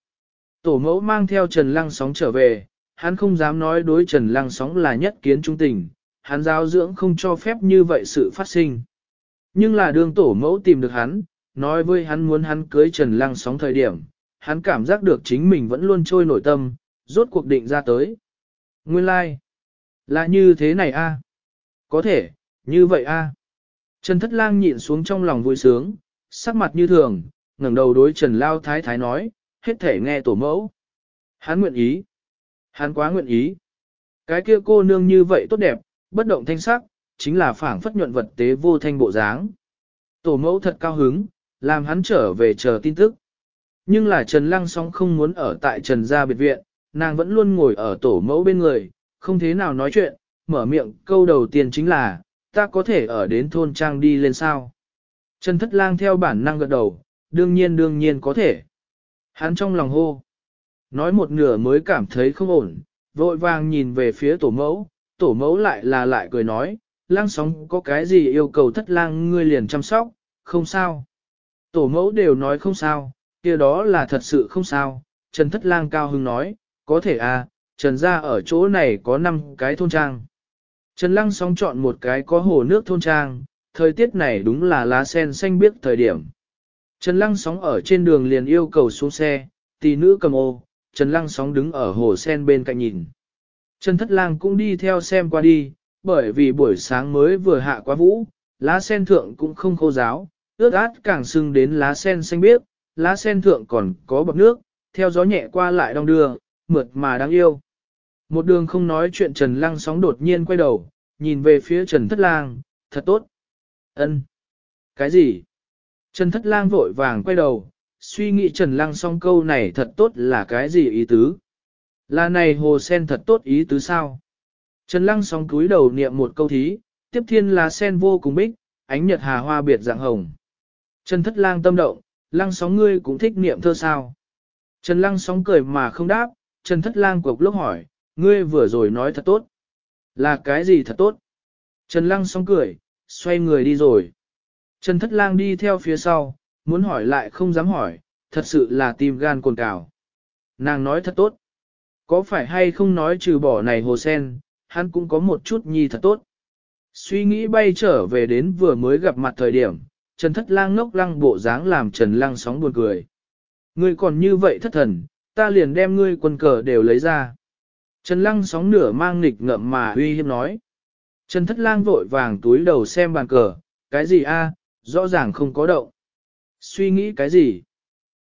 Tổ mẫu mang theo Trần Lăng sóng trở về, hắn không dám nói đối Trần Lăng sóng là nhất kiến trung tình, hắn giáo dưỡng không cho phép như vậy sự phát sinh. Nhưng là đường tổ mẫu tìm được hắn, nói với hắn muốn hắn cưới Trần Lăng sóng thời điểm, hắn cảm giác được chính mình vẫn luôn trôi nổi tâm, rốt cuộc định ra tới. Nguyên lai, like, là như thế này a? Có thể, như vậy a? Trần Thất Lang nhịn xuống trong lòng vui sướng, sắc mặt như thường, ngẩng đầu đối Trần Lao Thái Thái nói, hết thể nghe tổ mẫu. Hắn nguyện ý. Hắn quá nguyện ý. Cái kia cô nương như vậy tốt đẹp, bất động thanh sắc, chính là phảng phất nhuận vật tế vô thanh bộ dáng. Tổ mẫu thật cao hứng, làm hắn trở về chờ tin tức. Nhưng là Trần Lăng Sóng không muốn ở tại Trần Gia Biệt Viện, nàng vẫn luôn ngồi ở tổ mẫu bên người, không thế nào nói chuyện, mở miệng câu đầu tiên chính là, ta có thể ở đến thôn trang đi lên sao. Trần Thất Lang theo bản năng gật đầu, đương nhiên đương nhiên có thể. Hắn trong lòng hô. Nói một nửa mới cảm thấy không ổn, vội vàng nhìn về phía tổ mẫu, tổ mẫu lại là lại cười nói, lang sóng có cái gì yêu cầu thất lang ngươi liền chăm sóc, không sao. Tổ mẫu đều nói không sao, kia đó là thật sự không sao, Trần Thất Lang cao hứng nói, có thể à, Trần gia ở chỗ này có 5 cái thôn trang. Trần Lăng sóng chọn một cái có hồ nước thôn trang, thời tiết này đúng là lá sen xanh biếc thời điểm. Trần Lăng sóng ở trên đường liền yêu cầu xuống xe, tỷ nữ cầm ô, Trần Lăng sóng đứng ở hồ sen bên cạnh nhìn. Trần Thất Lang cũng đi theo xem qua đi, bởi vì buổi sáng mới vừa hạ quá vũ, lá sen thượng cũng không khô giáo, ướt át càng sưng đến lá sen xanh biếc, lá sen thượng còn có bọc nước, theo gió nhẹ qua lại đong đưa, mượt mà đáng yêu. Một đường không nói chuyện Trần Lăng sóng đột nhiên quay đầu, nhìn về phía Trần Thất Lang, thật tốt. ân Cái gì? Trần Thất Lang vội vàng quay đầu, suy nghĩ Trần Lăng song câu này thật tốt là cái gì ý tứ? Là này hồ sen thật tốt ý tứ sao? Trần Lăng sóng cúi đầu niệm một câu thí, tiếp thiên là sen vô cùng bích, ánh nhật hà hoa biệt dạng hồng. Trần thất lang tâm động, Lang sóng ngươi cũng thích niệm thơ sao. Trần Lang sóng cười mà không đáp, Trần thất lang cục lúc hỏi, ngươi vừa rồi nói thật tốt. Là cái gì thật tốt? Trần Lang sóng cười, xoay người đi rồi. Trần thất lang đi theo phía sau, muốn hỏi lại không dám hỏi, thật sự là tim gan cồn cào. Nàng nói thật tốt. Có phải hay không nói trừ bỏ này hồ sen, hắn cũng có một chút nhi thật tốt. Suy nghĩ bay trở về đến vừa mới gặp mặt thời điểm, Trần Thất Lang ngốc lăng bộ dáng làm Trần Lang sóng buồn cười. Ngươi còn như vậy thất thần, ta liền đem ngươi quân cờ đều lấy ra. Trần Lăng sóng nửa mang nghịch ngợm mà uy hiếp nói. Trần Thất Lang vội vàng túi đầu xem bàn cờ, cái gì a? Rõ ràng không có động. Suy nghĩ cái gì?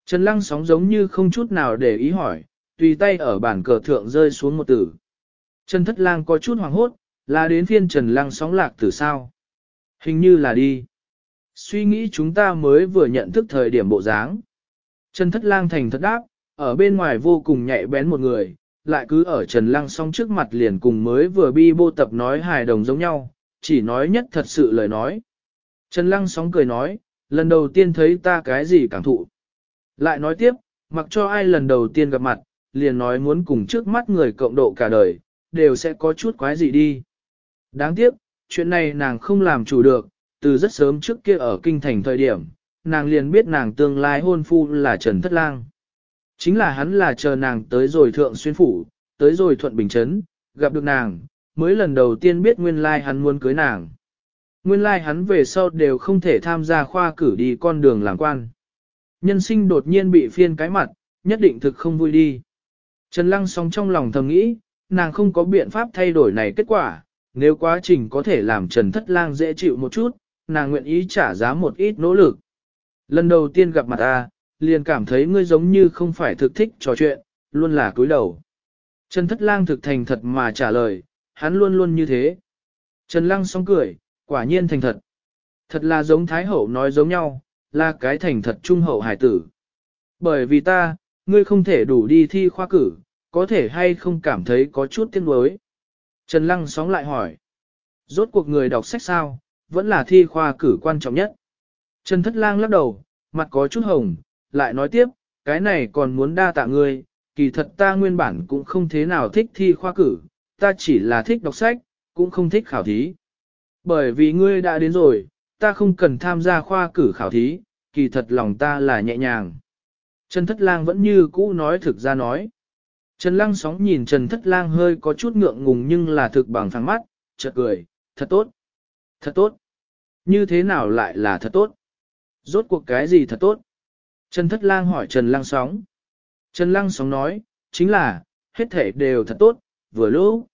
Trần Lăng sóng giống như không chút nào để ý hỏi, tùy tay ở bản cờ thượng rơi xuống một tử. Trần Thất Lang có chút hoảng hốt, là đến phiên Trần Lăng sóng lạc tử sao? Hình như là đi. Suy nghĩ chúng ta mới vừa nhận thức thời điểm bộ dáng. Trần Thất Lang thành thật đáp, ở bên ngoài vô cùng nhạy bén một người, lại cứ ở Trần lang song trước mặt liền cùng mới vừa bi bô tập nói hài đồng giống nhau, chỉ nói nhất thật sự lời nói. Trần lang sóng cười nói, lần đầu tiên thấy ta cái gì cảm thụ. Lại nói tiếp, mặc cho ai lần đầu tiên gặp mặt, liền nói muốn cùng trước mắt người cộng độ cả đời, đều sẽ có chút quái gì đi. Đáng tiếc, chuyện này nàng không làm chủ được, từ rất sớm trước kia ở kinh thành thời điểm, nàng liền biết nàng tương lai hôn phu là Trần Thất Lang. Chính là hắn là chờ nàng tới rồi thượng xuyên phủ, tới rồi thuận bình chấn, gặp được nàng, mới lần đầu tiên biết nguyên lai hắn muốn cưới nàng. Nguyên lai hắn về sau đều không thể tham gia khoa cử đi con đường làm quan. Nhân sinh đột nhiên bị phiên cái mặt, nhất định thực không vui đi. Trần Lăng sóng trong lòng thầm nghĩ, nàng không có biện pháp thay đổi này kết quả, nếu quá trình có thể làm Trần Thất Lang dễ chịu một chút, nàng nguyện ý trả giá một ít nỗ lực. Lần đầu tiên gặp mặt ta, liền cảm thấy ngươi giống như không phải thực thích trò chuyện, luôn là cúi đầu. Trần Thất Lang thực thành thật mà trả lời, hắn luôn luôn như thế. Trần Lăng song cười, quả nhiên thành thật. Thật là giống Thái Hậu nói giống nhau, là cái thành thật trung hậu hải tử. Bởi vì ta, ngươi không thể đủ đi thi khoa cử, có thể hay không cảm thấy có chút tiếc nuối. Trần Lăng sóng lại hỏi. Rốt cuộc người đọc sách sao, vẫn là thi khoa cử quan trọng nhất. Trần Thất Lang lắc đầu, mặt có chút hồng, lại nói tiếp, cái này còn muốn đa tạ ngươi, kỳ thật ta nguyên bản cũng không thế nào thích thi khoa cử, ta chỉ là thích đọc sách, cũng không thích khảo thí. Bởi vì ngươi đã đến rồi, ta không cần tham gia khoa cử khảo thí, kỳ thật lòng ta là nhẹ nhàng. Trần Thất Lang vẫn như cũ nói thực ra nói. Trần Lăng sóng nhìn Trần Thất Lang hơi có chút ngượng ngùng nhưng là thực bằng phẳng mắt, chợt cười, thật tốt, thật tốt. Như thế nào lại là thật tốt? Rốt cuộc cái gì thật tốt? Trần Thất Lang hỏi Trần Lang Sóng. Trần Lang Sóng nói, chính là, hết thể đều thật tốt, vừa lúc.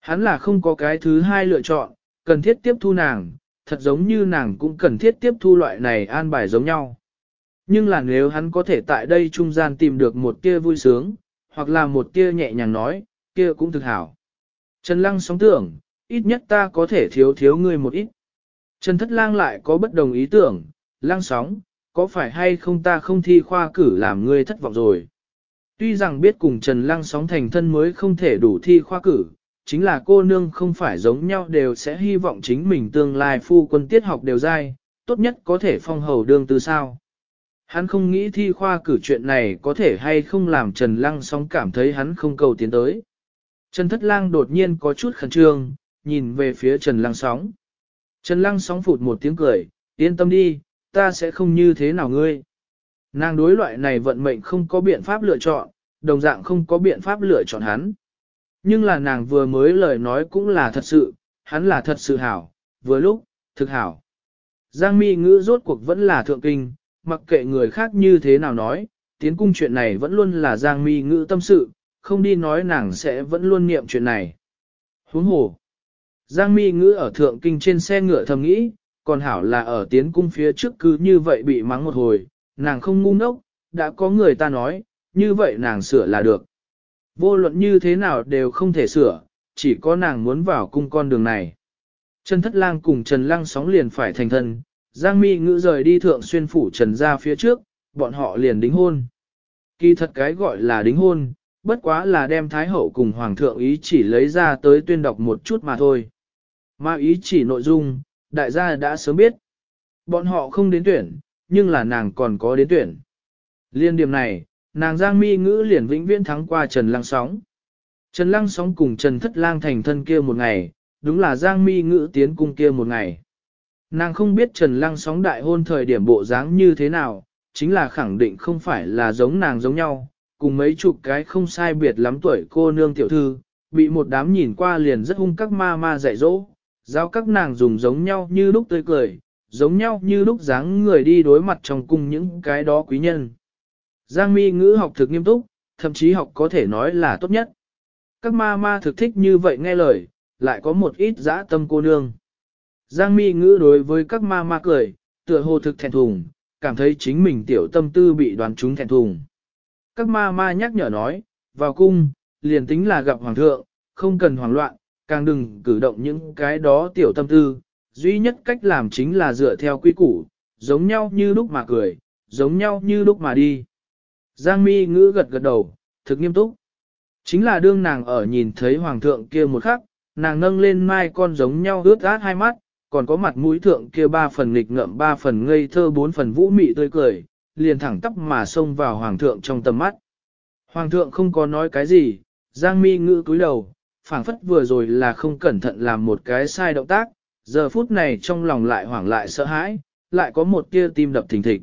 Hắn là không có cái thứ hai lựa chọn, cần thiết tiếp thu nàng, thật giống như nàng cũng cần thiết tiếp thu loại này an bài giống nhau. Nhưng là nếu hắn có thể tại đây trung gian tìm được một tia vui sướng, hoặc là một tia nhẹ nhàng nói, kia cũng thực hảo. Trần Lăng sóng tưởng, ít nhất ta có thể thiếu thiếu ngươi một ít. Trần Thất Lang lại có bất đồng ý tưởng, lang sóng, có phải hay không ta không thi khoa cử làm ngươi thất vọng rồi. Tuy rằng biết cùng Trần Lang sóng thành thân mới không thể đủ thi khoa cử, chính là cô nương không phải giống nhau đều sẽ hy vọng chính mình tương lai phu quân tiết học đều dai, tốt nhất có thể phong hầu đương tư sao. Hắn không nghĩ thi khoa cử chuyện này có thể hay không làm Trần Lăng sóng cảm thấy hắn không cầu tiến tới. Trần Thất Lang đột nhiên có chút khẩn trương, nhìn về phía Trần Lăng sóng. Trần Lăng sóng phụt một tiếng cười, yên tâm đi, ta sẽ không như thế nào ngươi. Nàng đối loại này vận mệnh không có biện pháp lựa chọn, đồng dạng không có biện pháp lựa chọn hắn. Nhưng là nàng vừa mới lời nói cũng là thật sự, hắn là thật sự hảo, vừa lúc, thực hảo. Giang mi ngữ rốt cuộc vẫn là thượng kinh, mặc kệ người khác như thế nào nói, tiến cung chuyện này vẫn luôn là giang mi ngữ tâm sự, không đi nói nàng sẽ vẫn luôn niệm chuyện này. Huống hồ, Giang mi ngữ ở thượng kinh trên xe ngựa thầm nghĩ, còn hảo là ở tiến cung phía trước cứ như vậy bị mắng một hồi, nàng không ngu ngốc, đã có người ta nói, như vậy nàng sửa là được. Vô luận như thế nào đều không thể sửa, chỉ có nàng muốn vào cung con đường này. Trần Thất Lang cùng Trần Lăng sóng liền phải thành thân, Giang Mi ngữ rời đi thượng xuyên phủ Trần ra phía trước, bọn họ liền đính hôn. Kỳ thật cái gọi là đính hôn, bất quá là đem Thái Hậu cùng Hoàng thượng ý chỉ lấy ra tới tuyên đọc một chút mà thôi. Mà ý chỉ nội dung, đại gia đã sớm biết. Bọn họ không đến tuyển, nhưng là nàng còn có đến tuyển. Liên điểm này, nàng Giang Mi ngữ liền vĩnh viễn thắng qua Trần Lăng Sóng. Trần Lăng Sóng cùng Trần Thất Lang thành thân kia một ngày, đúng là Giang Mi ngữ tiến cung kia một ngày. Nàng không biết Trần Lăng Sóng đại hôn thời điểm bộ dáng như thế nào, chính là khẳng định không phải là giống nàng giống nhau, cùng mấy chục cái không sai biệt lắm tuổi cô nương tiểu thư, bị một đám nhìn qua liền rất hung các ma ma dạy dỗ, Giao các nàng dùng giống nhau như lúc tươi cười, giống nhau như lúc dáng người đi đối mặt trong cung những cái đó quý nhân. Giang mi ngữ học thực nghiêm túc, thậm chí học có thể nói là tốt nhất. Các ma ma thực thích như vậy nghe lời, lại có một ít dã tâm cô nương. Giang mi ngữ đối với các ma ma cười, tựa hồ thực thẹn thùng, cảm thấy chính mình tiểu tâm tư bị đoàn chúng thẹn thùng. Các ma ma nhắc nhở nói, vào cung, liền tính là gặp hoàng thượng, không cần hoảng loạn, càng đừng cử động những cái đó tiểu tâm tư, duy nhất cách làm chính là dựa theo quy củ, giống nhau như lúc mà cười, giống nhau như lúc mà đi. Giang mi ngữ gật gật đầu, thực nghiêm túc. Chính là đương nàng ở nhìn thấy hoàng thượng kia một khắc, nàng nâng lên mai con giống nhau ướt át hai mắt, còn có mặt mũi thượng kia ba phần nghịch ngợm ba phần ngây thơ bốn phần vũ mị tươi cười, liền thẳng tắp mà xông vào hoàng thượng trong tầm mắt. Hoàng thượng không có nói cái gì, giang mi ngữ cúi đầu, phảng phất vừa rồi là không cẩn thận làm một cái sai động tác, giờ phút này trong lòng lại hoảng lại sợ hãi, lại có một tia tim đập thình thịch.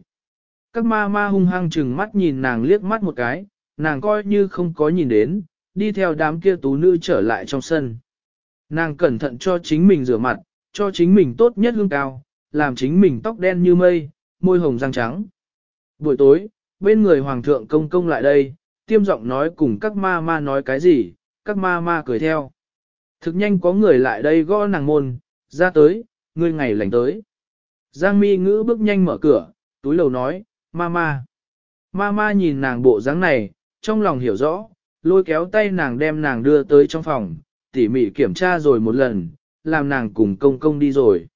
Các ma ma hung hăng chừng mắt nhìn nàng liếc mắt một cái, nàng coi như không có nhìn đến, đi theo đám kia tú nữ trở lại trong sân. Nàng cẩn thận cho chính mình rửa mặt, cho chính mình tốt nhất hương cao, làm chính mình tóc đen như mây, môi hồng răng trắng. Buổi tối, bên người hoàng thượng công công lại đây, tiêm giọng nói cùng các ma ma nói cái gì, các ma ma cười theo. Thực nhanh có người lại đây gõ nàng môn, ra tới, ngươi ngày lành tới. Giang mi ngữ bước nhanh mở cửa, túi lầu nói, ma ma. Ma ma nhìn nàng bộ dáng này, trong lòng hiểu rõ, lôi kéo tay nàng đem nàng đưa tới trong phòng, tỉ mỉ kiểm tra rồi một lần, làm nàng cùng công công đi rồi.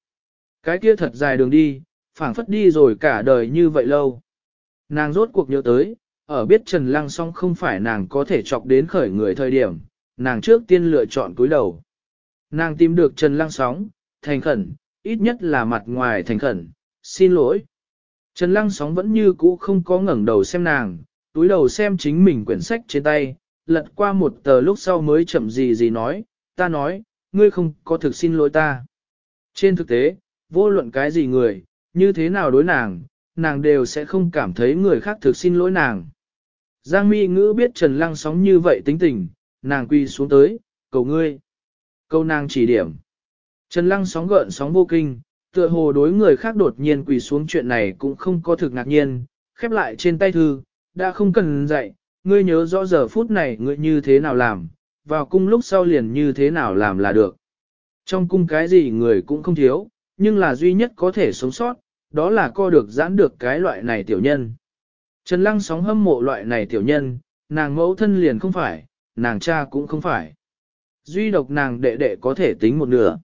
Cái kia thật dài đường đi, phảng phất đi rồi cả đời như vậy lâu. Nàng rốt cuộc nhớ tới, ở biết Trần Lăng song không phải nàng có thể chọc đến khởi người thời điểm, nàng trước tiên lựa chọn cúi đầu. Nàng tìm được Trần Lăng Sóng, thành khẩn, ít nhất là mặt ngoài thành khẩn, xin lỗi. Trần Lăng Sóng vẫn như cũ không có ngẩng đầu xem nàng, túi đầu xem chính mình quyển sách trên tay, lật qua một tờ lúc sau mới chậm gì gì nói, ta nói, ngươi không có thực xin lỗi ta. Trên thực tế, vô luận cái gì người, như thế nào đối nàng, nàng đều sẽ không cảm thấy người khác thực xin lỗi nàng. Giang Mi Ngữ biết Trần Lăng Sóng như vậy tính tình, nàng quy xuống tới, cầu ngươi. Câu nàng chỉ điểm. Trần Lăng sóng gợn sóng vô kinh, tựa hồ đối người khác đột nhiên quỳ xuống chuyện này cũng không có thực ngạc nhiên, khép lại trên tay thư, đã không cần dạy, ngươi nhớ rõ giờ phút này ngươi như thế nào làm, vào cung lúc sau liền như thế nào làm là được. Trong cung cái gì người cũng không thiếu, nhưng là duy nhất có thể sống sót, đó là co được giãn được cái loại này tiểu nhân. Trần Lăng sóng hâm mộ loại này tiểu nhân, nàng mẫu thân liền không phải, nàng cha cũng không phải. Duy độc nàng đệ đệ có thể tính một nửa.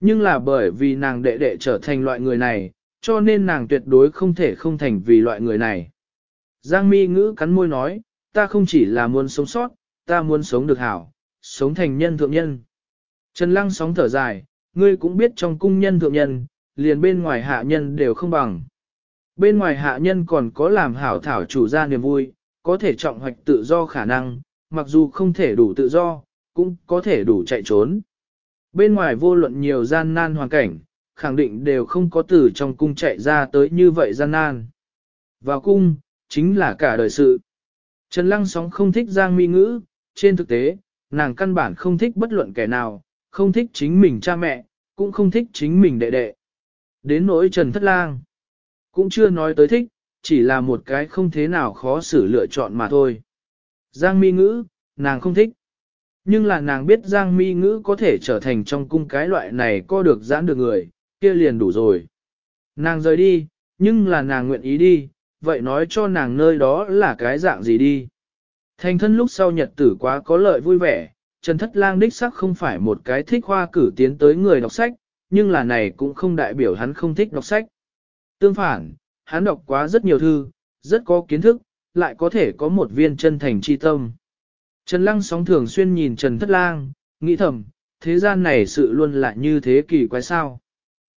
Nhưng là bởi vì nàng đệ đệ trở thành loại người này, cho nên nàng tuyệt đối không thể không thành vì loại người này. Giang mi ngữ cắn môi nói, ta không chỉ là muốn sống sót, ta muốn sống được hảo, sống thành nhân thượng nhân. Trần lăng sóng thở dài, ngươi cũng biết trong cung nhân thượng nhân, liền bên ngoài hạ nhân đều không bằng. Bên ngoài hạ nhân còn có làm hảo thảo chủ gia niềm vui, có thể trọng hoạch tự do khả năng, mặc dù không thể đủ tự do, cũng có thể đủ chạy trốn. Bên ngoài vô luận nhiều gian nan hoàn cảnh, khẳng định đều không có từ trong cung chạy ra tới như vậy gian nan. Vào cung, chính là cả đời sự. Trần Lăng Sóng không thích Giang Mi Ngữ, trên thực tế, nàng căn bản không thích bất luận kẻ nào, không thích chính mình cha mẹ, cũng không thích chính mình đệ đệ. Đến nỗi Trần Thất Lang, cũng chưa nói tới thích, chỉ là một cái không thế nào khó xử lựa chọn mà thôi. Giang mi ngữ, nàng không thích. Nhưng là nàng biết Giang mi ngữ có thể trở thành trong cung cái loại này có được giãn được người, kia liền đủ rồi. Nàng rời đi, nhưng là nàng nguyện ý đi, vậy nói cho nàng nơi đó là cái dạng gì đi. Thành thân lúc sau nhật tử quá có lợi vui vẻ, Trần Thất Lang đích sắc không phải một cái thích hoa cử tiến tới người đọc sách, nhưng là này cũng không đại biểu hắn không thích đọc sách. Tương phản, hắn đọc quá rất nhiều thư, rất có kiến thức, lại có thể có một viên chân thành chi tâm. Trần Lăng sóng thường xuyên nhìn Trần Thất Lang, nghĩ thầm, thế gian này sự luôn là như thế kỳ quái sao.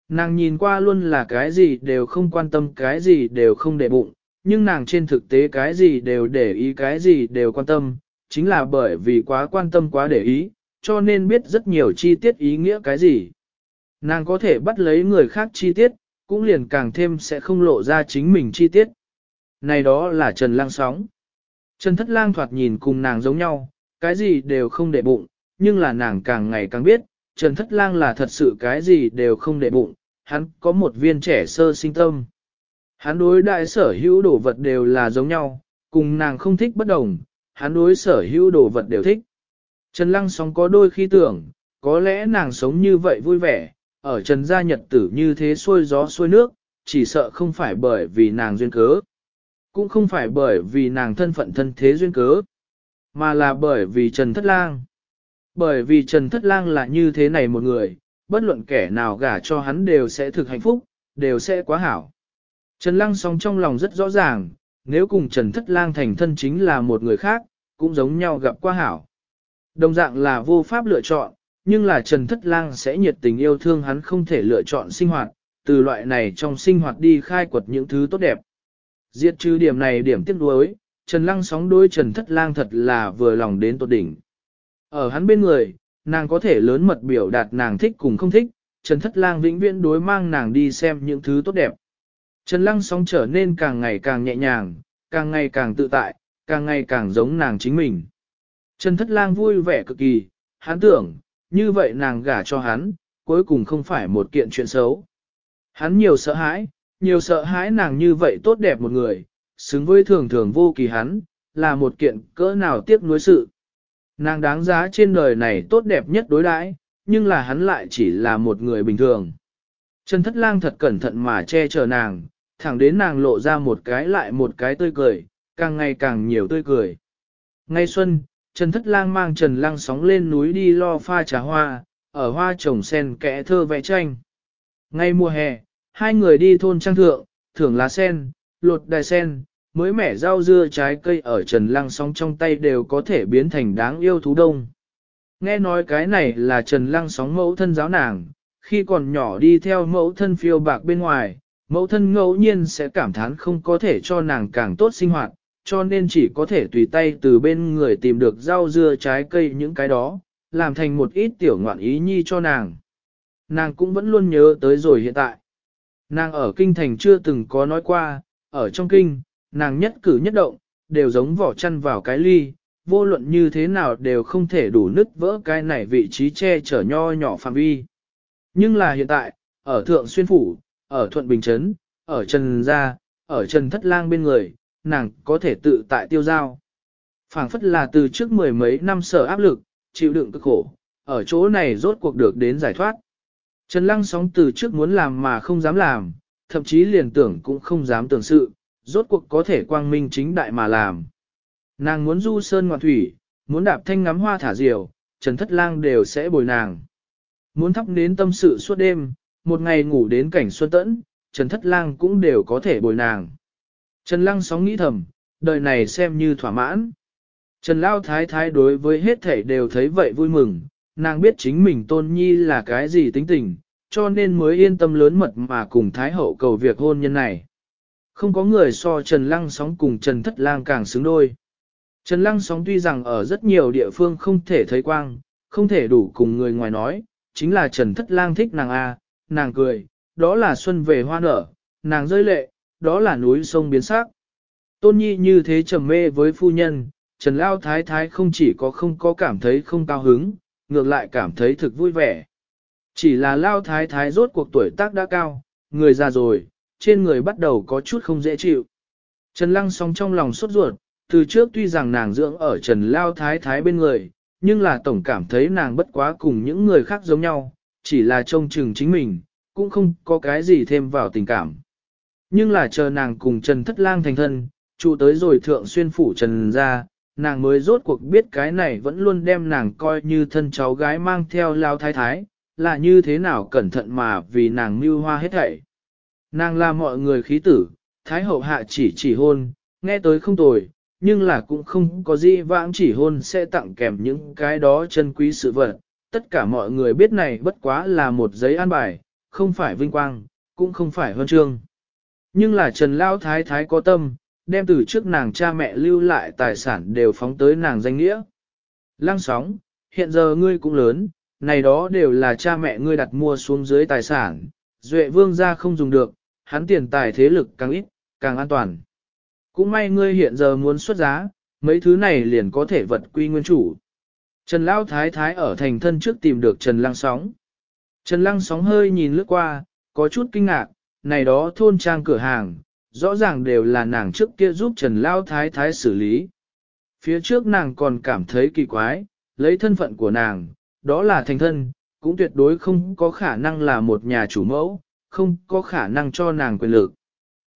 Nàng nhìn qua luôn là cái gì đều không quan tâm cái gì đều không để bụng, nhưng nàng trên thực tế cái gì đều để ý cái gì đều quan tâm, chính là bởi vì quá quan tâm quá để ý, cho nên biết rất nhiều chi tiết ý nghĩa cái gì. Nàng có thể bắt lấy người khác chi tiết, cũng liền càng thêm sẽ không lộ ra chính mình chi tiết này đó là Trần Lang sóng. Trần Thất Lang thoạt nhìn cùng nàng giống nhau, cái gì đều không để bụng, nhưng là nàng càng ngày càng biết, Trần Thất Lang là thật sự cái gì đều không để bụng, hắn có một viên trẻ sơ sinh tâm. Hắn đối đại sở hữu đồ vật đều là giống nhau, cùng nàng không thích bất đồng, hắn đối sở hữu đồ vật đều thích. Trần Lăng sóng có đôi khi tưởng, có lẽ nàng sống như vậy vui vẻ, ở Trần gia nhật tử như thế xuôi gió xuôi nước, chỉ sợ không phải bởi vì nàng duyên cớ. Cũng không phải bởi vì nàng thân phận thân thế duyên cớ, mà là bởi vì Trần Thất Lang. Bởi vì Trần Thất Lang là như thế này một người, bất luận kẻ nào gả cho hắn đều sẽ thực hạnh phúc, đều sẽ quá hảo. Trần Lang song trong lòng rất rõ ràng, nếu cùng Trần Thất Lang thành thân chính là một người khác, cũng giống nhau gặp quá hảo. Đồng dạng là vô pháp lựa chọn, nhưng là Trần Thất Lang sẽ nhiệt tình yêu thương hắn không thể lựa chọn sinh hoạt, từ loại này trong sinh hoạt đi khai quật những thứ tốt đẹp. Diệt trừ điểm này điểm tiếc nuối, Trần Lăng sóng đối Trần Thất Lang thật là vừa lòng đến tột đỉnh. Ở hắn bên người, nàng có thể lớn mật biểu đạt nàng thích cùng không thích, Trần Thất Lang vĩnh viễn đối mang nàng đi xem những thứ tốt đẹp. Trần Lăng sóng trở nên càng ngày càng nhẹ nhàng, càng ngày càng tự tại, càng ngày càng giống nàng chính mình. Trần Thất Lang vui vẻ cực kỳ, hắn tưởng, như vậy nàng gả cho hắn, cuối cùng không phải một kiện chuyện xấu. Hắn nhiều sợ hãi, nhiều sợ hãi nàng như vậy tốt đẹp một người, xứng với thường thường vô kỳ hắn, là một kiện cỡ nào tiếc nuối sự. Nàng đáng giá trên đời này tốt đẹp nhất đối đãi, nhưng là hắn lại chỉ là một người bình thường. Trần Thất Lang thật cẩn thận mà che chở nàng, thẳng đến nàng lộ ra một cái lại một cái tươi cười, càng ngày càng nhiều tươi cười. Ngay xuân, Trần Thất Lang mang Trần Lang sóng lên núi đi lo pha trà hoa, ở hoa trồng sen kẽ thơ vẽ tranh. Ngay mùa hè, hai người đi thôn trang thượng, thưởng lá sen, lột đài sen, mới mẻ rau dưa trái cây ở trần lăng sóng trong tay đều có thể biến thành đáng yêu thú đông. Nghe nói cái này là trần lăng sóng mẫu thân giáo nàng, khi còn nhỏ đi theo mẫu thân phiêu bạc bên ngoài, mẫu thân ngẫu nhiên sẽ cảm thán không có thể cho nàng càng tốt sinh hoạt, cho nên chỉ có thể tùy tay từ bên người tìm được rau dưa trái cây những cái đó, làm thành một ít tiểu ngoạn ý nhi cho nàng. Nàng cũng vẫn luôn nhớ tới rồi hiện tại. Nàng ở kinh thành chưa từng có nói qua, ở trong kinh, nàng nhất cử nhất động, đều giống vỏ chăn vào cái ly, vô luận như thế nào đều không thể đủ nứt vỡ cái này vị trí che chở nho nhỏ phạm vi. Nhưng là hiện tại, ở Thượng Xuyên Phủ, ở Thuận Bình Trấn, ở Trần Gia, ở Trần Thất Lang bên người, nàng có thể tự tại tiêu giao. phảng phất là từ trước mười mấy năm sở áp lực, chịu đựng cực khổ, ở chỗ này rốt cuộc được đến giải thoát. Trần Lăng sóng từ trước muốn làm mà không dám làm, thậm chí liền tưởng cũng không dám tưởng sự, rốt cuộc có thể quang minh chính đại mà làm. Nàng muốn du sơn ngoạn thủy, muốn đạp thanh ngắm hoa thả diều, Trần Thất Lang đều sẽ bồi nàng. Muốn thắp nến tâm sự suốt đêm, một ngày ngủ đến cảnh xuân tẫn, Trần Thất Lang cũng đều có thể bồi nàng. Trần Lăng sóng nghĩ thầm, đời này xem như thỏa mãn. Trần Lao Thái Thái đối với hết thể đều thấy vậy vui mừng, nàng biết chính mình tôn nhi là cái gì tính tình, cho nên mới yên tâm lớn mật mà cùng Thái Hậu cầu việc hôn nhân này. Không có người so Trần Lăng Sóng cùng Trần Thất Lang càng xứng đôi. Trần Lăng Sóng tuy rằng ở rất nhiều địa phương không thể thấy quang, không thể đủ cùng người ngoài nói, chính là Trần Thất Lang thích nàng A, nàng cười, đó là xuân về hoa nở, nàng rơi lệ, đó là núi sông biến sắc. Tôn Nhi như thế trầm mê với phu nhân, Trần Lao Thái Thái không chỉ có không có cảm thấy không cao hứng, ngược lại cảm thấy thực vui vẻ. Chỉ là lao thái thái rốt cuộc tuổi tác đã cao, người già rồi, trên người bắt đầu có chút không dễ chịu. Trần Lăng song trong lòng sốt ruột, từ trước tuy rằng nàng dưỡng ở Trần Lao Thái Thái bên người, nhưng là tổng cảm thấy nàng bất quá cùng những người khác giống nhau, chỉ là trông chừng chính mình, cũng không có cái gì thêm vào tình cảm. Nhưng là chờ nàng cùng Trần Thất Lang thành thân, trụ tới rồi thượng xuyên phủ Trần ra, nàng mới rốt cuộc biết cái này vẫn luôn đem nàng coi như thân cháu gái mang theo lao thái thái, là như thế nào cẩn thận mà vì nàng mưu hoa hết thảy. Nàng là mọi người khí tử, thái hậu hạ chỉ chỉ hôn, nghe tới không tồi, nhưng là cũng không có gì vãng chỉ hôn sẽ tặng kèm những cái đó chân quý sự vật. Tất cả mọi người biết này bất quá là một giấy an bài, không phải vinh quang, cũng không phải huân chương. Nhưng là Trần Lão Thái Thái có tâm, đem từ trước nàng cha mẹ lưu lại tài sản đều phóng tới nàng danh nghĩa. Lăng sóng, hiện giờ ngươi cũng lớn, này đó đều là cha mẹ ngươi đặt mua xuống dưới tài sản, duệ vương gia không dùng được, hắn tiền tài thế lực càng ít, càng an toàn. Cũng may ngươi hiện giờ muốn xuất giá, mấy thứ này liền có thể vật quy nguyên chủ. Trần Lão Thái Thái ở thành thân trước tìm được Trần Lăng Sóng. Trần Lăng Sóng hơi nhìn lướt qua, có chút kinh ngạc, này đó thôn trang cửa hàng, rõ ràng đều là nàng trước kia giúp Trần Lao Thái Thái xử lý. Phía trước nàng còn cảm thấy kỳ quái, lấy thân phận của nàng, đó là thành thân, cũng tuyệt đối không có khả năng là một nhà chủ mẫu, không có khả năng cho nàng quyền lực.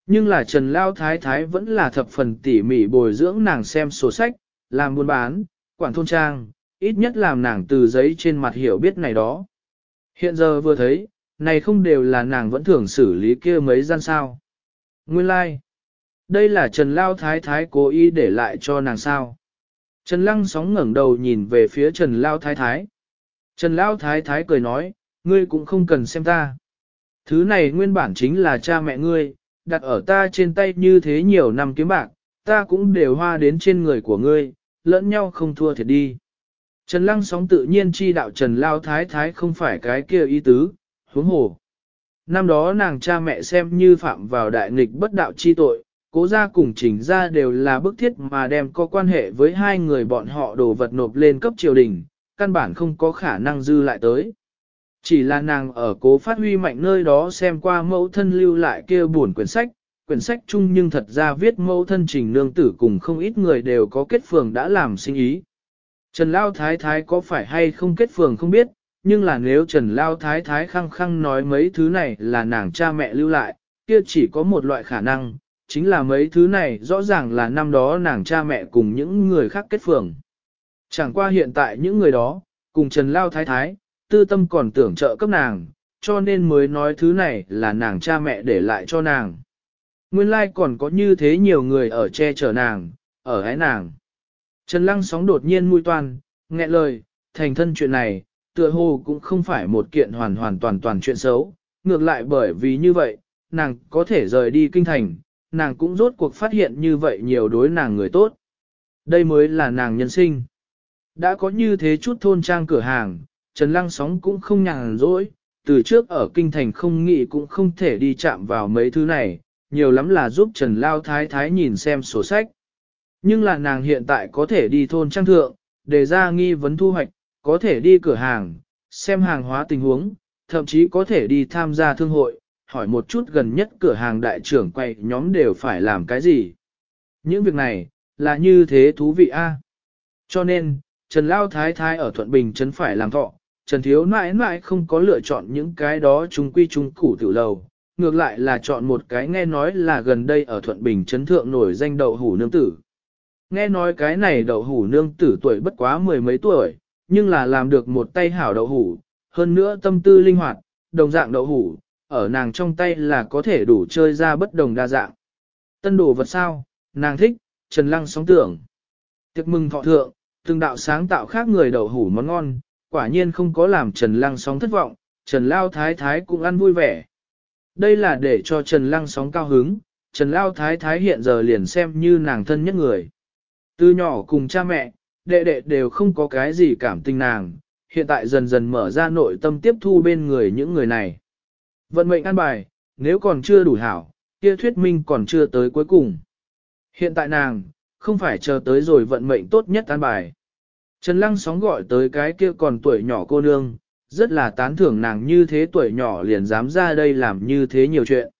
Nhưng là Trần Lao Thái Thái vẫn là thập phần tỉ mỉ bồi dưỡng nàng xem sổ sách, làm buôn bán, quản thôn trang, ít nhất làm nàng từ giấy trên mặt hiểu biết này đó. Hiện giờ vừa thấy, này không đều là nàng vẫn thường xử lý kia mấy gian sao. Nguyên lai, like. đây là Trần Lao Thái Thái cố ý để lại cho nàng sao. Trần Lăng sóng ngẩng đầu nhìn về phía Trần Lao Thái Thái. Trần Lao Thái Thái cười nói, ngươi cũng không cần xem ta. Thứ này nguyên bản chính là cha mẹ ngươi, đặt ở ta trên tay như thế nhiều năm kiếm bạc, ta cũng đều hoa đến trên người của ngươi, lẫn nhau không thua thiệt đi. Trần Lăng sóng tự nhiên chi đạo Trần Lao Thái Thái không phải cái kia ý tứ, huống hồ, Năm đó nàng cha mẹ xem như phạm vào đại nghịch bất đạo chi tội, cố gia cùng chỉnh gia đều là bức thiết mà đem có quan hệ với hai người bọn họ đồ vật nộp lên cấp triều đình, căn bản không có khả năng dư lại tới. Chỉ là nàng ở cố phát huy mạnh nơi đó xem qua mẫu thân lưu lại kia buồn quyển sách, quyển sách chung nhưng thật ra viết mẫu thân trình nương tử cùng không ít người đều có kết phường đã làm sinh ý. Trần Lao Thái Thái có phải hay không kết phường không biết, nhưng là nếu Trần Lao Thái Thái khăng khăng nói mấy thứ này là nàng cha mẹ lưu lại, kia chỉ có một loại khả năng, chính là mấy thứ này rõ ràng là năm đó nàng cha mẹ cùng những người khác kết phường. Chẳng qua hiện tại những người đó, cùng Trần Lao Thái Thái, tư tâm còn tưởng trợ cấp nàng, cho nên mới nói thứ này là nàng cha mẹ để lại cho nàng. Nguyên lai còn có như thế nhiều người ở che chở nàng, ở hái nàng. Trần Lăng sóng đột nhiên mui toan, nghẹn lời, thành thân chuyện này, tựa hồ cũng không phải một kiện hoàn hoàn toàn toàn chuyện xấu, ngược lại bởi vì như vậy, nàng có thể rời đi kinh thành, nàng cũng rốt cuộc phát hiện như vậy nhiều đối nàng người tốt. Đây mới là nàng nhân sinh. Đã có như thế chút thôn trang cửa hàng, Trần Lăng Sóng cũng không nhàn rỗi, từ trước ở kinh thành không nghĩ cũng không thể đi chạm vào mấy thứ này, nhiều lắm là giúp Trần Lao Thái Thái nhìn xem sổ sách. Nhưng là nàng hiện tại có thể đi thôn trang thượng, để ra nghi vấn thu hoạch, có thể đi cửa hàng, xem hàng hóa tình huống, thậm chí có thể đi tham gia thương hội, hỏi một chút gần nhất cửa hàng đại trưởng quay nhóm đều phải làm cái gì. Những việc này, là như thế thú vị a. Cho nên, Trần Lao Thái Thái ở Thuận Bình Trấn phải làm thọ, Trần Thiếu mãi mãi không có lựa chọn những cái đó trung quy trung củ tiểu lầu, ngược lại là chọn một cái nghe nói là gần đây ở Thuận Bình Trấn Thượng nổi danh đậu hủ nương tử. Nghe nói cái này đậu hủ nương tử tuổi bất quá mười mấy tuổi, nhưng là làm được một tay hảo đậu hủ, hơn nữa tâm tư linh hoạt, đồng dạng đậu hủ, ở nàng trong tay là có thể đủ chơi ra bất đồng đa dạng. Tân đồ vật sao, nàng thích, Trần Lăng sóng tưởng. Tiệc mừng thọ thượng, từng đạo sáng tạo khác người đậu hủ món ngon, quả nhiên không có làm Trần Lăng sóng thất vọng, Trần Lao Thái Thái cũng ăn vui vẻ. Đây là để cho Trần Lăng sóng cao hứng, Trần Lao Thái Thái hiện giờ liền xem như nàng thân nhất người. Từ nhỏ cùng cha mẹ, đệ đệ đều không có cái gì cảm tình nàng, hiện tại dần dần mở ra nội tâm tiếp thu bên người những người này. Vận mệnh an bài, nếu còn chưa đủ hảo, kia thuyết minh còn chưa tới cuối cùng. Hiện tại nàng, không phải chờ tới rồi vận mệnh tốt nhất an bài. Trần Lăng sóng gọi tới cái kia còn tuổi nhỏ cô nương, rất là tán thưởng nàng như thế tuổi nhỏ liền dám ra đây làm như thế nhiều chuyện.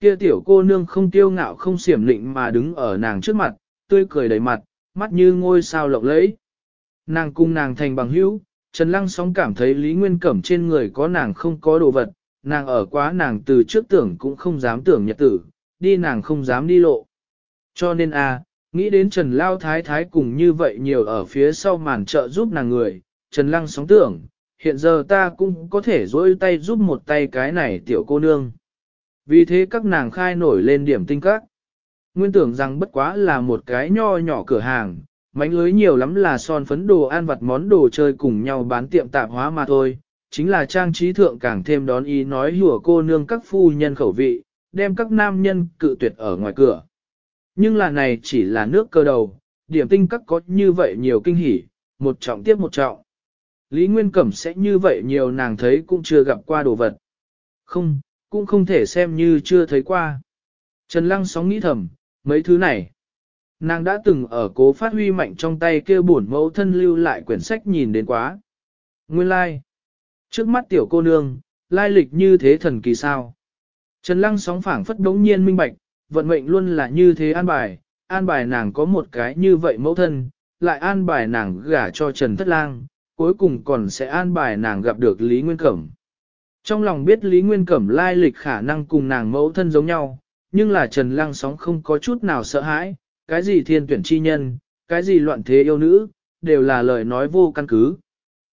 Kia tiểu cô nương không tiêu ngạo không xiểm lịnh mà đứng ở nàng trước mặt, tươi cười đầy mặt, mắt như ngôi sao lộng lẫy. Nàng cung nàng thành bằng hữu, Trần Lăng sóng cảm thấy Lý Nguyên Cẩm trên người có nàng không có đồ vật, nàng ở quá nàng từ trước tưởng cũng không dám tưởng nhật tử, đi nàng không dám đi lộ. Cho nên a à, nghĩ đến Trần Lao Thái Thái cùng như vậy nhiều ở phía sau màn trợ giúp nàng người, Trần Lăng sóng tưởng, hiện giờ ta cũng có thể dối tay giúp một tay cái này tiểu cô nương. Vì thế các nàng khai nổi lên điểm tinh các nguyên tưởng rằng bất quá là một cái nho nhỏ cửa hàng, mánh lưới nhiều lắm là son phấn đồ ăn vặt món đồ chơi cùng nhau bán tiệm tạp hóa mà thôi, chính là trang trí thượng càng thêm đón ý nói hùa cô nương các phu nhân khẩu vị, đem các nam nhân cự tuyệt ở ngoài cửa. Nhưng là này chỉ là nước cơ đầu, điểm tinh các có như vậy nhiều kinh hỉ, một trọng tiếp một trọng. Lý Nguyên Cẩm sẽ như vậy nhiều nàng thấy cũng chưa gặp qua đồ vật. Không, cũng không thể xem như chưa thấy qua. Trần Lăng sóng nghĩ thầm, Mấy thứ này, nàng đã từng ở cố phát huy mạnh trong tay kia bổn mẫu thân lưu lại quyển sách nhìn đến quá. Nguyên lai, like. trước mắt tiểu cô nương, lai lịch như thế thần kỳ sao. Trần Lăng sóng phảng phất đống nhiên minh bạch, vận mệnh luôn là như thế an bài, an bài nàng có một cái như vậy mẫu thân, lại an bài nàng gả cho Trần Thất Lang, cuối cùng còn sẽ an bài nàng gặp được Lý Nguyên Cẩm. Trong lòng biết Lý Nguyên Cẩm lai lịch khả năng cùng nàng mẫu thân giống nhau, nhưng là Trần Lăng sóng không có chút nào sợ hãi, cái gì thiên tuyển chi nhân, cái gì loạn thế yêu nữ, đều là lời nói vô căn cứ.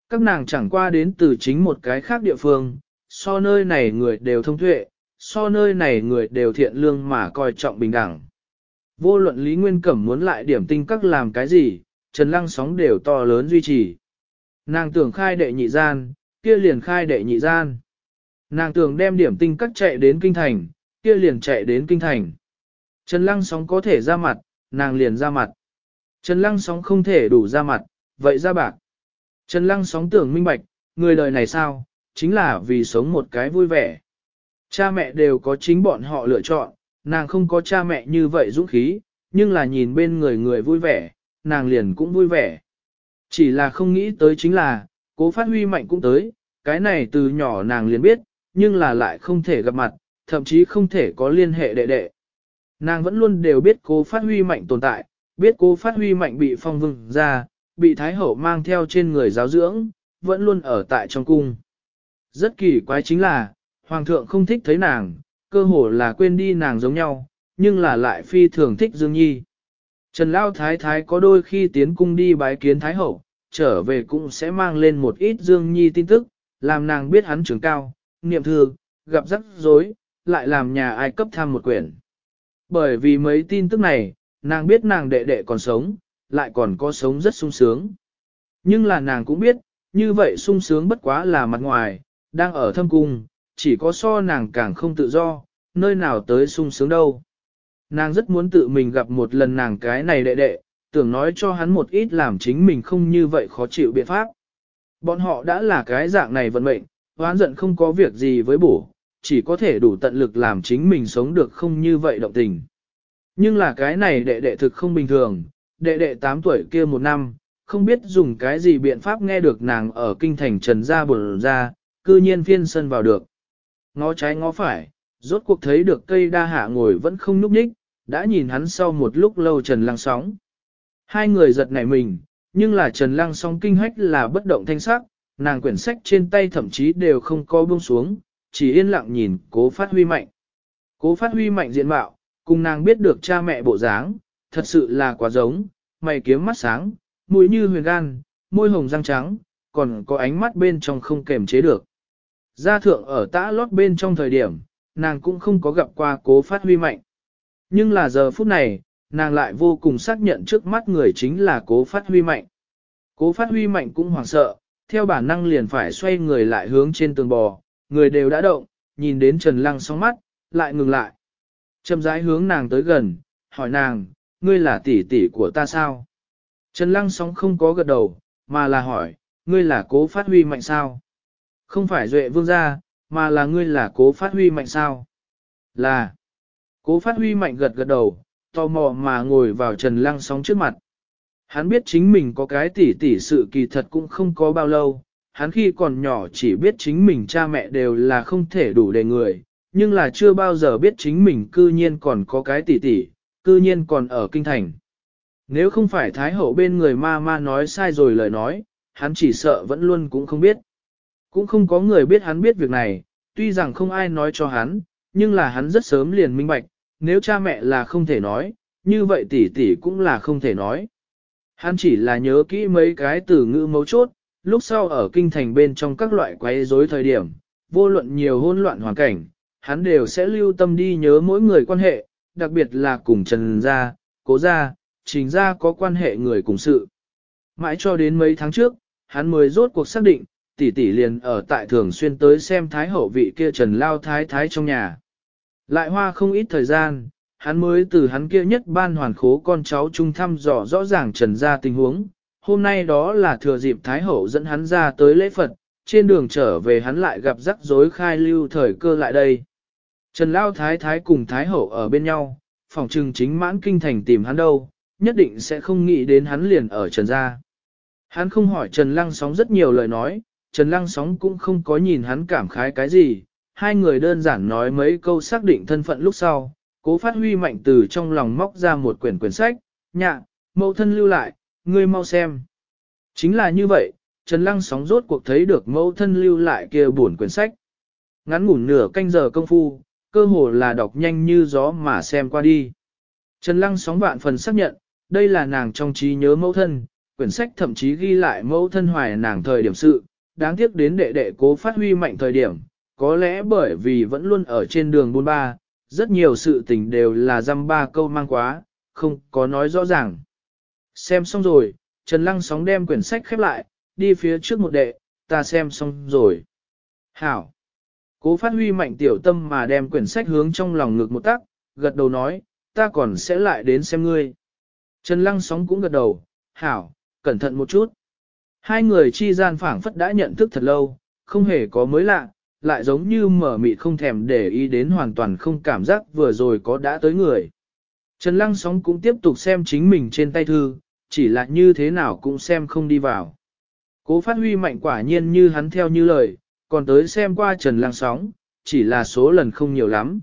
Các nàng chẳng qua đến từ chính một cái khác địa phương, so nơi này người đều thông thuệ, so nơi này người đều thiện lương mà coi trọng bình đẳng. Vô luận Lý Nguyên Cẩm muốn lại điểm tinh các làm cái gì, Trần Lăng sóng đều to lớn duy trì. Nàng tưởng khai đệ nhị gian, kia liền khai đệ nhị gian. Nàng tưởng đem điểm tinh các chạy đến kinh thành, kia liền chạy đến kinh thành. Trần Lăng Sóng có thể ra mặt, nàng liền ra mặt. Trần Lăng Sóng không thể đủ ra mặt, vậy ra bạc. Trần Lăng Sóng tưởng minh bạch, người đời này sao, chính là vì sống một cái vui vẻ. Cha mẹ đều có chính bọn họ lựa chọn, nàng không có cha mẹ như vậy dũng khí, nhưng là nhìn bên người người vui vẻ, nàng liền cũng vui vẻ. Chỉ là không nghĩ tới chính là, cố phát huy mạnh cũng tới, cái này từ nhỏ nàng liền biết, nhưng là lại không thể gặp mặt, thậm chí không thể có liên hệ đệ đệ. Nàng vẫn luôn đều biết cố phát huy mạnh tồn tại, biết cố phát huy mạnh bị phong vừng ra, bị Thái Hậu mang theo trên người giáo dưỡng, vẫn luôn ở tại trong cung. Rất kỳ quái chính là, Hoàng thượng không thích thấy nàng, cơ hồ là quên đi nàng giống nhau, nhưng là lại phi thường thích Dương Nhi. Trần Lao Thái Thái có đôi khi tiến cung đi bái kiến Thái Hậu, trở về cũng sẽ mang lên một ít Dương Nhi tin tức, làm nàng biết hắn trưởng cao, niệm thường gặp rắc rối, lại làm nhà ai cấp tham một quyển. Bởi vì mấy tin tức này, nàng biết nàng đệ đệ còn sống, lại còn có sống rất sung sướng. Nhưng là nàng cũng biết, như vậy sung sướng bất quá là mặt ngoài, đang ở thâm cung, chỉ có so nàng càng không tự do, nơi nào tới sung sướng đâu. Nàng rất muốn tự mình gặp một lần nàng cái này đệ đệ, tưởng nói cho hắn một ít làm chính mình không như vậy khó chịu biện pháp. Bọn họ đã là cái dạng này vận mệnh, hoán giận không có việc gì với bổ, chỉ có thể đủ tận lực làm chính mình sống được không như vậy động tình. Nhưng là cái này đệ đệ thực không bình thường, đệ đệ 8 tuổi kia một năm, không biết dùng cái gì biện pháp nghe được nàng ở kinh thành trần gia bồn ra, cư nhiên phiên sân vào được. Ngó trái ngó phải, rốt cuộc thấy được cây đa hạ ngồi vẫn không núp ních, đã nhìn hắn sau một lúc lâu trần lăng sóng. Hai người giật nảy mình, nhưng là trần lăng sóng kinh hách là bất động thanh sắc, nàng quyển sách trên tay thậm chí đều không có buông xuống, chỉ yên lặng nhìn cố phát huy mạnh. Cố phát huy mạnh diện mạo, cùng nàng biết được cha mẹ bộ dáng, thật sự là quá giống, mày kiếm mắt sáng, mũi như huyền gan, môi hồng răng trắng, còn có ánh mắt bên trong không kềm chế được. Gia thượng ở tã lót bên trong thời điểm, nàng cũng không có gặp qua cố phát huy mạnh. Nhưng là giờ phút này, nàng lại vô cùng xác nhận trước mắt người chính là cố phát huy mạnh. Cố phát huy mạnh cũng hoảng sợ, theo bản năng liền phải xoay người lại hướng trên tường bò, người đều đã động, nhìn đến Trần Lăng sóng mắt, lại ngừng lại. Châm rãi hướng nàng tới gần, hỏi nàng, ngươi là tỷ tỷ của ta sao? Trần Lăng sóng không có gật đầu, mà là hỏi, ngươi là cố phát huy mạnh sao? Không phải duệ vương gia, mà là ngươi là cố phát huy mạnh sao? Là. Cố phát huy mạnh gật gật đầu, tò mò mà ngồi vào Trần Lăng sóng trước mặt. Hắn biết chính mình có cái tỷ tỷ sự kỳ thật cũng không có bao lâu, hắn khi còn nhỏ chỉ biết chính mình cha mẹ đều là không thể đủ để người, nhưng là chưa bao giờ biết chính mình cư nhiên còn có cái tỷ tỷ, cư nhiên còn ở kinh thành. Nếu không phải Thái Hậu bên người ma ma nói sai rồi lời nói, hắn chỉ sợ vẫn luôn cũng không biết. Cũng không có người biết hắn biết việc này, tuy rằng không ai nói cho hắn, nhưng là hắn rất sớm liền minh bạch, nếu cha mẹ là không thể nói, như vậy tỷ tỷ cũng là không thể nói. Hắn chỉ là nhớ kỹ mấy cái từ ngữ mấu chốt, lúc sau ở kinh thành bên trong các loại quấy rối thời điểm, vô luận nhiều hỗn loạn hoàn cảnh, hắn đều sẽ lưu tâm đi nhớ mỗi người quan hệ, đặc biệt là cùng Trần Gia, Cố Gia, Trình Gia có quan hệ người cùng sự. Mãi cho đến mấy tháng trước, hắn mới rốt cuộc xác định, tỷ tỷ liền ở tại thường xuyên tới xem thái hậu vị kia Trần Lao Thái Thái trong nhà. Lại hoa không ít thời gian, hắn mới từ hắn kia nhất ban hoàn khố con cháu trung thăm dò rõ ràng Trần Gia tình huống, hôm nay đó là thừa dịp Thái Hậu dẫn hắn ra tới lễ Phật, trên đường trở về hắn lại gặp rắc rối khai lưu thời cơ lại đây. Trần Lao Thái Thái cùng Thái Hậu ở bên nhau, phòng trừng chính mãn kinh thành tìm hắn đâu, nhất định sẽ không nghĩ đến hắn liền ở Trần gia. Hắn không hỏi Trần Lăng Sóng rất nhiều lời nói, Trần Lăng Sóng cũng không có nhìn hắn cảm khái cái gì, hai người đơn giản nói mấy câu xác định thân phận lúc sau, cố phát huy mạnh từ trong lòng móc ra một quyển quyển sách, nhạ, mẫu thân lưu lại, ngươi mau xem. Chính là như vậy, Trần Lăng sóng rốt cuộc thấy được mẫu thân lưu lại kia buồn quyển sách. Ngắn ngủn nửa canh giờ công phu, cơ hồ là đọc nhanh như gió mà xem qua đi. Trần Lăng sóng vạn phần xác nhận, đây là nàng trong trí nhớ mẫu thân, quyển sách thậm chí ghi lại mẫu thân hoài nàng thời điểm sự, đáng tiếc đến đệ đệ cố phát huy mạnh thời điểm, có lẽ bởi vì vẫn luôn ở trên đường buôn ba, rất nhiều sự tình đều là dăm ba câu mang quá, không có nói rõ ràng. Xem xong rồi, Trần Lăng sóng đem quyển sách khép lại, đi phía trước một đệ, ta xem xong rồi. Hảo. Cố phát huy mạnh tiểu tâm mà đem quyển sách hướng trong lòng ngực một tắc, gật đầu nói, ta còn sẽ lại đến xem ngươi. Trần Lăng sóng cũng gật đầu, hảo, cẩn thận một chút. Hai người chi gian phảng phất đã nhận thức thật lâu, không hề có mới lạ, lại giống như mở mịt không thèm để ý đến hoàn toàn không cảm giác vừa rồi có đã tới người. Trần Lăng sóng cũng tiếp tục xem chính mình trên tay thư, chỉ là như thế nào cũng xem không đi vào. Cố phát huy mạnh quả nhiên như hắn theo như lời, còn tới xem qua Trần Lăng Sóng, chỉ là số lần không nhiều lắm.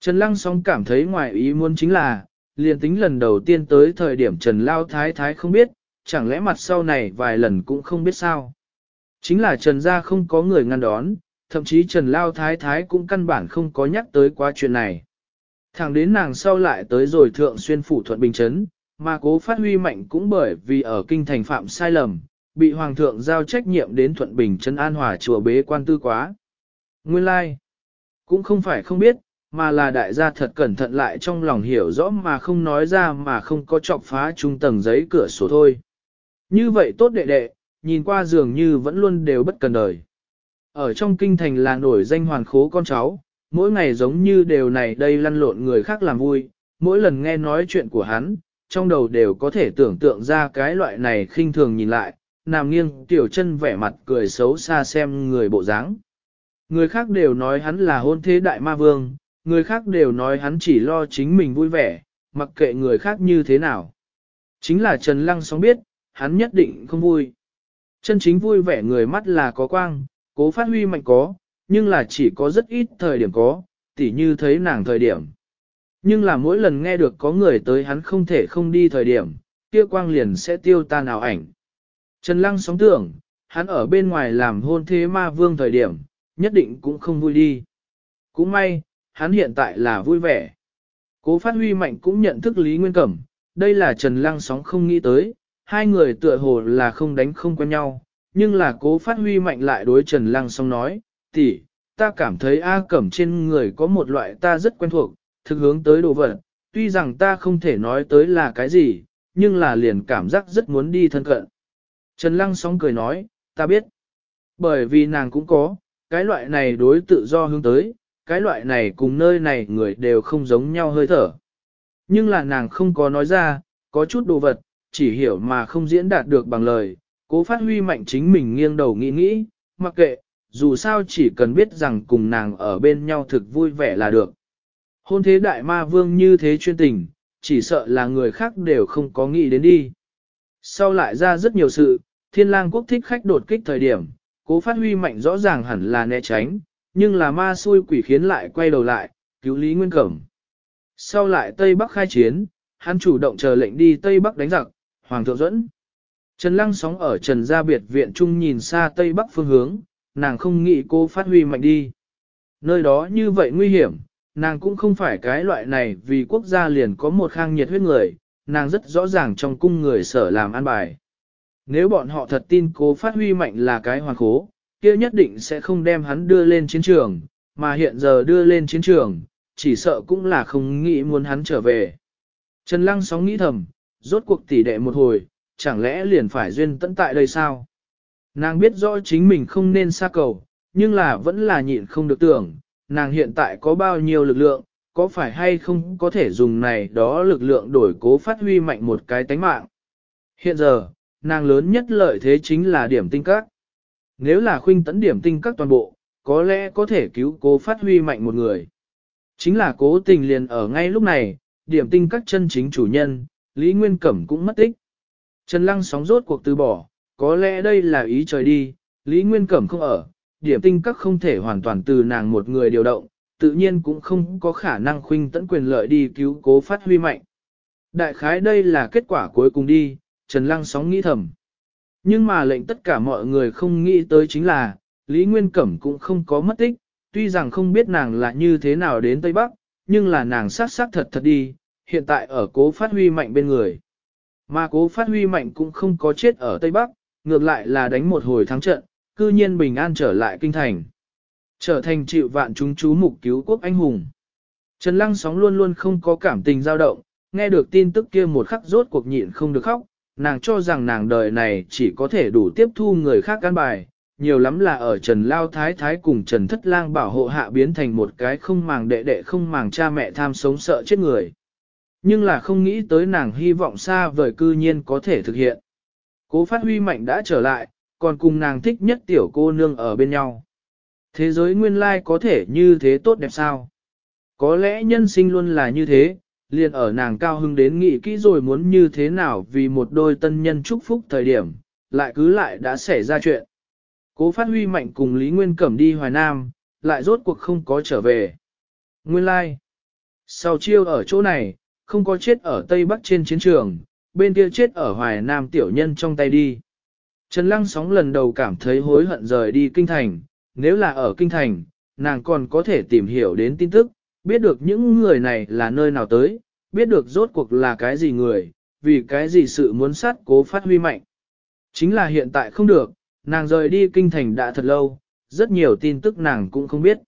Trần Lăng Sóng cảm thấy ngoài ý muốn chính là, liền tính lần đầu tiên tới thời điểm Trần Lao Thái Thái không biết, chẳng lẽ mặt sau này vài lần cũng không biết sao. Chính là Trần gia không có người ngăn đón, thậm chí Trần Lao Thái Thái cũng căn bản không có nhắc tới quá chuyện này. Thẳng đến nàng sau lại tới rồi thượng xuyên phủ thuận bình chấn, mà cố phát huy mạnh cũng bởi vì ở kinh thành phạm sai lầm, bị hoàng thượng giao trách nhiệm đến thuận bình chân an hòa chùa bế quan tư quá. Nguyên lai, like. cũng không phải không biết, mà là đại gia thật cẩn thận lại trong lòng hiểu rõ mà không nói ra mà không có chọc phá trung tầng giấy cửa sổ thôi. Như vậy tốt đệ đệ, nhìn qua dường như vẫn luôn đều bất cần đời. Ở trong kinh thành là nổi danh hoàn khố con cháu, mỗi ngày giống như đều này đây lăn lộn người khác làm vui, mỗi lần nghe nói chuyện của hắn, trong đầu đều có thể tưởng tượng ra cái loại này khinh thường nhìn lại, nằm nghiêng tiểu chân vẻ mặt cười xấu xa xem người bộ dáng. Người khác đều nói hắn là hôn thế đại ma vương, người khác đều nói hắn chỉ lo chính mình vui vẻ, mặc kệ người khác như thế nào. Chính là Trần Lăng sóng biết, hắn nhất định không vui. Chân chính vui vẻ người mắt là có quang, cố phát huy mạnh có, nhưng là chỉ có rất ít thời điểm có, tỉ như thấy nàng thời điểm. Nhưng là mỗi lần nghe được có người tới hắn không thể không đi thời điểm, kia quang liền sẽ tiêu tan ảo ảnh. Trần Lăng sóng tưởng, hắn ở bên ngoài làm hôn thế ma vương thời điểm, nhất định cũng không vui đi. Cũng may, hắn hiện tại là vui vẻ. Cố phát huy mạnh cũng nhận thức Lý Nguyên Cẩm, đây là Trần Lăng sóng không nghĩ tới, hai người tựa hồ là không đánh không quen nhau, nhưng là cố phát huy mạnh lại đối Trần Lăng sóng nói, tỷ ta cảm thấy A Cẩm trên người có một loại ta rất quen thuộc, thực hướng tới đồ vật, tuy rằng ta không thể nói tới là cái gì, nhưng là liền cảm giác rất muốn đi thân cận. Trần Lăng sóng cười nói, ta biết. Bởi vì nàng cũng có, cái loại này đối tự do hướng tới, cái loại này cùng nơi này người đều không giống nhau hơi thở. Nhưng là nàng không có nói ra, có chút đồ vật, chỉ hiểu mà không diễn đạt được bằng lời, cố phát huy mạnh chính mình nghiêng đầu nghĩ nghĩ, mặc kệ, dù sao chỉ cần biết rằng cùng nàng ở bên nhau thực vui vẻ là được. Hôn thế đại ma vương như thế chuyên tình, chỉ sợ là người khác đều không có nghĩ đến đi. Sau lại ra rất nhiều sự, thiên lang quốc thích khách đột kích thời điểm, cố phát huy mạnh rõ ràng hẳn là né tránh, nhưng là ma xui quỷ khiến lại quay đầu lại, cứu Lý Nguyên Cẩm. Sau lại Tây Bắc khai chiến, hắn chủ động chờ lệnh đi Tây Bắc đánh giặc, Hoàng thượng dẫn. Trần Lăng sóng ở Trần Gia Biệt Viện Trung nhìn xa Tây Bắc phương hướng, nàng không nghĩ cô phát huy mạnh đi. Nơi đó như vậy nguy hiểm, nàng cũng không phải cái loại này vì quốc gia liền có một khang nhiệt huyết người, nàng rất rõ ràng trong cung người sở làm an bài. Nếu bọn họ thật tin cố phát huy mạnh là cái hoàn khố, kia nhất định sẽ không đem hắn đưa lên chiến trường, mà hiện giờ đưa lên chiến trường, chỉ sợ cũng là không nghĩ muốn hắn trở về. Trần Lăng sóng nghĩ thầm, rốt cuộc tỷ đệ một hồi, chẳng lẽ liền phải duyên tận tại đây sao? Nàng biết rõ chính mình không nên xa cầu, nhưng là vẫn là nhịn không được tưởng, nàng hiện tại có bao nhiêu lực lượng, có phải hay không có thể dùng này đó lực lượng đổi cố phát huy mạnh một cái tánh mạng. Hiện giờ, nàng lớn nhất lợi thế chính là điểm tinh các. Nếu là khuynh tấn điểm tinh các toàn bộ, có lẽ có thể cứu cố phát huy mạnh một người. Chính là cố tình liền ở ngay lúc này, điểm tinh các chân chính chủ nhân, Lý Nguyên Cẩm cũng mất tích. Trần Lăng sóng rốt cuộc từ bỏ, có lẽ đây là ý trời đi, Lý Nguyên Cẩm không ở, điểm tinh các không thể hoàn toàn từ nàng một người điều động, tự nhiên cũng không có khả năng khuynh tẫn quyền lợi đi cứu cố phát huy mạnh. Đại khái đây là kết quả cuối cùng đi, Trần Lăng sóng nghĩ thầm. Nhưng mà lệnh tất cả mọi người không nghĩ tới chính là, Lý Nguyên Cẩm cũng không có mất tích, tuy rằng không biết nàng là như thế nào đến Tây Bắc, nhưng là nàng sát sát thật thật đi, hiện tại ở cố phát huy mạnh bên người. Mà cố phát huy mạnh cũng không có chết ở Tây Bắc, ngược lại là đánh một hồi thắng trận, cư nhiên bình an trở lại kinh thành. Trở thành triệu vạn chúng chú mục cứu quốc anh hùng. Trần Lăng sóng luôn luôn không có cảm tình dao động, nghe được tin tức kia một khắc rốt cuộc nhịn không được khóc, nàng cho rằng nàng đời này chỉ có thể đủ tiếp thu người khác căn bài, nhiều lắm là ở Trần Lao Thái Thái cùng Trần Thất Lang bảo hộ hạ biến thành một cái không màng đệ đệ không màng cha mẹ tham sống sợ chết người. Nhưng là không nghĩ tới nàng hy vọng xa vời cư nhiên có thể thực hiện. Cố phát huy mạnh đã trở lại, còn cùng nàng thích nhất tiểu cô nương ở bên nhau. Thế giới nguyên lai có thể như thế tốt đẹp sao? Có lẽ nhân sinh luôn là như thế, liền ở nàng cao hưng đến nghĩ kỹ rồi muốn như thế nào vì một đôi tân nhân chúc phúc thời điểm, lại cứ lại đã xảy ra chuyện. Cố phát huy mạnh cùng Lý Nguyên Cẩm đi Hoài Nam, lại rốt cuộc không có trở về. Nguyên lai, sau chiêu ở chỗ này, không có chết ở Tây Bắc trên chiến trường, bên kia chết ở Hoài Nam tiểu nhân trong tay đi. Trần Lăng sóng lần đầu cảm thấy hối hận rời đi kinh thành, nếu là ở kinh thành, nàng còn có thể tìm hiểu đến tin tức, biết được những người này là nơi nào tới, biết được rốt cuộc là cái gì người, vì cái gì sự muốn sát cố phát huy mạnh. Chính là hiện tại không được, nàng rời đi kinh thành đã thật lâu, rất nhiều tin tức nàng cũng không biết.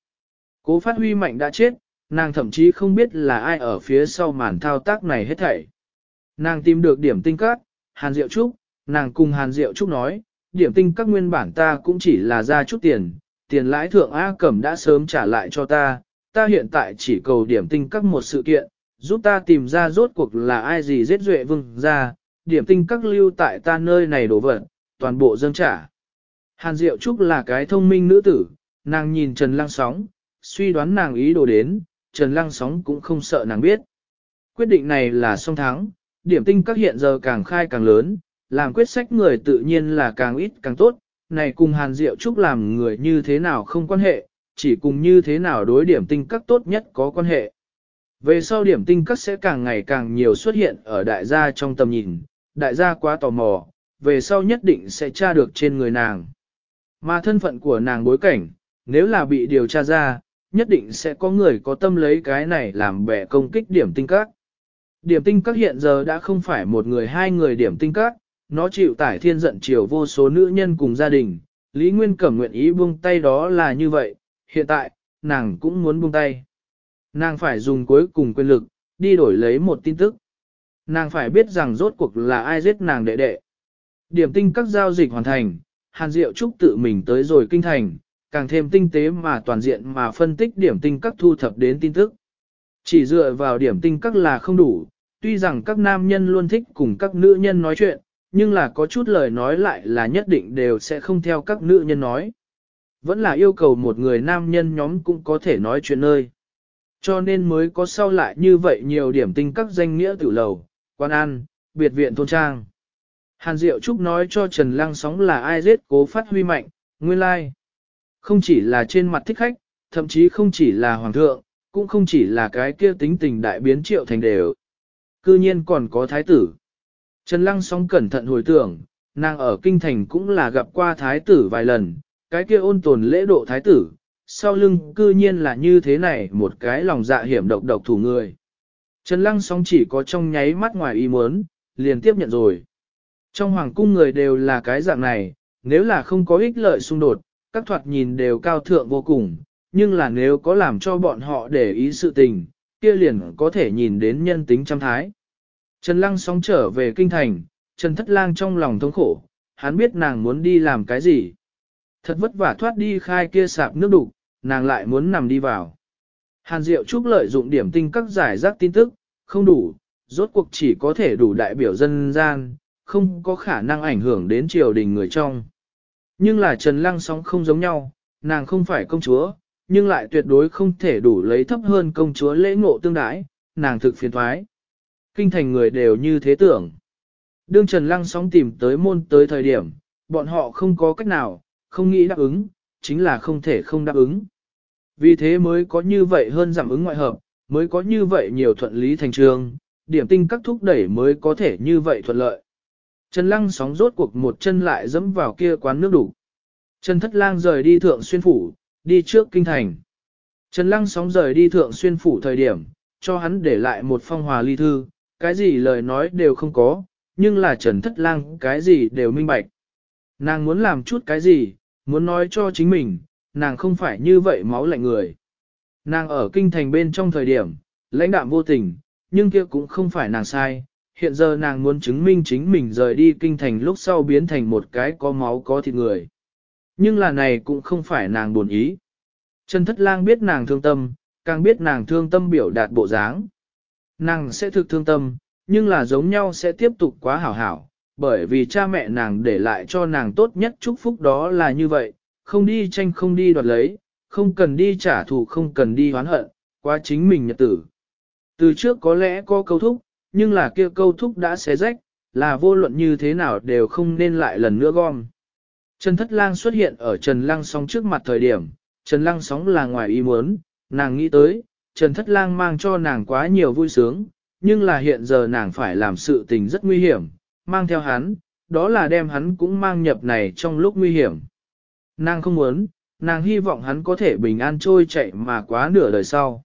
Cố phát huy mạnh đã chết, nàng thậm chí không biết là ai ở phía sau màn thao tác này hết thảy. Nàng tìm được điểm tinh cát, Hàn Diệu Trúc, nàng cùng Hàn Diệu Trúc nói, điểm tinh các nguyên bản ta cũng chỉ là ra chút tiền, tiền lãi thượng A Cẩm đã sớm trả lại cho ta, ta hiện tại chỉ cầu điểm tinh các một sự kiện, giúp ta tìm ra rốt cuộc là ai gì giết duệ vương ra, điểm tinh các lưu tại ta nơi này đổ vật, toàn bộ dâng trả. Hàn Diệu Trúc là cái thông minh nữ tử, nàng nhìn Trần Lăng Sóng, suy đoán nàng ý đồ đến, Trần Lăng Sóng cũng không sợ nàng biết. Quyết định này là song thắng, điểm tinh các hiện giờ càng khai càng lớn, làm quyết sách người tự nhiên là càng ít càng tốt, này cùng Hàn Diệu Trúc làm người như thế nào không quan hệ, chỉ cùng như thế nào đối điểm tinh các tốt nhất có quan hệ. Về sau điểm tinh các sẽ càng ngày càng nhiều xuất hiện ở đại gia trong tầm nhìn, đại gia quá tò mò, về sau nhất định sẽ tra được trên người nàng. Mà thân phận của nàng bối cảnh, nếu là bị điều tra ra, nhất định sẽ có người có tâm lấy cái này làm bẻ công kích điểm tinh các. Điểm tinh các hiện giờ đã không phải một người hai người điểm tinh các, nó chịu tải thiên giận chiều vô số nữ nhân cùng gia đình, Lý Nguyên Cẩm nguyện ý buông tay đó là như vậy, hiện tại, nàng cũng muốn buông tay. Nàng phải dùng cuối cùng quyền lực, đi đổi lấy một tin tức. Nàng phải biết rằng rốt cuộc là ai giết nàng đệ đệ. Điểm tinh các giao dịch hoàn thành, Hàn Diệu Trúc tự mình tới rồi kinh thành, càng thêm tinh tế mà toàn diện mà phân tích điểm tinh các thu thập đến tin tức. Chỉ dựa vào điểm tinh các là không đủ, tuy rằng các nam nhân luôn thích cùng các nữ nhân nói chuyện, nhưng là có chút lời nói lại là nhất định đều sẽ không theo các nữ nhân nói. Vẫn là yêu cầu một người nam nhân nhóm cũng có thể nói chuyện nơi. Cho nên mới có sau lại như vậy nhiều điểm tinh các danh nghĩa tử lầu, quan an, biệt viện thôn trang. Hàn Diệu Trúc nói cho Trần Lăng Sóng là ai giết cố phát huy mạnh, nguyên lai. Không chỉ là trên mặt thích khách, thậm chí không chỉ là hoàng thượng, cũng không chỉ là cái kia tính tình đại biến triệu thành đều. Cư nhiên còn có thái tử. Trần Lăng sóng cẩn thận hồi tưởng, nàng ở kinh thành cũng là gặp qua thái tử vài lần, cái kia ôn tồn lễ độ thái tử, sau lưng cư nhiên là như thế này một cái lòng dạ hiểm độc độc thủ người. Trần Lăng sóng chỉ có trong nháy mắt ngoài ý muốn, liền tiếp nhận rồi. Trong hoàng cung người đều là cái dạng này, nếu là không có ích lợi xung đột, các thoạt nhìn đều cao thượng vô cùng, nhưng là nếu có làm cho bọn họ để ý sự tình, kia liền có thể nhìn đến nhân tính trăm thái. Trần Lăng sóng trở về kinh thành, Trần Thất Lang trong lòng thống khổ, hắn biết nàng muốn đi làm cái gì. Thật vất vả thoát đi khai kia sạp nước đục, nàng lại muốn nằm đi vào. Hàn Diệu Trúc lợi dụng điểm tinh các giải rác tin tức, không đủ, rốt cuộc chỉ có thể đủ đại biểu dân gian, không có khả năng ảnh hưởng đến triều đình người trong. Nhưng là Trần Lăng sóng không giống nhau, nàng không phải công chúa, nhưng lại tuyệt đối không thể đủ lấy thấp hơn công chúa lễ ngộ tương đái, nàng thực phiền thoái kinh thành người đều như thế tưởng. Đương Trần Lăng sóng tìm tới môn tới thời điểm, bọn họ không có cách nào, không nghĩ đáp ứng, chính là không thể không đáp ứng. Vì thế mới có như vậy hơn giảm ứng ngoại hợp, mới có như vậy nhiều thuận lý thành trường, điểm tinh các thúc đẩy mới có thể như vậy thuận lợi. Trần Lăng sóng rốt cuộc một chân lại dẫm vào kia quán nước đủ. Trần Thất Lang rời đi thượng xuyên phủ, đi trước kinh thành. Trần Lăng sóng rời đi thượng xuyên phủ thời điểm, cho hắn để lại một phong hòa ly thư, cái gì lời nói đều không có, nhưng là Trần Thất Lang cái gì đều minh bạch. Nàng muốn làm chút cái gì, muốn nói cho chính mình, nàng không phải như vậy máu lạnh người. Nàng ở kinh thành bên trong thời điểm, lãnh đạm vô tình, nhưng kia cũng không phải nàng sai. Hiện giờ nàng muốn chứng minh chính mình rời đi kinh thành lúc sau biến thành một cái có máu có thịt người. Nhưng là này cũng không phải nàng buồn ý. Trần Thất Lang biết nàng thương tâm, càng biết nàng thương tâm biểu đạt bộ dáng. Nàng sẽ thực thương tâm, nhưng là giống nhau sẽ tiếp tục quá hảo hảo, bởi vì cha mẹ nàng để lại cho nàng tốt nhất chúc phúc đó là như vậy, không đi tranh không đi đoạt lấy, không cần đi trả thù không cần đi hoán hận, quá chính mình nhật tử. Từ trước có lẽ có câu thúc, nhưng là kia câu thúc đã xé rách, là vô luận như thế nào đều không nên lại lần nữa gom. Trần Thất Lang xuất hiện ở Trần Lăng Sóng trước mặt thời điểm, Trần Lăng Sóng là ngoài ý muốn, nàng nghĩ tới, Trần Thất Lang mang cho nàng quá nhiều vui sướng, nhưng là hiện giờ nàng phải làm sự tình rất nguy hiểm, mang theo hắn, đó là đem hắn cũng mang nhập này trong lúc nguy hiểm. Nàng không muốn, nàng hy vọng hắn có thể bình an trôi chạy mà quá nửa đời sau.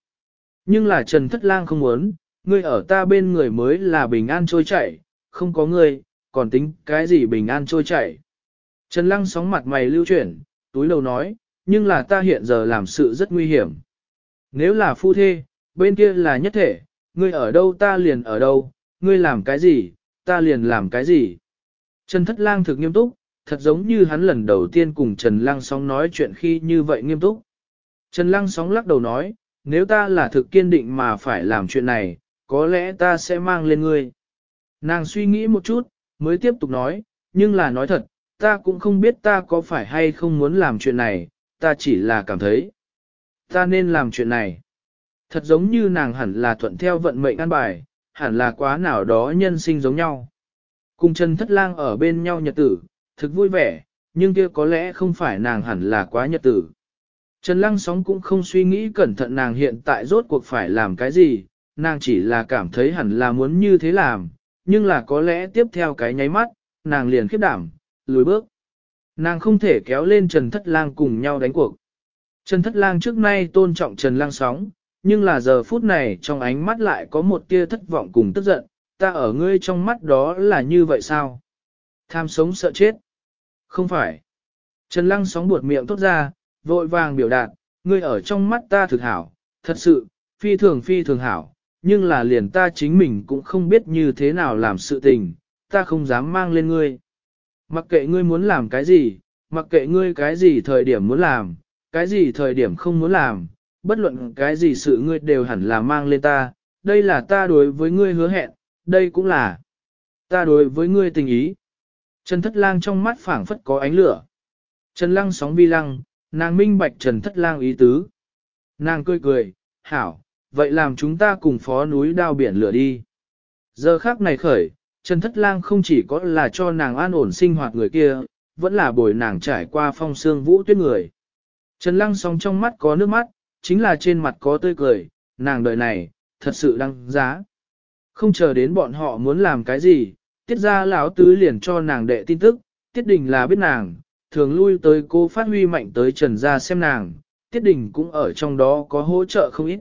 Nhưng là Trần Thất Lang không muốn, ngươi ở ta bên người mới là bình an trôi chạy, không có ngươi, còn tính cái gì bình an trôi chạy. Trần Lăng sóng mặt mày lưu chuyển, túi lầu nói, nhưng là ta hiện giờ làm sự rất nguy hiểm. Nếu là phu thê, bên kia là nhất thể, ngươi ở đâu ta liền ở đâu, ngươi làm cái gì, ta liền làm cái gì. Trần Thất Lang thực nghiêm túc, thật giống như hắn lần đầu tiên cùng Trần Lang Sóng nói chuyện khi như vậy nghiêm túc. Trần Lang Sóng lắc đầu nói, nếu ta là thực kiên định mà phải làm chuyện này, có lẽ ta sẽ mang lên ngươi. Nàng suy nghĩ một chút, mới tiếp tục nói, nhưng là nói thật, ta cũng không biết ta có phải hay không muốn làm chuyện này, ta chỉ là cảm thấy ta nên làm chuyện này. Thật giống như nàng hẳn là thuận theo vận mệnh an bài, hẳn là quá nào đó nhân sinh giống nhau. Cùng Trần Thất Lang ở bên nhau nhật tử, thực vui vẻ, nhưng kia có lẽ không phải nàng hẳn là quá nhật tử. Trần Lăng Sóng cũng không suy nghĩ cẩn thận nàng hiện tại rốt cuộc phải làm cái gì, nàng chỉ là cảm thấy hẳn là muốn như thế làm, nhưng là có lẽ tiếp theo cái nháy mắt, nàng liền khiếp đảm, lùi bước. Nàng không thể kéo lên Trần Thất Lang cùng nhau đánh cuộc. Trần Thất Lang trước nay tôn trọng Trần Lang sóng, nhưng là giờ phút này trong ánh mắt lại có một tia thất vọng cùng tức giận, ta ở ngươi trong mắt đó là như vậy sao? Tham sống sợ chết. Không phải. Trần Lang sóng buột miệng tốt ra, vội vàng biểu đạt, ngươi ở trong mắt ta thực hảo, thật sự, phi thường phi thường hảo, nhưng là liền ta chính mình cũng không biết như thế nào làm sự tình, ta không dám mang lên ngươi. Mặc kệ ngươi muốn làm cái gì, mặc kệ ngươi cái gì thời điểm muốn làm, cái gì thời điểm không muốn làm, bất luận cái gì sự ngươi đều hẳn là mang lên ta, đây là ta đối với ngươi hứa hẹn, đây cũng là ta đối với ngươi tình ý. Trần Thất Lang trong mắt phảng phất có ánh lửa. Trần Lăng sóng vi lăng, nàng minh bạch Trần Thất Lang ý tứ. Nàng cười cười, hảo, vậy làm chúng ta cùng phó núi đao biển lửa đi. Giờ khác này khởi, Trần Thất Lang không chỉ có là cho nàng an ổn sinh hoạt người kia, vẫn là bồi nàng trải qua phong sương vũ tuyết người. Trần Lăng sóng trong mắt có nước mắt, chính là trên mặt có tươi cười, nàng đời này, thật sự đăng giá. Không chờ đến bọn họ muốn làm cái gì, tiết ra lão tứ liền cho nàng đệ tin tức, tiết đình là biết nàng, thường lui tới cô phát huy mạnh tới trần gia xem nàng, tiết đình cũng ở trong đó có hỗ trợ không ít.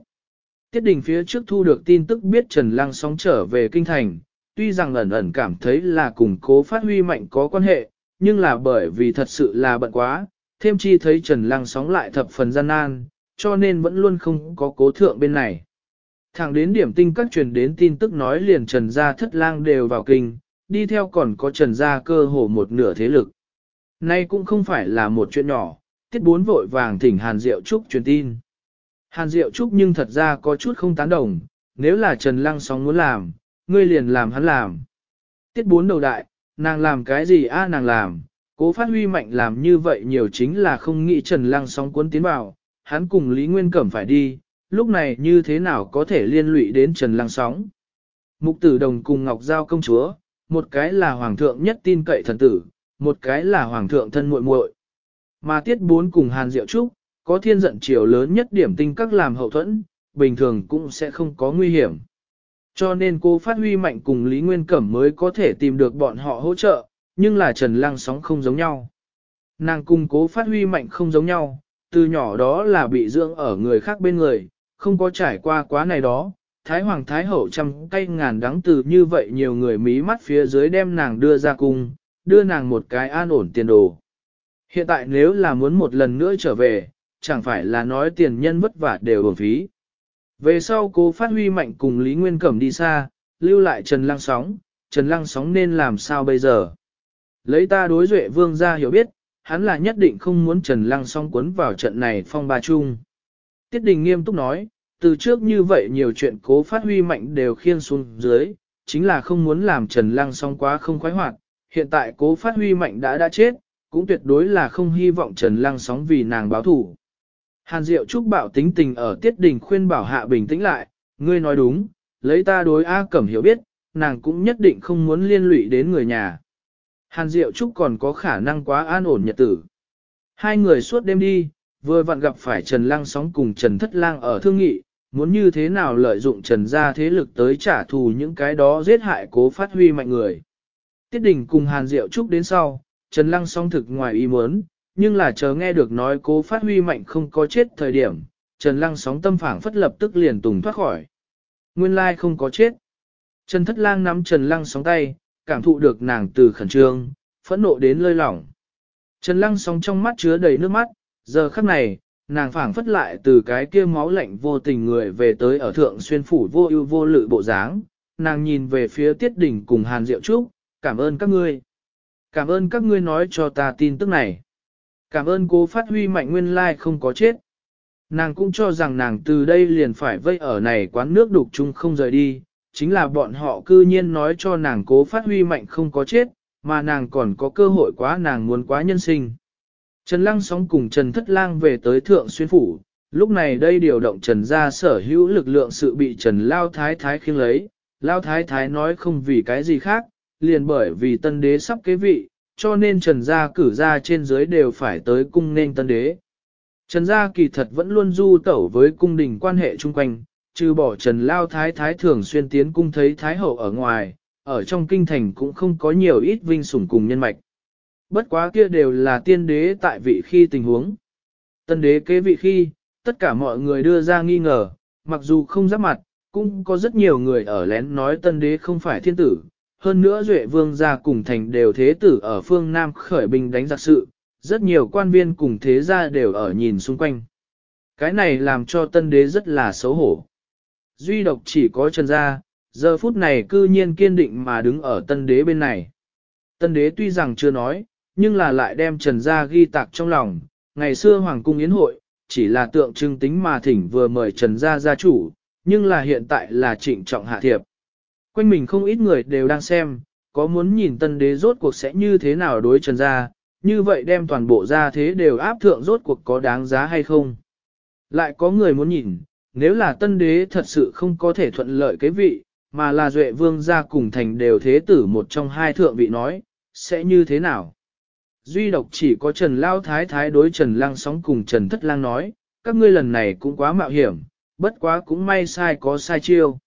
Tiết đình phía trước thu được tin tức biết Trần Lăng sóng trở về kinh thành, tuy rằng ẩn ẩn cảm thấy là cùng cố phát huy mạnh có quan hệ, nhưng là bởi vì thật sự là bận quá, thêm chi thấy Trần Lăng sóng lại thập phần gian nan, cho nên vẫn luôn không có cố thượng bên này. Thẳng đến điểm tinh các truyền đến tin tức nói liền Trần Gia thất lang đều vào kinh, đi theo còn có Trần Gia cơ hồ một nửa thế lực. Nay cũng không phải là một chuyện nhỏ, tiết bốn vội vàng thỉnh Hàn Diệu Trúc truyền tin. Hàn Diệu Trúc nhưng thật ra có chút không tán đồng, nếu là Trần Lăng sóng muốn làm, ngươi liền làm hắn làm. Tiết bốn đầu đại, nàng làm cái gì a nàng làm, Cố phát huy mạnh làm như vậy nhiều chính là không nghĩ Trần Lăng sóng cuốn tiến vào, hắn cùng Lý Nguyên Cẩm phải đi, lúc này như thế nào có thể liên lụy đến Trần Lăng sóng. Mục tử đồng cùng Ngọc Giao công chúa, một cái là hoàng thượng nhất tin cậy thần tử, một cái là hoàng thượng thân muội muội. Mà tiết bốn cùng Hàn Diệu Trúc, có thiên giận chiều lớn nhất điểm tinh các làm hậu thuẫn, bình thường cũng sẽ không có nguy hiểm. Cho nên cô phát huy mạnh cùng Lý Nguyên Cẩm mới có thể tìm được bọn họ hỗ trợ, nhưng là Trần Lăng sóng không giống nhau. Nàng cung cố phát huy mạnh không giống nhau, từ nhỏ đó là bị dưỡng ở người khác bên người, không có trải qua quá này đó. Thái Hoàng Thái Hậu trăm tay ngàn đắng từ như vậy nhiều người mí mắt phía dưới đem nàng đưa ra cung, đưa nàng một cái an ổn tiền đồ. Hiện tại nếu là muốn một lần nữa trở về, chẳng phải là nói tiền nhân vất vả đều bổng phí. Về sau cô phát huy mạnh cùng Lý Nguyên Cẩm đi xa, lưu lại Trần Lăng Sóng, Trần Lăng Sóng nên làm sao bây giờ? Lấy ta đối duệ vương ra hiểu biết, hắn là nhất định không muốn Trần Lăng song cuốn vào trận này phong ba chung. Tiết Đình nghiêm túc nói, từ trước như vậy nhiều chuyện cố phát huy mạnh đều khiên xuống dưới, chính là không muốn làm Trần Lăng song quá không khoái hoạt, hiện tại cố phát huy mạnh đã đã chết, cũng tuyệt đối là không hy vọng Trần Lăng sóng vì nàng báo thủ. Hàn Diệu Trúc bảo tính tình ở Tiết Đình khuyên bảo hạ bình tĩnh lại, ngươi nói đúng, lấy ta đối A Cẩm hiểu biết, nàng cũng nhất định không muốn liên lụy đến người nhà. Hàn Diệu Trúc còn có khả năng quá an ổn nhật tử. Hai người suốt đêm đi, vừa vặn gặp phải Trần Lang sóng cùng Trần Thất Lang ở thương nghị, muốn như thế nào lợi dụng Trần gia thế lực tới trả thù những cái đó giết hại cố phát huy mạnh người. Tiết đình cùng Hàn Diệu Trúc đến sau, Trần Lăng Sóng thực ngoài ý muốn, nhưng là chờ nghe được nói cố phát huy mạnh không có chết thời điểm, Trần Lăng sóng tâm phảng phất lập tức liền tùng thoát khỏi. Nguyên lai không có chết. Trần Thất Lang nắm Trần Lăng sóng tay, cảm thụ được nàng từ khẩn trương, phẫn nộ đến lơi lỏng. Trần Lăng sóng trong mắt chứa đầy nước mắt, giờ khắc này, nàng phảng phất lại từ cái kia máu lạnh vô tình người về tới ở thượng xuyên phủ vô ưu vô lự bộ dáng, nàng nhìn về phía Tiết đỉnh cùng Hàn Diệu Trúc, cảm ơn các ngươi. Cảm ơn các ngươi nói cho ta tin tức này. Cảm ơn cô phát huy mạnh nguyên lai like không có chết. Nàng cũng cho rằng nàng từ đây liền phải vây ở này quán nước đục chung không rời đi, chính là bọn họ cư nhiên nói cho nàng cố phát huy mạnh không có chết, mà nàng còn có cơ hội quá nàng muốn quá nhân sinh. Trần Lăng sóng cùng Trần Thất Lang về tới Thượng Xuyên Phủ, lúc này đây điều động Trần ra sở hữu lực lượng sự bị Trần Lao Thái Thái khiêng lấy, Lao Thái Thái nói không vì cái gì khác, liền bởi vì tân đế sắp kế vị, cho nên Trần gia cử ra trên dưới đều phải tới cung nên tân đế. Trần gia kỳ thật vẫn luôn du tẩu với cung đình quan hệ chung quanh, trừ bỏ Trần Lao Thái Thái thường xuyên tiến cung thấy Thái Hậu ở ngoài, ở trong kinh thành cũng không có nhiều ít vinh sủng cùng nhân mạch. Bất quá kia đều là tiên đế tại vị khi tình huống. Tân đế kế vị khi, tất cả mọi người đưa ra nghi ngờ, mặc dù không giáp mặt, cũng có rất nhiều người ở lén nói tân đế không phải thiên tử. Hơn nữa Duệ Vương gia cùng thành đều thế tử ở phương Nam khởi binh đánh giặc sự, rất nhiều quan viên cùng thế gia đều ở nhìn xung quanh. Cái này làm cho tân đế rất là xấu hổ duy độc chỉ có Trần Gia, giờ phút này cư nhiên kiên định mà đứng ở tân đế bên này. Tân đế tuy rằng chưa nói, nhưng là lại đem Trần Gia ghi tạc trong lòng, ngày xưa Hoàng cung yến hội, chỉ là tượng trưng tính mà thỉnh vừa mời Trần Gia gia chủ, nhưng là hiện tại là trịnh trọng hạ thiệp. Quanh mình không ít người đều đang xem, có muốn nhìn tân đế rốt cuộc sẽ như thế nào đối Trần Gia, như vậy đem toàn bộ gia thế đều áp thượng rốt cuộc có đáng giá hay không. Lại có người muốn nhìn, nếu là tân đế thật sự không có thể thuận lợi cái vị, mà là duệ vương gia cùng thành đều thế tử một trong hai thượng vị nói, sẽ như thế nào? Duy độc chỉ có Trần Lao Thái Thái đối Trần Lang sóng cùng Trần Thất Lang nói, các ngươi lần này cũng quá mạo hiểm, bất quá cũng may sai có sai chiêu.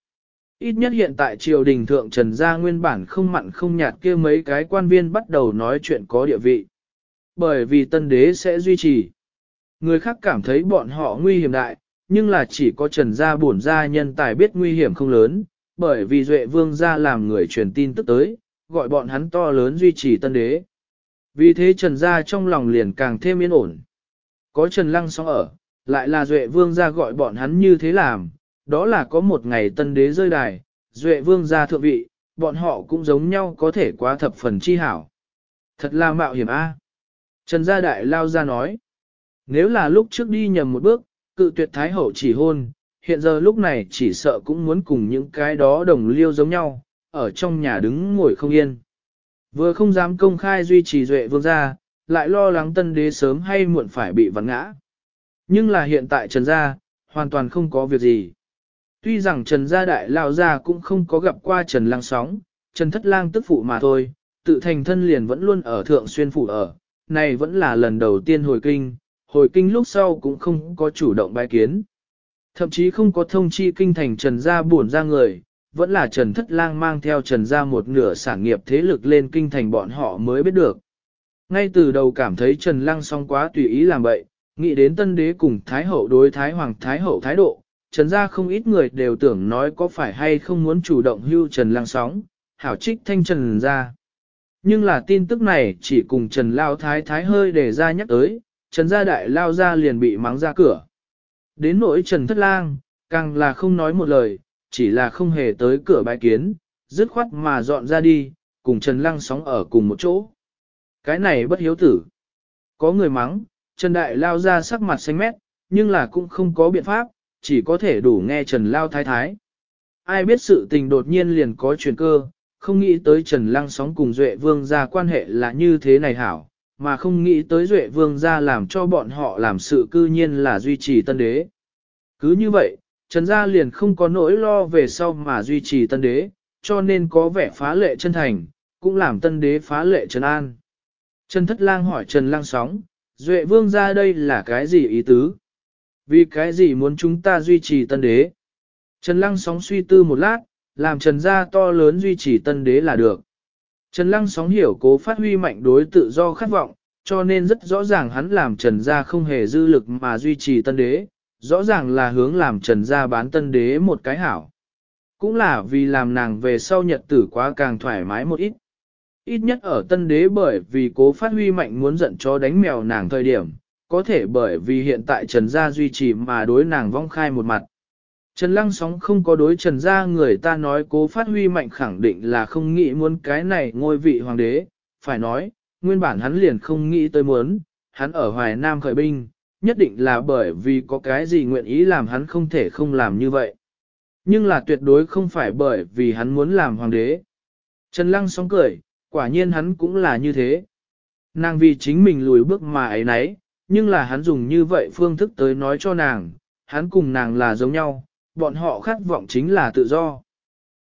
Ít nhất hiện tại triều đình thượng Trần Gia nguyên bản không mặn không nhạt kia mấy cái quan viên bắt đầu nói chuyện có địa vị. Bởi vì tân đế sẽ duy trì. Người khác cảm thấy bọn họ nguy hiểm đại, nhưng là chỉ có trần gia bổn gia nhân tài biết nguy hiểm không lớn, bởi vì duệ vương gia làm người truyền tin tức tới, gọi bọn hắn to lớn duy trì tân đế. Vì thế trần gia trong lòng liền càng thêm yên ổn. Có trần lăng sóng ở, lại là duệ vương gia gọi bọn hắn như thế làm, đó là có một ngày tân đế rơi đài, duệ vương gia thượng vị, bọn họ cũng giống nhau có thể quá thập phần chi hảo. Thật là mạo hiểm a. Trần gia đại lao ra nói, nếu là lúc trước đi nhầm một bước, cự tuyệt thái hậu chỉ hôn, hiện giờ lúc này chỉ sợ cũng muốn cùng những cái đó đồng liêu giống nhau, ở trong nhà đứng ngồi không yên. Vừa không dám công khai duy trì duệ vương gia, lại lo lắng tân đế sớm hay muộn phải bị vặn ngã. Nhưng là hiện tại trần gia, hoàn toàn không có việc gì. Tuy rằng trần gia đại lao gia cũng không có gặp qua trần lang sóng, trần thất lang tức phụ mà thôi, tự thành thân liền vẫn luôn ở thượng xuyên phủ ở, này vẫn là lần đầu tiên hồi kinh, hồi kinh lúc sau cũng không có chủ động bái kiến. Thậm chí không có thông chi kinh thành Trần Gia buồn ra người, vẫn là Trần Thất Lang mang theo Trần Gia một nửa sản nghiệp thế lực lên kinh thành bọn họ mới biết được. Ngay từ đầu cảm thấy Trần Lang song quá tùy ý làm bậy, nghĩ đến tân đế cùng Thái Hậu đối Thái Hoàng Thái Hậu thái độ, Trần Gia không ít người đều tưởng nói có phải hay không muốn chủ động hưu Trần Lang sóng, hảo trích thanh Trần Gia. Nhưng là tin tức này chỉ cùng Trần Lao Thái Thái hơi để ra nhắc tới, Trần gia đại lao ra liền bị mắng ra cửa. Đến nỗi Trần Thất Lang, càng là không nói một lời, chỉ là không hề tới cửa bái kiến, dứt khoát mà dọn ra đi, cùng Trần Lăng sóng ở cùng một chỗ. Cái này bất hiếu tử. Có người mắng, Trần Đại lao ra sắc mặt xanh mét, nhưng là cũng không có biện pháp, chỉ có thể đủ nghe Trần Lao thái thái. Ai biết sự tình đột nhiên liền có chuyển cơ, không nghĩ tới Trần Lăng sóng cùng Duệ Vương ra quan hệ là như thế này hảo, mà không nghĩ tới Duệ Vương gia làm cho bọn họ làm sự cư nhiên là duy trì tân đế. Cứ như vậy, Trần Gia liền không có nỗi lo về sau mà duy trì tân đế, cho nên có vẻ phá lệ chân thành, cũng làm tân đế phá lệ trần an. Trần Thất Lang hỏi Trần Lang Sóng, Duệ Vương gia đây là cái gì ý tứ? Vì cái gì muốn chúng ta duy trì tân đế? Trần Lăng Sóng suy tư một lát, làm Trần Gia to lớn duy trì tân đế là được. Trần Lăng sóng hiểu cố phát huy mạnh đối tự do khát vọng, cho nên rất rõ ràng hắn làm Trần Gia không hề dư lực mà duy trì tân đế, rõ ràng là hướng làm Trần Gia bán tân đế một cái hảo. Cũng là vì làm nàng về sau nhật tử quá càng thoải mái một ít. Ít nhất ở tân đế bởi vì cố phát huy mạnh muốn giận cho đánh mèo nàng thời điểm, có thể bởi vì hiện tại Trần Gia duy trì mà đối nàng vong khai một mặt. Trần Lăng Sóng không có đối trần gia người ta nói cố phát huy mạnh khẳng định là không nghĩ muốn cái này ngôi vị hoàng đế, phải nói, nguyên bản hắn liền không nghĩ tới muốn, hắn ở Hoài Nam khởi binh, nhất định là bởi vì có cái gì nguyện ý làm hắn không thể không làm như vậy. Nhưng là tuyệt đối không phải bởi vì hắn muốn làm hoàng đế. Trần Lăng Sóng cười, quả nhiên hắn cũng là như thế. Nàng vì chính mình lùi bước mà ấy nấy, nhưng là hắn dùng như vậy phương thức tới nói cho nàng, hắn cùng nàng là giống nhau bọn họ khát vọng chính là tự do.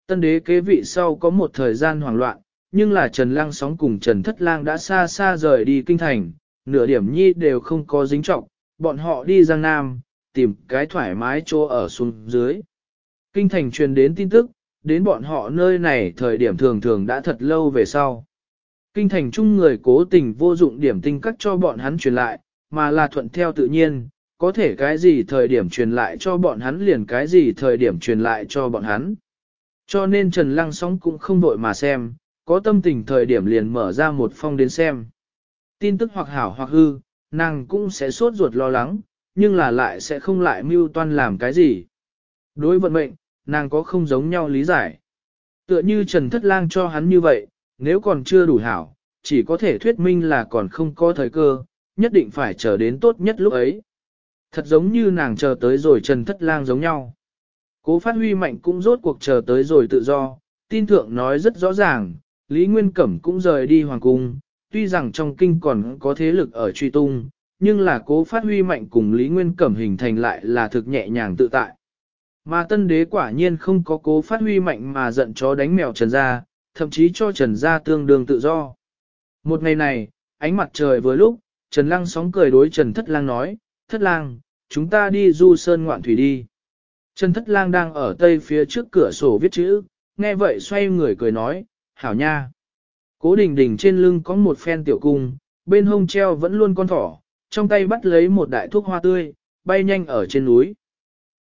Tân đế kế vị sau có một thời gian hoảng loạn, nhưng là Trần Lang sóng cùng Trần Thất Lang đã xa xa rời đi kinh thành, nửa điểm nhi đều không có dính trọng, bọn họ đi Giang Nam, tìm cái thoải mái chỗ ở xuống dưới. Kinh thành truyền đến tin tức, đến bọn họ nơi này thời điểm thường thường đã thật lâu về sau. Kinh thành chung người cố tình vô dụng điểm tinh cắt cho bọn hắn truyền lại, mà là thuận theo tự nhiên, có thể cái gì thời điểm truyền lại cho bọn hắn liền cái gì thời điểm truyền lại cho bọn hắn. Cho nên Trần Lăng Sóng cũng không vội mà xem, có tâm tình thời điểm liền mở ra một phong đến xem. Tin tức hoặc hảo hoặc hư, nàng cũng sẽ sốt ruột lo lắng, nhưng là lại sẽ không lại mưu toan làm cái gì. Đối vận mệnh, nàng có không giống nhau lý giải. Tựa như Trần Thất Lang cho hắn như vậy, nếu còn chưa đủ hảo, chỉ có thể thuyết minh là còn không có thời cơ, nhất định phải chờ đến tốt nhất lúc ấy. Thật giống như nàng chờ tới rồi Trần Thất Lang giống nhau. Cố phát huy mạnh cũng rốt cuộc chờ tới rồi tự do, tin thượng nói rất rõ ràng, Lý Nguyên Cẩm cũng rời đi Hoàng Cung, tuy rằng trong kinh còn có thế lực ở truy tung, nhưng là cố phát huy mạnh cùng Lý Nguyên Cẩm hình thành lại là thực nhẹ nhàng tự tại. Mà tân đế quả nhiên không có cố phát huy mạnh mà giận chó đánh mèo Trần Gia, thậm chí cho Trần Gia tương đương tự do. Một ngày này, ánh mặt trời vừa lúc, Trần Lăng sóng cười đối Trần Thất Lang nói, thất lang, chúng ta đi du sơn ngoạn thủy đi. Trần thất lang đang ở tây phía trước cửa sổ viết chữ, nghe vậy xoay người cười nói, hảo nha. Cố đình đình trên lưng có một phen tiểu cung, bên hông treo vẫn luôn con thỏ, trong tay bắt lấy một đại thuốc hoa tươi, bay nhanh ở trên núi.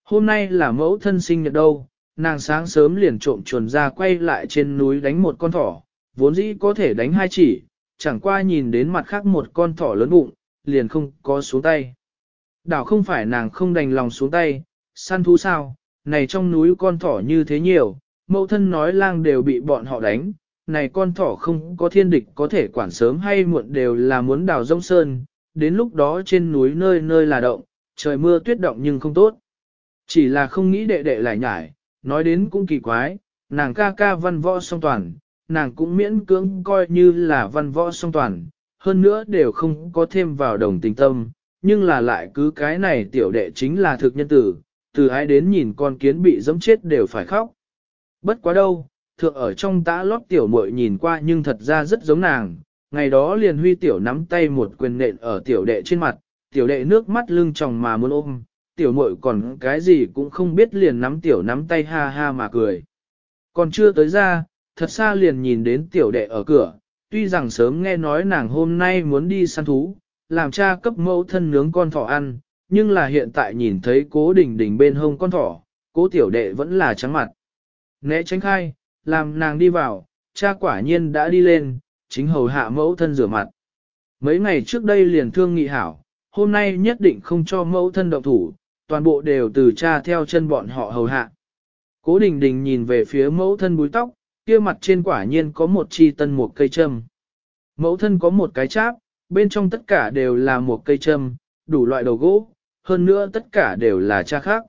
Hôm nay là mẫu thân sinh nhật đâu, nàng sáng sớm liền trộm chuồn ra quay lại trên núi đánh một con thỏ, vốn dĩ có thể đánh hai chỉ, chẳng qua nhìn đến mặt khác một con thỏ lớn bụng, liền không có xuống tay đảo không phải nàng không đành lòng xuống tay, săn thú sao, này trong núi con thỏ như thế nhiều, mẫu thân nói lang đều bị bọn họ đánh, này con thỏ không có thiên địch có thể quản sớm hay muộn đều là muốn đào rông sơn, đến lúc đó trên núi nơi nơi là động, trời mưa tuyết động nhưng không tốt. Chỉ là không nghĩ đệ đệ lại nhải, nói đến cũng kỳ quái, nàng ca ca văn võ song toàn, nàng cũng miễn cưỡng coi như là văn võ song toàn, hơn nữa đều không có thêm vào đồng tình tâm, nhưng là lại cứ cái này tiểu đệ chính là thực nhân tử, từ ai đến nhìn con kiến bị dẫm chết đều phải khóc. Bất quá đâu, thượng ở trong tã lót tiểu muội nhìn qua nhưng thật ra rất giống nàng, ngày đó liền huy tiểu nắm tay một quyền nện ở tiểu đệ trên mặt, tiểu đệ nước mắt lưng tròng mà muốn ôm, tiểu muội còn cái gì cũng không biết liền nắm tiểu nắm tay ha ha mà cười. Còn chưa tới ra, thật xa liền nhìn đến tiểu đệ ở cửa, tuy rằng sớm nghe nói nàng hôm nay muốn đi săn thú, làm cha cấp mẫu thân nướng con thỏ ăn, nhưng là hiện tại nhìn thấy cố đình đình bên hông con thỏ, cố tiểu đệ vẫn là trắng mặt. Né tránh khai, làm nàng đi vào, cha quả nhiên đã đi lên, chính hầu hạ mẫu thân rửa mặt. Mấy ngày trước đây liền thương nghị hảo, hôm nay nhất định không cho mẫu thân động thủ, toàn bộ đều từ cha theo chân bọn họ hầu hạ. Cố đình đình nhìn về phía mẫu thân búi tóc, kia mặt trên quả nhiên có một chi tân một cây châm. Mẫu thân có một cái cháp, bên trong tất cả đều là một cây châm, đủ loại đầu gỗ, hơn nữa tất cả đều là cha khác.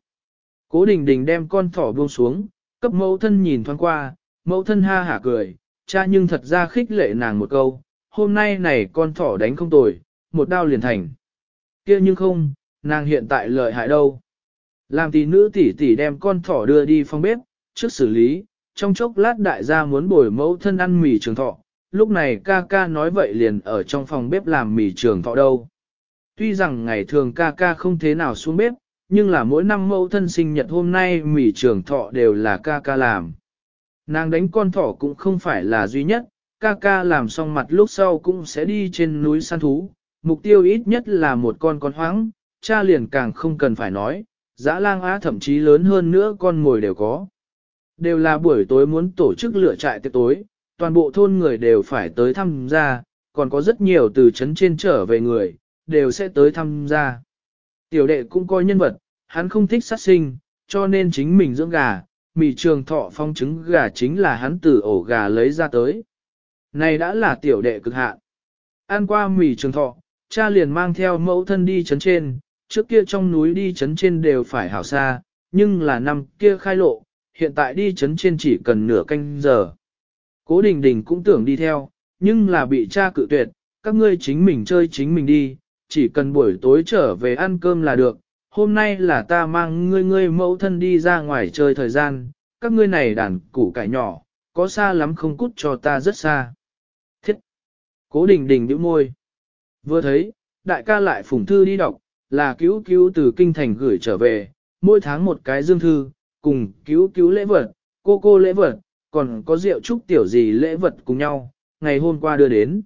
Cố đình đình đem con thỏ buông xuống, cấp mẫu thân nhìn thoáng qua, mẫu thân ha hả cười, cha nhưng thật ra khích lệ nàng một câu, hôm nay này con thỏ đánh không tồi, một đao liền thành. kia nhưng không, nàng hiện tại lợi hại đâu. Làm tỷ nữ tỷ tỷ đem con thỏ đưa đi phòng bếp, trước xử lý, trong chốc lát đại gia muốn bồi mẫu thân ăn mì trường thọ, lúc này ca ca nói vậy liền ở trong phòng bếp làm mì trường thọ đâu. Tuy rằng ngày thường ca ca không thế nào xuống bếp, nhưng là mỗi năm mẫu thân sinh nhật hôm nay mì trường thọ đều là ca ca làm. Nàng đánh con thỏ cũng không phải là duy nhất, ca ca làm xong mặt lúc sau cũng sẽ đi trên núi săn thú, mục tiêu ít nhất là một con con hoáng, cha liền càng không cần phải nói, dã lang á thậm chí lớn hơn nữa con ngồi đều có. Đều là buổi tối muốn tổ chức lửa trại tiệc tối, toàn bộ thôn người đều phải tới thăm gia, còn có rất nhiều từ chấn trên trở về người, đều sẽ tới thăm gia. Tiểu đệ cũng coi nhân vật, hắn không thích sát sinh, cho nên chính mình dưỡng gà, mì trường thọ phong trứng gà chính là hắn từ ổ gà lấy ra tới. Này đã là tiểu đệ cực hạn. Ăn qua mì trường thọ, cha liền mang theo mẫu thân đi chấn trên, trước kia trong núi đi chấn trên đều phải hảo xa, nhưng là năm kia khai lộ, hiện tại đi chấn trên chỉ cần nửa canh giờ. Cố Đình Đình cũng tưởng đi theo, nhưng là bị cha cự tuyệt, các ngươi chính mình chơi chính mình đi, chỉ cần buổi tối trở về ăn cơm là được. Hôm nay là ta mang ngươi ngươi mẫu thân đi ra ngoài chơi thời gian, các ngươi này đàn củ cải nhỏ, có xa lắm không cút cho ta rất xa. Thiết! Cố Đình Đình nhíu môi. Vừa thấy, đại ca lại phủng thư đi đọc, là cứu cứu từ kinh thành gửi trở về, mỗi tháng một cái dương thư, cùng cứu cứu lễ vật, cô cô lễ vật, còn có rượu chúc tiểu gì lễ vật cùng nhau, ngày hôm qua đưa đến.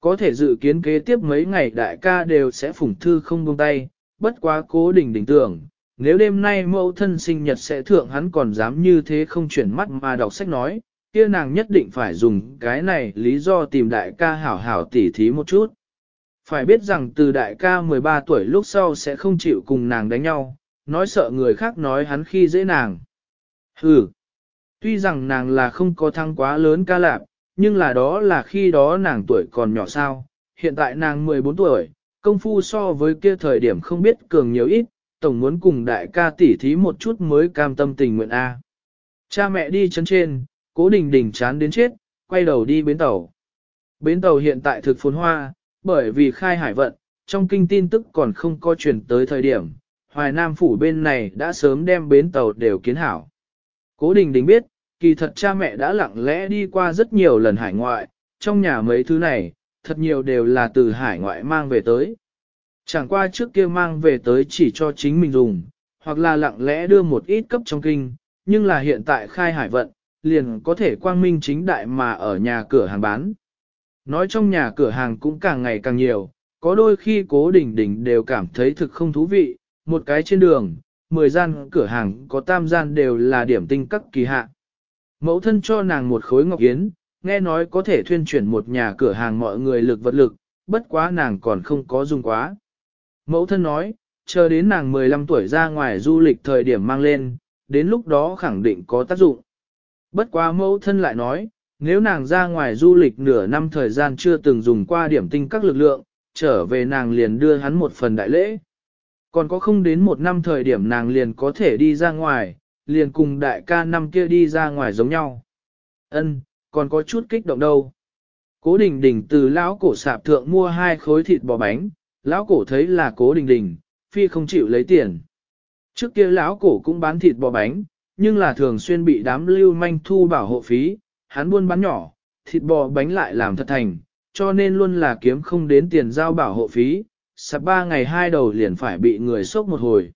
Có thể dự kiến kế tiếp mấy ngày đại ca đều sẽ phủng thư không buông tay, bất quá cố đình đỉnh tưởng, nếu đêm nay mẫu thân sinh nhật sẽ thượng hắn còn dám như thế không chuyển mắt mà đọc sách nói, kia nàng nhất định phải dùng cái này lý do tìm đại ca hảo hảo tỉ thí một chút. Phải biết rằng từ đại ca 13 tuổi lúc sau sẽ không chịu cùng nàng đánh nhau, nói sợ người khác nói hắn khi dễ nàng. Hừ, Tuy rằng nàng là không có thăng quá lớn ca lạp, nhưng là đó là khi đó nàng tuổi còn nhỏ sao, hiện tại nàng 14 tuổi, công phu so với kia thời điểm không biết cường nhiều ít, tổng muốn cùng đại ca tỉ thí một chút mới cam tâm tình nguyện A. Cha mẹ đi chân trên, cố đình đình chán đến chết, quay đầu đi bến tàu. Bến tàu hiện tại thực phồn hoa, bởi vì khai hải vận, trong kinh tin tức còn không có truyền tới thời điểm, Hoài Nam phủ bên này đã sớm đem bến tàu đều kiến hảo. Cố Đình Đình biết, kỳ thật cha mẹ đã lặng lẽ đi qua rất nhiều lần hải ngoại, trong nhà mấy thứ này, thật nhiều đều là từ hải ngoại mang về tới. Chẳng qua trước kia mang về tới chỉ cho chính mình dùng, hoặc là lặng lẽ đưa một ít cấp trong kinh, nhưng là hiện tại khai hải vận, liền có thể quang minh chính đại mà ở nhà cửa hàng bán. Nói trong nhà cửa hàng cũng càng ngày càng nhiều, có đôi khi cố đình đình đều cảm thấy thực không thú vị, một cái trên đường, 10 gian cửa hàng có tam gian đều là điểm tinh các kỳ hạ. Mẫu thân cho nàng một khối ngọc yến, nghe nói có thể thuyên chuyển một nhà cửa hàng mọi người lực vật lực, bất quá nàng còn không có dùng quá. Mẫu thân nói, chờ đến nàng 15 tuổi ra ngoài du lịch thời điểm mang lên, đến lúc đó khẳng định có tác dụng. Bất quá mẫu thân lại nói, nếu nàng ra ngoài du lịch nửa năm thời gian chưa từng dùng qua điểm tinh các lực lượng, trở về nàng liền đưa hắn một phần đại lễ. Còn có không đến một năm thời điểm nàng liền có thể đi ra ngoài, liền cùng đại ca năm kia đi ra ngoài giống nhau. Ân, còn có chút kích động đâu. Cố Đình Đình từ lão cổ sạp thượng mua hai khối thịt bò bánh, lão cổ thấy là Cố Đình Đình, phi không chịu lấy tiền. Trước kia lão cổ cũng bán thịt bò bánh, nhưng là thường xuyên bị đám lưu manh thu bảo hộ phí, hắn buôn bán nhỏ, thịt bò bánh lại làm thật thành, cho nên luôn là kiếm không đến tiền giao bảo hộ phí, sạp ba ngày hai đầu liền phải bị người sốc một hồi.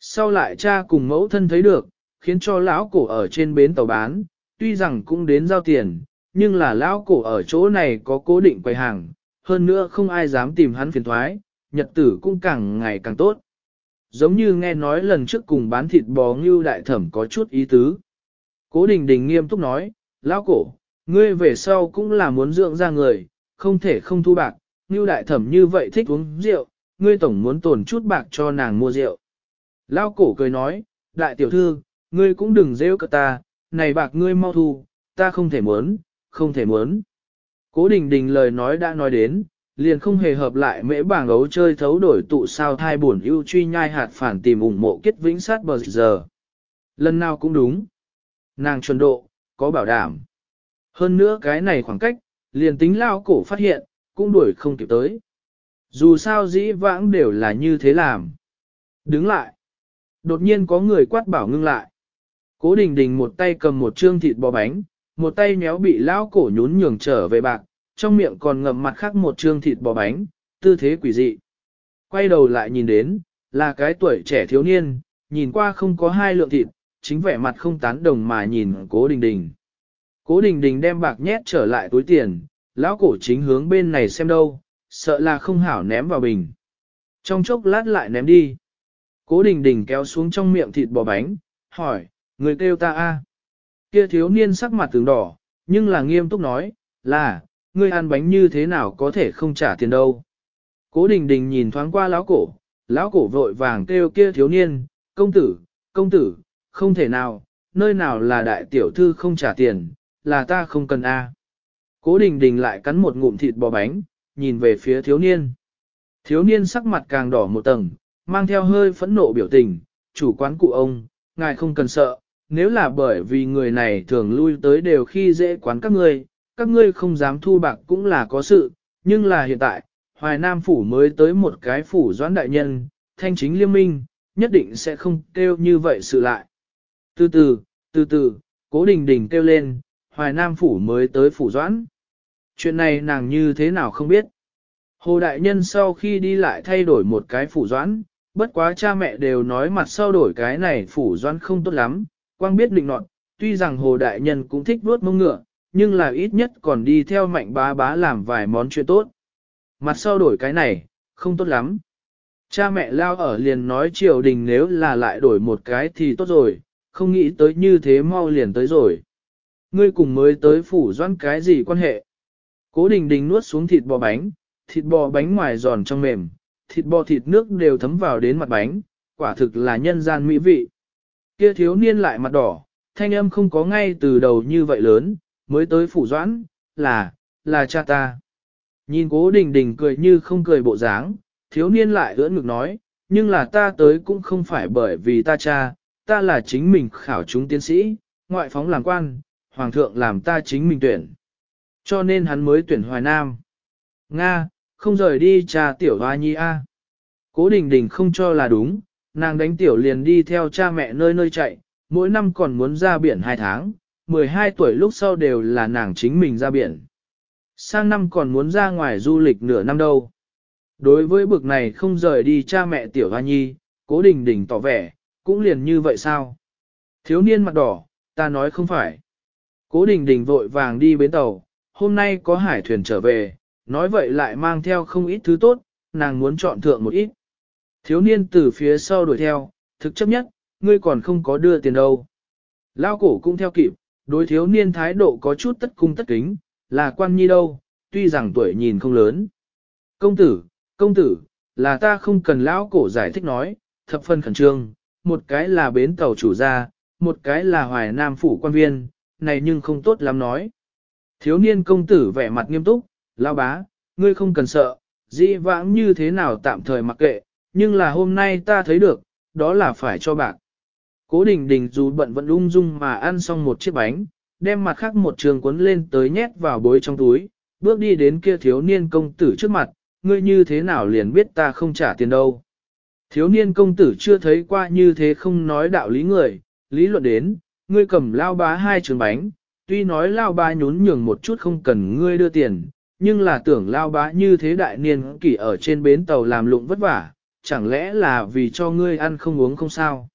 Sau lại cha cùng mẫu thân thấy được, khiến cho lão cổ ở trên bến tàu bán, tuy rằng cũng đến giao tiền, nhưng là lão cổ ở chỗ này có cố định quầy hàng, hơn nữa không ai dám tìm hắn phiền thoái, nhật tử cũng càng ngày càng tốt. Giống như nghe nói lần trước cùng bán thịt bò ngưu đại thẩm có chút ý tứ. Cố đình đình nghiêm túc nói, lão cổ, ngươi về sau cũng là muốn dưỡng ra người, không thể không thu bạc, như đại thẩm như vậy thích uống rượu, ngươi tổng muốn tồn chút bạc cho nàng mua rượu. Lao cổ cười nói, đại tiểu thư, ngươi cũng đừng rêu cơ ta, này bạc ngươi mau thu, ta không thể muốn, không thể muốn. Cố đình đình lời nói đã nói đến, liền không hề hợp lại mễ bảng ấu chơi thấu đổi tụ sao thai buồn ưu truy nhai hạt phản tìm ủng mộ kết vĩnh sát bờ giờ. Lần nào cũng đúng. Nàng chuẩn độ, có bảo đảm. Hơn nữa cái này khoảng cách, liền tính lao cổ phát hiện, cũng đuổi không kịp tới. Dù sao dĩ vãng đều là như thế làm. Đứng lại. Đột nhiên có người quát bảo ngưng lại. Cố đình đình một tay cầm một trương thịt bò bánh, một tay nhéo bị lão cổ nhún nhường trở về bạc, trong miệng còn ngậm mặt khác một trương thịt bò bánh, tư thế quỷ dị. Quay đầu lại nhìn đến, là cái tuổi trẻ thiếu niên, nhìn qua không có hai lượng thịt, chính vẻ mặt không tán đồng mà nhìn cố đình đình. Cố đình đình đem bạc nhét trở lại túi tiền, lão cổ chính hướng bên này xem đâu, sợ là không hảo ném vào bình. Trong chốc lát lại ném đi. Cố đình đình kéo xuống trong miệng thịt bò bánh, hỏi, người kêu ta a. Kia thiếu niên sắc mặt tướng đỏ, nhưng là nghiêm túc nói, là, người ăn bánh như thế nào có thể không trả tiền đâu. Cố đình đình nhìn thoáng qua lão cổ, lão cổ vội vàng kêu kia thiếu niên, công tử, công tử, không thể nào, nơi nào là đại tiểu thư không trả tiền, là ta không cần a. Cố đình đình lại cắn một ngụm thịt bò bánh, nhìn về phía thiếu niên. Thiếu niên sắc mặt càng đỏ một tầng, mang theo hơi phẫn nộ biểu tình, chủ quán cụ ông, ngài không cần sợ, nếu là bởi vì người này thường lui tới đều khi dễ quán các ngươi, các ngươi không dám thu bạc cũng là có sự, nhưng là hiện tại, Hoài Nam Phủ mới tới một cái phủ doãn đại nhân, thanh chính liên minh, nhất định sẽ không kêu như vậy sự lại. Từ từ, từ từ, cố đình đình kêu lên, Hoài Nam Phủ mới tới phủ doãn. Chuyện này nàng như thế nào không biết. Hồ Đại Nhân sau khi đi lại thay đổi một cái phủ doãn, bất quá cha mẹ đều nói mặt sau đổi cái này phủ doãn không tốt lắm, quang biết định nọt, tuy rằng Hồ Đại Nhân cũng thích vuốt mông ngựa, nhưng là ít nhất còn đi theo mạnh bá bá làm vài món chuyện tốt. Mặt sau đổi cái này, không tốt lắm. Cha mẹ lao ở liền nói triều đình nếu là lại đổi một cái thì tốt rồi, không nghĩ tới như thế mau liền tới rồi. Ngươi cùng mới tới phủ doãn cái gì quan hệ? Cố đình đình nuốt xuống thịt bò bánh, thịt bò bánh ngoài giòn trong mềm, thịt bò thịt nước đều thấm vào đến mặt bánh, quả thực là nhân gian mỹ vị. Kia thiếu niên lại mặt đỏ, thanh âm không có ngay từ đầu như vậy lớn, mới tới phủ doãn, là, là cha ta. Nhìn cố đình đình cười như không cười bộ dáng, thiếu niên lại ưỡn ngực nói, nhưng là ta tới cũng không phải bởi vì ta cha, ta là chính mình khảo chúng tiến sĩ, ngoại phóng làm quan, hoàng thượng làm ta chính mình tuyển. Cho nên hắn mới tuyển Hoài Nam. Nga, không rời đi cha tiểu hoa nhi a. Cố đình đình không cho là đúng, nàng đánh tiểu liền đi theo cha mẹ nơi nơi chạy, mỗi năm còn muốn ra biển 2 tháng, 12 tuổi lúc sau đều là nàng chính mình ra biển. Sang năm còn muốn ra ngoài du lịch nửa năm đâu. Đối với bực này không rời đi cha mẹ tiểu hoa nhi, cố đình đình tỏ vẻ, cũng liền như vậy sao? Thiếu niên mặt đỏ, ta nói không phải. Cố đình đình vội vàng đi bến tàu, hôm nay có hải thuyền trở về, nói vậy lại mang theo không ít thứ tốt, nàng muốn chọn thượng một ít. Thiếu niên từ phía sau đuổi theo, thực chấp nhất, ngươi còn không có đưa tiền đâu. Lao cổ cũng theo kịp, đối thiếu niên thái độ có chút tất cung tất kính, là quan nhi đâu, tuy rằng tuổi nhìn không lớn. Công tử, công tử, là ta không cần lão cổ giải thích nói, thập phân khẩn trương, một cái là bến tàu chủ gia, một cái là hoài nam phủ quan viên, này nhưng không tốt lắm nói. Thiếu niên công tử vẻ mặt nghiêm túc, lao bá, ngươi không cần sợ, dĩ vãng như thế nào tạm thời mặc kệ, nhưng là hôm nay ta thấy được, đó là phải cho bạc. Cố đình đình dù bận vẫn ung dung mà ăn xong một chiếc bánh, đem mặt khác một trường cuốn lên tới nhét vào bối trong túi, bước đi đến kia thiếu niên công tử trước mặt, ngươi như thế nào liền biết ta không trả tiền đâu. Thiếu niên công tử chưa thấy qua như thế không nói đạo lý người, lý luận đến, ngươi cầm lao bá hai trường bánh, tuy nói lao Bá nhún nhường một chút không cần ngươi đưa tiền, nhưng là tưởng lao bá như thế đại niên kỷ ở trên bến tàu làm lụng vất vả, chẳng lẽ là vì cho ngươi ăn không uống không sao?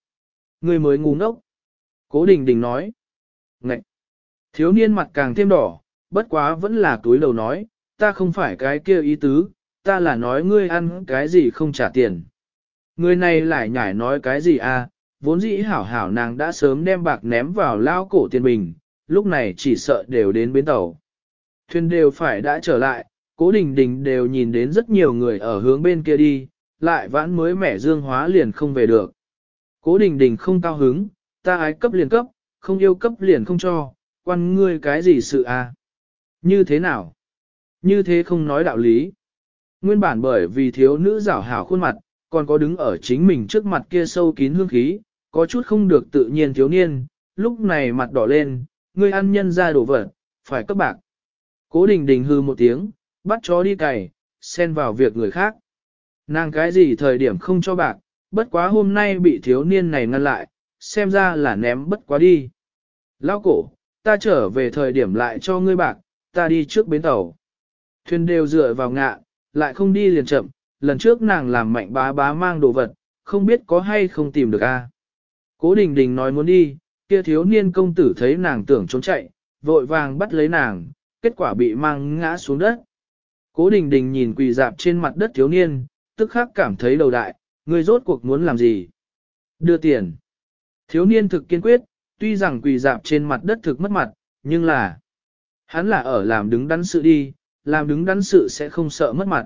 Ngươi mới ngu ngốc. Cố đình đình nói. Ngậy! Thiếu niên mặt càng thêm đỏ, bất quá vẫn là túi đầu nói, ta không phải cái kia ý tứ, ta là nói ngươi ăn cái gì không trả tiền. Người này lại nhảy nói cái gì à, vốn dĩ hảo hảo nàng đã sớm đem bạc ném vào lao cổ tiền bình, lúc này chỉ sợ đều đến bến tàu. Thuyền đều phải đã trở lại, cố đình đình đều nhìn đến rất nhiều người ở hướng bên kia đi, lại vãn mới mẻ dương hóa liền không về được. Cố đình đình không cao hứng, ta ái cấp liền cấp, không yêu cấp liền không cho, quan ngươi cái gì sự à? Như thế nào? Như thế không nói đạo lý. Nguyên bản bởi vì thiếu nữ rảo hảo khuôn mặt, còn có đứng ở chính mình trước mặt kia sâu kín hương khí, có chút không được tự nhiên thiếu niên, lúc này mặt đỏ lên, ngươi ăn nhân ra đổ vật, phải cấp bạc. Cố đình đình hư một tiếng, bắt chó đi cày, xen vào việc người khác. Nàng cái gì thời điểm không cho bạc, bất quá hôm nay bị thiếu niên này ngăn lại, xem ra là ném bất quá đi. Lao cổ, ta trở về thời điểm lại cho ngươi bạc, ta đi trước bến tàu. Thuyền đều dựa vào ngạ, lại không đi liền chậm, lần trước nàng làm mạnh bá bá mang đồ vật, không biết có hay không tìm được a. Cố đình đình nói muốn đi, kia thiếu niên công tử thấy nàng tưởng trốn chạy, vội vàng bắt lấy nàng, kết quả bị mang ngã xuống đất. Cố đình đình nhìn quỳ dạp trên mặt đất thiếu niên, tức khắc cảm thấy đầu đại, người rốt cuộc muốn làm gì? Đưa tiền. Thiếu niên thực kiên quyết, tuy rằng quỳ dạp trên mặt đất thực mất mặt, nhưng là... Hắn là ở làm đứng đắn sự đi, làm đứng đắn sự sẽ không sợ mất mặt.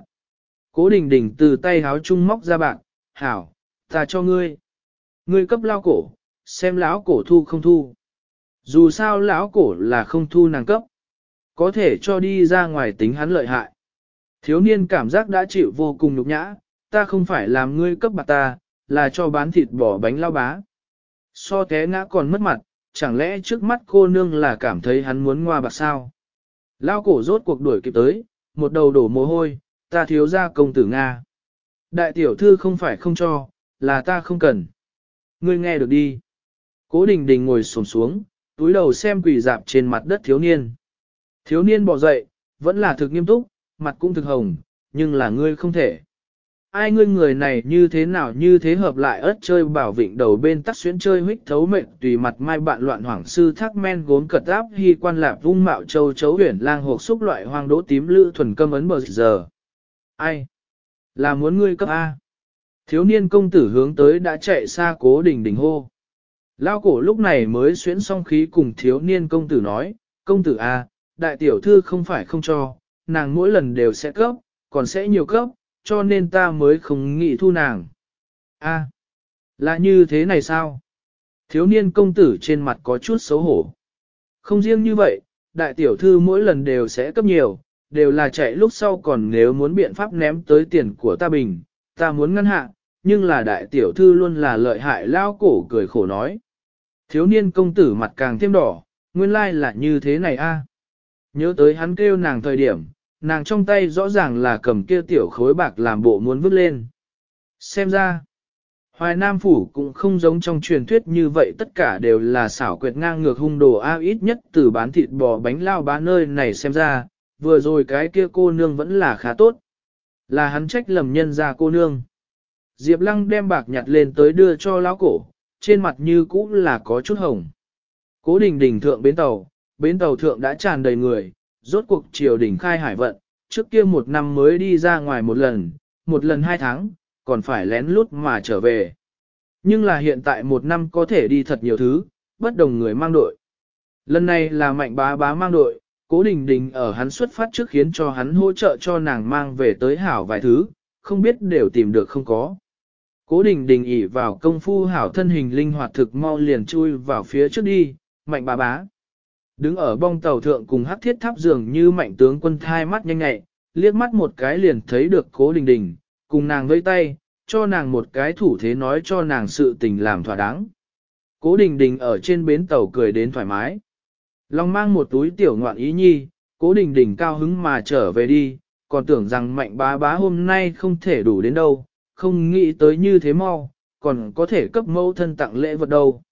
Cố đình đình từ tay háo chung móc ra bạc, hảo, ta cho ngươi. Ngươi cấp lao cổ, xem lão cổ thu không thu. Dù sao lão cổ là không thu nàng cấp, có thể cho đi ra ngoài tính hắn lợi hại. Thiếu niên cảm giác đã chịu vô cùng nhục nhã, ta không phải làm ngươi cấp bạc ta, là cho bán thịt bỏ bánh lao bá. So té ngã còn mất mặt, chẳng lẽ trước mắt cô nương là cảm thấy hắn muốn ngoa bạc sao? Lao cổ rốt cuộc đuổi kịp tới, một đầu đổ mồ hôi, ta thiếu ra công tử Nga. Đại tiểu thư không phải không cho, là ta không cần. Ngươi nghe được đi. Cố đình đình ngồi xổm xuống, túi đầu xem quỷ dạp trên mặt đất thiếu niên. Thiếu niên bỏ dậy, vẫn là thực nghiêm túc, mặt cũng thực hồng, nhưng là ngươi không thể. Ai ngươi người này như thế nào như thế hợp lại ớt chơi bảo vịnh đầu bên tắc xuyến chơi huyết thấu mệnh tùy mặt mai bạn loạn hoảng sư thác men gốm cật áp hy quan lạp vung mạo châu chấu huyển lang hộp xúc loại hoang đỗ tím lữ thuần câm ấn bờ giờ. Ai? Là muốn ngươi cấp A. Thiếu niên công tử hướng tới đã chạy xa cố đình đình hô. Lao cổ lúc này mới xuyến xong khí cùng thiếu niên công tử nói, công tử A, đại tiểu thư không phải không cho, nàng mỗi lần đều sẽ cấp, còn sẽ nhiều cấp, cho nên ta mới không nghĩ thu nàng. A, à, là như thế này sao? Thiếu niên công tử trên mặt có chút xấu hổ. Không riêng như vậy, đại tiểu thư mỗi lần đều sẽ cấp nhiều, đều là chạy lúc sau còn nếu muốn biện pháp ném tới tiền của ta bình, ta muốn ngăn hạ, nhưng là đại tiểu thư luôn là lợi hại lao cổ cười khổ nói. Thiếu niên công tử mặt càng thêm đỏ, nguyên lai like là như thế này a. Nhớ tới hắn kêu nàng thời điểm, nàng trong tay rõ ràng là cầm kia tiểu khối bạc làm bộ muốn vứt lên. Xem ra, Hoài Nam Phủ cũng không giống trong truyền thuyết như vậy tất cả đều là xảo quyệt ngang ngược hung đồ a ít nhất từ bán thịt bò bánh lao bán nơi này xem ra, vừa rồi cái kia cô nương vẫn là khá tốt. Là hắn trách lầm nhân ra cô nương. Diệp Lăng đem bạc nhặt lên tới đưa cho lão cổ, trên mặt như cũ là có chút hồng. Cố đình đình thượng bến tàu, bến tàu thượng đã tràn đầy người, rốt cuộc triều đình khai hải vận, trước kia một năm mới đi ra ngoài một lần, một lần hai tháng, còn phải lén lút mà trở về. Nhưng là hiện tại một năm có thể đi thật nhiều thứ, bất đồng người mang đội. Lần này là mạnh bá bá mang đội, cố đình đình ở hắn xuất phát trước khiến cho hắn hỗ trợ cho nàng mang về tới hảo vài thứ, không biết đều tìm được không có. Cố đình đình ỉ vào công phu hảo thân hình linh hoạt thực mau liền chui vào phía trước đi, mạnh bà bá. Đứng ở bong tàu thượng cùng hắc thiết tháp dường như mạnh tướng quân thai mắt nhanh nhẹ, liếc mắt một cái liền thấy được cố đình đình, cùng nàng vây tay, cho nàng một cái thủ thế nói cho nàng sự tình làm thỏa đáng. Cố đình đình ở trên bến tàu cười đến thoải mái. Long mang một túi tiểu ngoạn ý nhi, cố đình đình cao hứng mà trở về đi, còn tưởng rằng mạnh bá bá hôm nay không thể đủ đến đâu, không nghĩ tới như thế mau, còn có thể cấp mẫu thân tặng lễ vật đâu.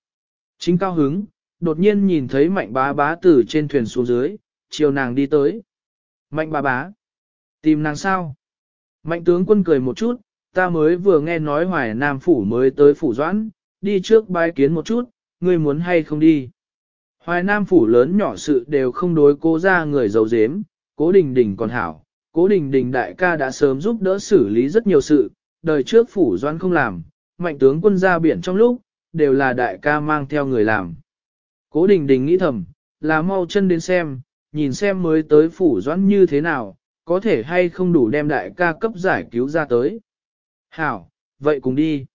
Chính cao hứng, đột nhiên nhìn thấy mạnh bá bá từ trên thuyền xuống dưới, chiều nàng đi tới. Mạnh bá bá, tìm nàng sao? Mạnh tướng quân cười một chút, ta mới vừa nghe nói hoài nam phủ mới tới phủ doãn, đi trước bái kiến một chút, ngươi muốn hay không đi. Hoài nam phủ lớn nhỏ sự đều không đối cố ra người giàu dếm, cố đình đình còn hảo, cố đình đình đại ca đã sớm giúp đỡ xử lý rất nhiều sự, đời trước phủ doan không làm, mạnh tướng quân ra biển trong lúc, đều là đại ca mang theo người làm. Cố đình đình nghĩ thầm, là mau chân đến xem, nhìn xem mới tới phủ doãn như thế nào, có thể hay không đủ đem đại ca cấp giải cứu ra tới. Hảo, vậy cùng đi.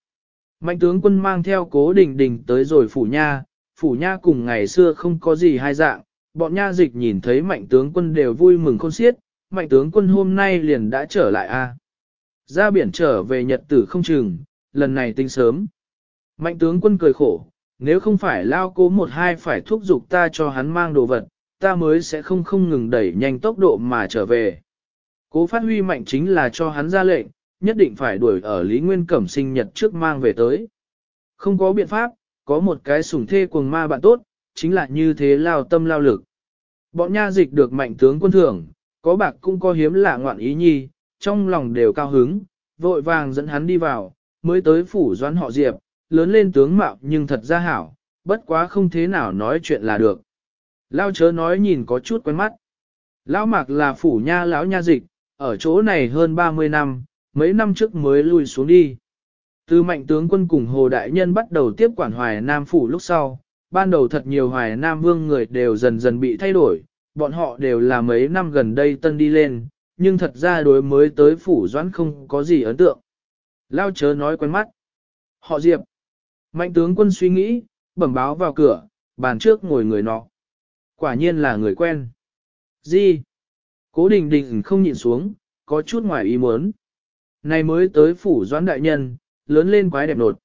Mạnh tướng quân mang theo cố đình đình tới rồi phủ nha, phủ nha cùng ngày xưa không có gì hai dạng, bọn nha dịch nhìn thấy mạnh tướng quân đều vui mừng khôn xiết, mạnh tướng quân hôm nay liền đã trở lại a. Ra biển trở về nhật tử không chừng, lần này tinh sớm. Mạnh tướng quân cười khổ, nếu không phải lao cố một hai phải thúc giục ta cho hắn mang đồ vật, ta mới sẽ không không ngừng đẩy nhanh tốc độ mà trở về. Cố phát huy mạnh chính là cho hắn ra lệnh, nhất định phải đuổi ở Lý Nguyên Cẩm sinh nhật trước mang về tới. Không có biện pháp, có một cái sủng thê cuồng ma bạn tốt, chính là như thế lao tâm lao lực. Bọn nha dịch được mạnh tướng quân thưởng, có bạc cũng có hiếm lạ ngoạn ý nhi, trong lòng đều cao hứng, vội vàng dẫn hắn đi vào, mới tới phủ doãn họ Diệp, lớn lên tướng mạo nhưng thật ra hảo, bất quá không thế nào nói chuyện là được. Lao chớ nói nhìn có chút quen mắt. Lão mạc là phủ nha lão nha dịch, ở chỗ này hơn 30 năm, mấy năm trước mới lui xuống đi. Từ mạnh tướng quân cùng Hồ Đại Nhân bắt đầu tiếp quản Hoài Nam phủ lúc sau, ban đầu thật nhiều Hoài Nam vương người đều dần dần bị thay đổi, bọn họ đều là mấy năm gần đây tân đi lên, nhưng thật ra đối mới tới phủ doãn không có gì ấn tượng. Lao chớ nói quen mắt. Họ Diệp. Mạnh tướng quân suy nghĩ, bẩm báo vào cửa, bàn trước ngồi người nọ. Quả nhiên là người quen. Gì? Cố đình đình không nhìn xuống, có chút ngoài ý muốn. Này mới tới phủ doãn đại nhân, lớn lên quái đẹp nột.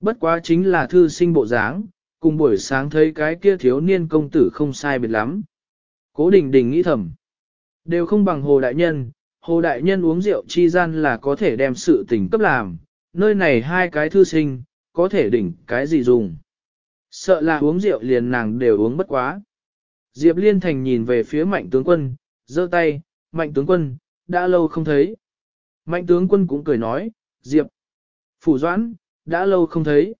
Bất quá chính là thư sinh bộ dáng, cùng buổi sáng thấy cái kia thiếu niên công tử không sai biệt lắm. Cố đình đình nghĩ thầm. Đều không bằng Hồ Đại Nhân, Hồ Đại Nhân uống rượu chi gian là có thể đem sự tình cấp làm, nơi này hai cái thư sinh, có thể đỉnh cái gì dùng. Sợ là uống rượu liền nàng đều uống bất quá. Diệp Liên Thành nhìn về phía mạnh tướng quân, giơ tay, mạnh tướng quân, đã lâu không thấy. Mạnh tướng quân cũng cười nói, Diệp, phủ doãn, đã lâu không thấy.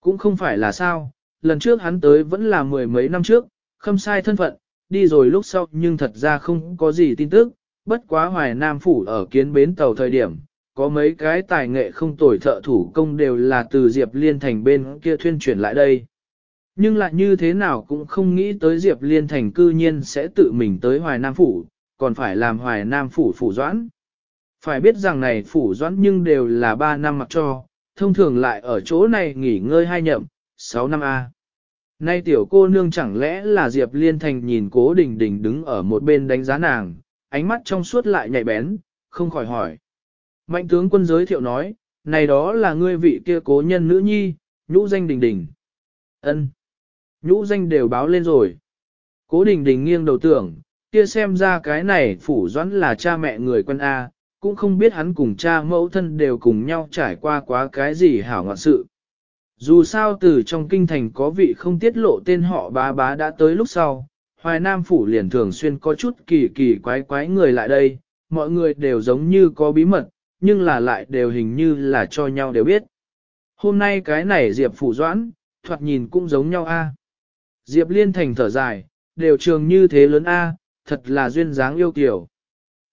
Cũng không phải là sao, lần trước hắn tới vẫn là mười mấy năm trước, không sai thân phận, đi rồi lúc sau nhưng thật ra không có gì tin tức, bất quá hoài nam phủ ở kiến bến tàu thời điểm, có mấy cái tài nghệ không tồi thợ thủ công đều là từ Diệp Liên Thành bên kia thuyên chuyển lại đây. Nhưng lại như thế nào cũng không nghĩ tới Diệp Liên Thành cư nhiên sẽ tự mình tới Hoài Nam Phủ, còn phải làm Hoài Nam Phủ phủ doãn. Phải biết rằng này phủ doãn nhưng đều là 3 năm mặc cho, thông thường lại ở chỗ này nghỉ ngơi hai nhậm, 6 năm A. Nay tiểu cô nương chẳng lẽ là Diệp Liên Thành nhìn cố đình đình đứng ở một bên đánh giá nàng, ánh mắt trong suốt lại nhạy bén, không khỏi hỏi. Mạnh tướng quân giới thiệu nói, này đó là ngươi vị kia cố nhân nữ nhi, nhũ danh đình đình. ân Nhũ danh đều báo lên rồi. Cố đình đình nghiêng đầu tưởng, kia xem ra cái này phủ doãn là cha mẹ người quân A, cũng không biết hắn cùng cha mẫu thân đều cùng nhau trải qua quá cái gì hảo ngọn sự. Dù sao từ trong kinh thành có vị không tiết lộ tên họ bá bá đã tới lúc sau, Hoài Nam Phủ liền thường xuyên có chút kỳ kỳ quái quái người lại đây, mọi người đều giống như có bí mật, nhưng là lại đều hình như là cho nhau đều biết. Hôm nay cái này Diệp Phủ Doãn, thoạt nhìn cũng giống nhau a. Diệp Liên Thành thở dài, đều trường như thế lớn a, thật là duyên dáng yêu kiểu.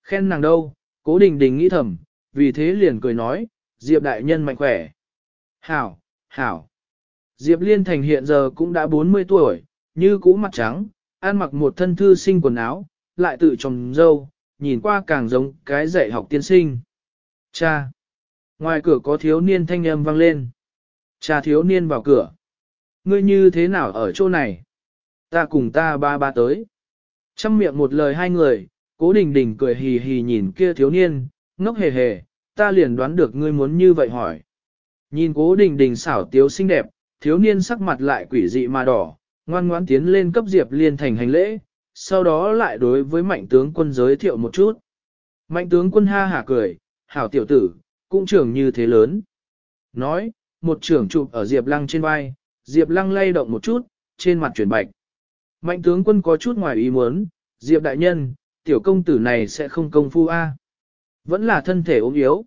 Khen nàng đâu, cố đình đình nghĩ thầm, vì thế liền cười nói, Diệp đại nhân mạnh khỏe. Hảo, Hảo. Diệp Liên Thành hiện giờ cũng đã 40 tuổi, như cũ mặt trắng, ăn mặc một thân thư sinh quần áo, lại tự trồng dâu, nhìn qua càng giống cái dạy học tiên sinh. Cha. Ngoài cửa có thiếu niên thanh âm vang lên. Cha thiếu niên vào cửa. Ngươi như thế nào ở chỗ này? Ta cùng ta ba ba tới. Trăm miệng một lời hai người, cố đình đình cười hì hì nhìn kia thiếu niên, ngốc hề hề, ta liền đoán được ngươi muốn như vậy hỏi. Nhìn cố đình đình xảo tiếu xinh đẹp, thiếu niên sắc mặt lại quỷ dị mà đỏ, ngoan ngoãn tiến lên cấp Diệp Liên thành hành lễ, sau đó lại đối với mạnh tướng quân giới thiệu một chút. Mạnh tướng quân ha hả cười, hảo tiểu tử, cũng trưởng như thế lớn. Nói, một trưởng chụp ở Diệp Lăng trên vai, Diệp Lăng lay động một chút, trên mặt chuyển bạch. Mạnh tướng quân có chút ngoài ý muốn, Diệp đại nhân, tiểu công tử này sẽ không công phu a. Vẫn là thân thể ốm yếu.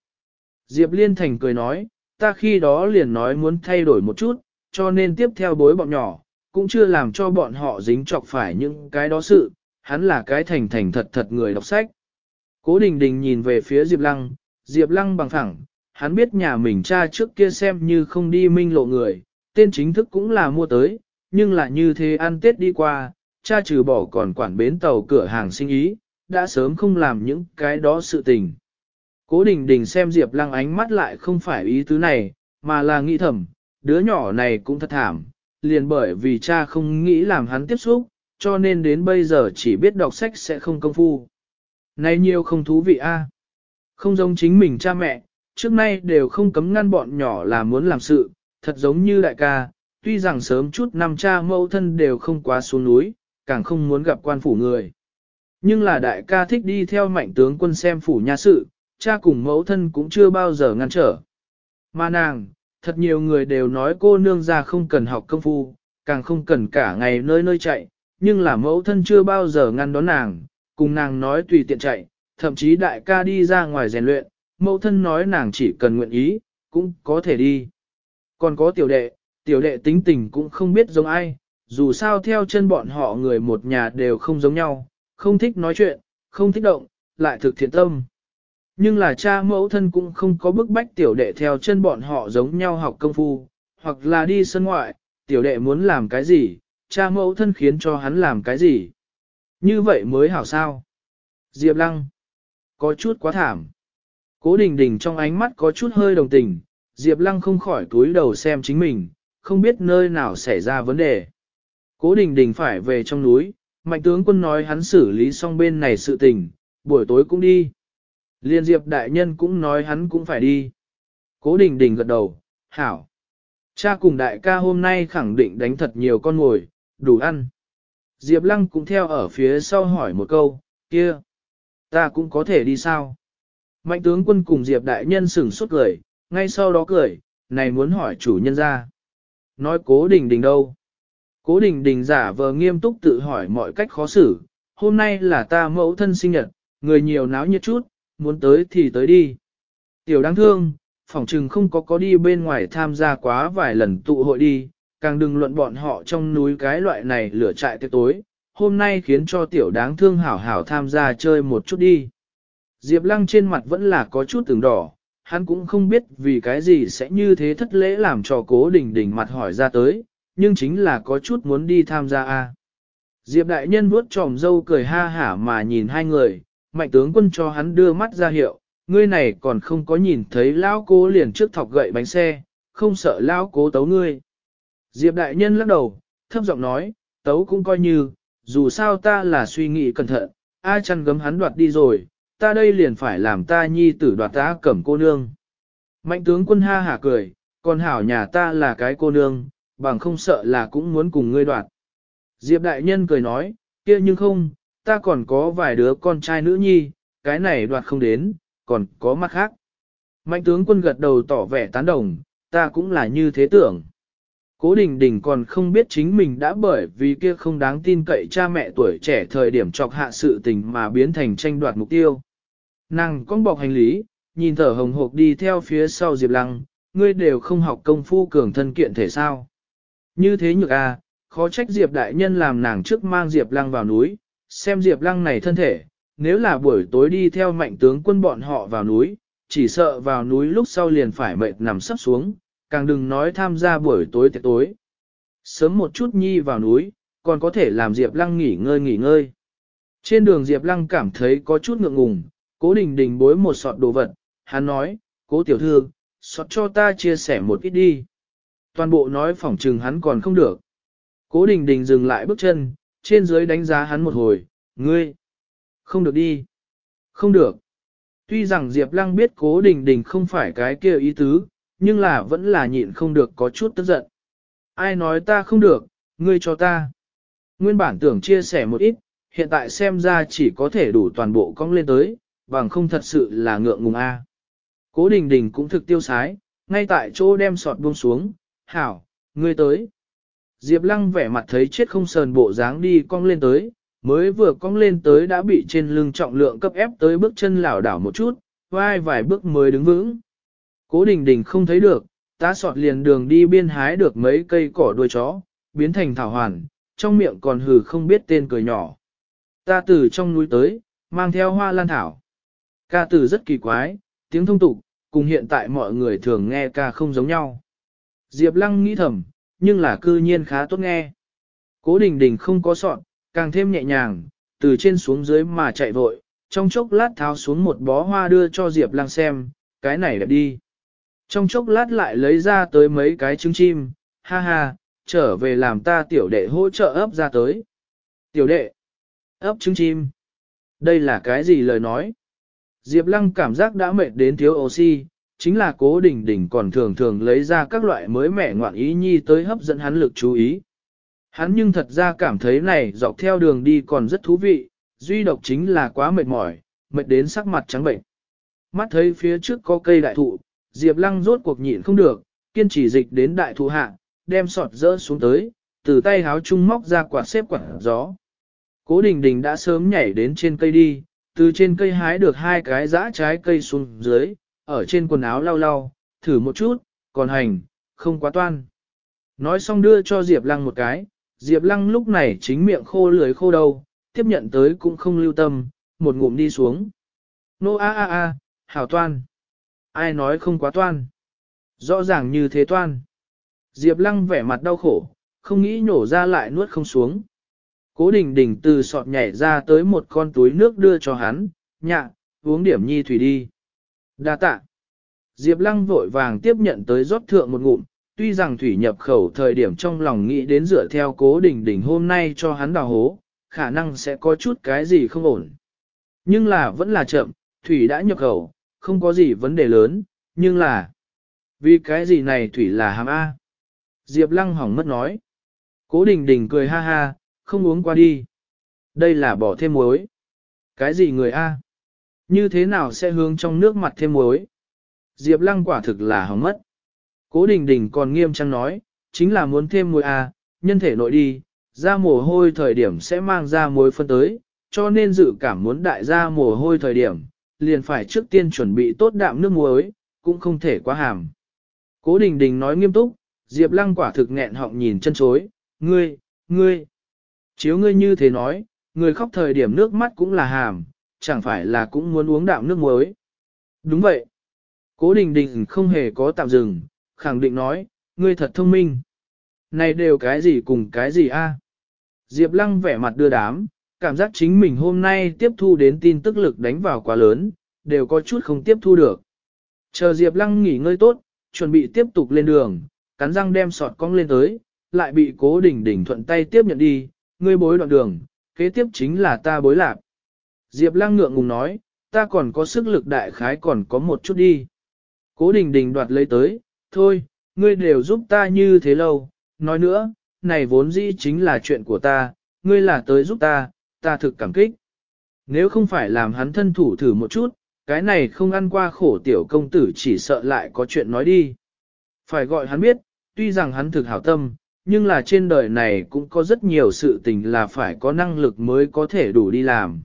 Diệp Liên Thành cười nói, ta khi đó liền nói muốn thay đổi một chút, cho nên tiếp theo bối bọn nhỏ, cũng chưa làm cho bọn họ dính chọc phải những cái đó sự, hắn là cái thành thành thật thật người đọc sách. Cố Đình Đình nhìn về phía Diệp Lăng, Diệp Lăng bằng phẳng, hắn biết nhà mình cha trước kia xem như không đi minh lộ người, tên chính thức cũng là mua tới, nhưng là như thế ăn Tết đi qua, cha trừ bỏ còn quản bến tàu cửa hàng sinh ý, đã sớm không làm những cái đó sự tình. Cố đình đình xem Diệp Lăng ánh mắt lại không phải ý tứ này, mà là nghĩ thầm, đứa nhỏ này cũng thật thảm, liền bởi vì cha không nghĩ làm hắn tiếp xúc, cho nên đến bây giờ chỉ biết đọc sách sẽ không công phu. Này nhiều không thú vị a? Không giống chính mình cha mẹ, trước nay đều không cấm ngăn bọn nhỏ là muốn làm sự, thật giống như đại ca, tuy rằng sớm chút năm cha mẫu thân đều không quá xuống núi, càng không muốn gặp quan phủ người. Nhưng là đại ca thích đi theo mạnh tướng quân xem phủ nhà sự, cha cùng mẫu thân cũng chưa bao giờ ngăn trở. Mà nàng, thật nhiều người đều nói cô nương ra không cần học công phu, càng không cần cả ngày nơi nơi chạy, nhưng là mẫu thân chưa bao giờ ngăn đón nàng, cùng nàng nói tùy tiện chạy, thậm chí đại ca đi ra ngoài rèn luyện, mẫu thân nói nàng chỉ cần nguyện ý, cũng có thể đi. Còn có tiểu đệ, tiểu đệ tính tình cũng không biết giống ai, dù sao theo chân bọn họ người một nhà đều không giống nhau, không thích nói chuyện, không thích động, lại thực thiện tâm. Nhưng là cha mẫu thân cũng không có bức bách tiểu đệ theo chân bọn họ giống nhau học công phu, hoặc là đi sân ngoại, tiểu đệ muốn làm cái gì, cha mẫu thân khiến cho hắn làm cái gì. Như vậy mới hảo sao. Diệp Lăng, có chút quá thảm. Cố đình đình trong ánh mắt có chút hơi đồng tình, Diệp Lăng không khỏi túi đầu xem chính mình, không biết nơi nào xảy ra vấn đề. Cố đình đình phải về trong núi, mạnh tướng quân nói hắn xử lý xong bên này sự tình, buổi tối cũng đi. Liên Diệp đại nhân cũng nói hắn cũng phải đi. Cố đình đình gật đầu, hảo. Cha cùng đại ca hôm nay khẳng định đánh thật nhiều con ngồi, đủ ăn. Diệp Lăng cũng theo ở phía sau hỏi một câu, kia, ta cũng có thể đi sao? Mạnh tướng quân cùng Diệp đại nhân sửng sốt cười, ngay sau đó cười, này muốn hỏi chủ nhân ra. Nói cố đình đình đâu? Cố đình đình giả vờ nghiêm túc tự hỏi mọi cách khó xử, hôm nay là ta mẫu thân sinh nhật, người nhiều náo nhiệt chút, muốn tới thì tới đi. Tiểu đáng thương, phỏng trừng không có có đi bên ngoài tham gia quá vài lần tụ hội đi, càng đừng luận bọn họ trong núi cái loại này lửa trại tiệc tối, hôm nay khiến cho tiểu đáng thương hảo hảo tham gia chơi một chút đi. Diệp lăng trên mặt vẫn là có chút từng đỏ, hắn cũng không biết vì cái gì sẽ như thế thất lễ làm cho cố đình đình mặt hỏi ra tới, nhưng chính là có chút muốn đi tham gia a. Diệp đại nhân vuốt tròm dâu cười ha hả mà nhìn hai người, mạnh tướng quân cho hắn đưa mắt ra hiệu, ngươi này còn không có nhìn thấy lão cố liền trước thọc gậy bánh xe, không sợ lão cố tấu ngươi. Diệp đại nhân lắc đầu, thấp giọng nói, tấu cũng coi như, dù sao ta là suy nghĩ cẩn thận, ai chăn gấm hắn đoạt đi rồi, ta đây liền phải làm ta nhi tử đoạt ta cẩm cô nương. Mạnh tướng quân ha hả cười, còn hảo nhà ta là cái cô nương, bằng không sợ là cũng muốn cùng ngươi đoạt. Diệp đại nhân cười nói, kia nhưng không, ta còn có vài đứa con trai nữ nhi, cái này đoạt không đến, còn có mặt khác. Mạnh tướng quân gật đầu tỏ vẻ tán đồng, ta cũng là như thế tưởng. Cố Đình Đình còn không biết chính mình đã bởi vì kia không đáng tin cậy cha mẹ tuổi trẻ thời điểm chọc hạ sự tình mà biến thành tranh đoạt mục tiêu. Nàng con bọc hành lý, nhìn thở hồng hộc đi theo phía sau Diệp Lăng, ngươi đều không học công phu cường thân kiện thể sao. Như thế nhược à, khó trách Diệp Đại Nhân làm nàng trước mang Diệp Lăng vào núi, Xem Diệp Lăng này thân thể, nếu là buổi tối đi theo mạnh tướng quân bọn họ vào núi, chỉ sợ vào núi lúc sau liền phải mệt nằm sắp xuống, càng đừng nói tham gia buổi tối tiệc tối. Sớm một chút nhi vào núi, còn có thể làm Diệp Lăng nghỉ ngơi nghỉ ngơi. Trên đường Diệp Lăng cảm thấy có chút ngượng ngùng, cố đình đình bối một sọt đồ vật, hắn nói, cố tiểu thư, sọt cho ta chia sẻ một ít đi. Toàn bộ nói phỏng trừng hắn còn không được. Cố đình đình dừng lại bước chân, trên dưới đánh giá hắn một hồi, ngươi, không được đi, không được. Tuy rằng Diệp Lăng biết cố đình đình không phải cái kia ý tứ, nhưng là vẫn là nhịn không được có chút tức giận. Ai nói ta không được, ngươi cho ta. Nguyên bản tưởng chia sẻ một ít, hiện tại xem ra chỉ có thể đủ toàn bộ cong lên tới, bằng không thật sự là ngượng ngùng a. À. Cố đình đình cũng thực tiêu sái, ngay tại chỗ đem sọt buông xuống, hảo, ngươi tới. Diệp Lăng vẻ mặt thấy chết không sờn bộ dáng đi cong lên tới, mới vừa cong lên tới đã bị trên lưng trọng lượng cấp ép tới bước chân lảo đảo một chút, vai vài bước mới đứng vững. Cố Đình Đình không thấy được, tá sọt liền đường đi biên hái được mấy cây cỏ đuôi chó, biến thành thảo hoàn, trong miệng còn hừ không biết tên cười nhỏ. Ta từ trong núi tới, mang theo hoa lan thảo. Ca từ rất kỳ quái, tiếng thông tục, cùng hiện tại mọi người thường nghe ca không giống nhau. Diệp Lăng nghĩ thầm, nhưng là cư nhiên khá tốt nghe. Cố đình đình không có sọn, càng thêm nhẹ nhàng, từ trên xuống dưới mà chạy vội, trong chốc lát tháo xuống một bó hoa đưa cho Diệp Lăng xem, cái này đẹp đi. Trong chốc lát lại lấy ra tới mấy cái trứng chim, ha ha, trở về làm ta tiểu đệ hỗ trợ ấp ra tới. Tiểu đệ, ấp trứng chim. Đây là cái gì lời nói? Diệp Lăng cảm giác đã mệt đến thiếu oxy, chính là cố đình đình còn thường thường lấy ra các loại mới mẻ ngoạn ý nhi tới hấp dẫn hắn lực chú ý. Hắn nhưng thật ra cảm thấy này dọc theo đường đi còn rất thú vị, duy độc chính là quá mệt mỏi, mệt đến sắc mặt trắng bệnh. Mắt thấy phía trước có cây đại thụ, Diệp Lăng rốt cuộc nhịn không được, kiên trì dịch đến đại thụ hạ, đem sọt rỡ xuống tới, từ tay háo trung móc ra quả xếp quả gió. Cố Đình Đình đã sớm nhảy đến trên cây đi, từ trên cây hái được hai cái dã trái cây xuống dưới, ở trên quần áo lau lau, thử một chút, còn hành, không quá toan. Nói xong đưa cho Diệp Lăng một cái, Diệp Lăng lúc này chính miệng khô lưỡi khô đầu, tiếp nhận tới cũng không lưu tâm, một ngụm đi xuống. Nô a a a, hảo toan. Ai nói không quá toan. Rõ ràng như thế toan. Diệp Lăng vẻ mặt đau khổ, không nghĩ nhổ ra lại nuốt không xuống. Cố đình đình từ sọt nhảy ra tới một con túi nước đưa cho hắn, nhạ, uống điểm nhi thủy đi. Đa tạ. Diệp Lăng vội vàng tiếp nhận tới rót thượng một ngụm, tuy rằng thủy nhập khẩu thời điểm trong lòng nghĩ đến dựa theo cố đình đình hôm nay cho hắn đào hố, khả năng sẽ có chút cái gì không ổn. Nhưng là vẫn là chậm, thủy đã nhập khẩu, không có gì vấn đề lớn, nhưng là... Vì cái gì này thủy là hàm A? Diệp Lăng hỏng mất nói. Cố đình đình cười ha ha, không uống qua đi. Đây là bỏ thêm muối. Cái gì người A? Như thế nào sẽ hướng trong nước mặt thêm muối? Diệp lăng quả thực là hỏng mất. Cố đình đình còn nghiêm trang nói, chính là muốn thêm muối à, nhân thể nội đi, ra mồ hôi thời điểm sẽ mang ra muối phân tới, cho nên dự cảm muốn đại ra mồ hôi thời điểm, liền phải trước tiên chuẩn bị tốt đạm nước muối, cũng không thể quá hàm. Cố đình đình nói nghiêm túc, Diệp lăng quả thực nghẹn họng nhìn chân chối, ngươi, ngươi. Chiếu ngươi như thế nói, người khóc thời điểm nước mắt cũng là hàm, chẳng phải là cũng muốn uống đạm nước muối. Đúng vậy. Cố đình đình không hề có tạm dừng, khẳng định nói, ngươi thật thông minh. Này đều cái gì cùng cái gì a? Diệp lăng vẻ mặt đưa đám, cảm giác chính mình hôm nay tiếp thu đến tin tức lực đánh vào quá lớn, đều có chút không tiếp thu được. Chờ Diệp lăng nghỉ ngơi tốt, chuẩn bị tiếp tục lên đường, cắn răng đem sọt cong lên tới, lại bị cố đình đình thuận tay tiếp nhận đi, ngươi bối đoạn đường, kế tiếp chính là ta bối lạc. Diệp Lăng ngượng ngùng nói, ta còn có sức lực đại khái còn có một chút đi. Cố đình đình đoạt lấy tới, thôi, ngươi đều giúp ta như thế lâu, nói nữa, này vốn dĩ chính là chuyện của ta, ngươi là tới giúp ta, ta thực cảm kích. Nếu không phải làm hắn thân thủ thử một chút, cái này không ăn qua khổ tiểu công tử chỉ sợ lại có chuyện nói đi. Phải gọi hắn biết, tuy rằng hắn thực hảo tâm, nhưng là trên đời này cũng có rất nhiều sự tình là phải có năng lực mới có thể đủ đi làm.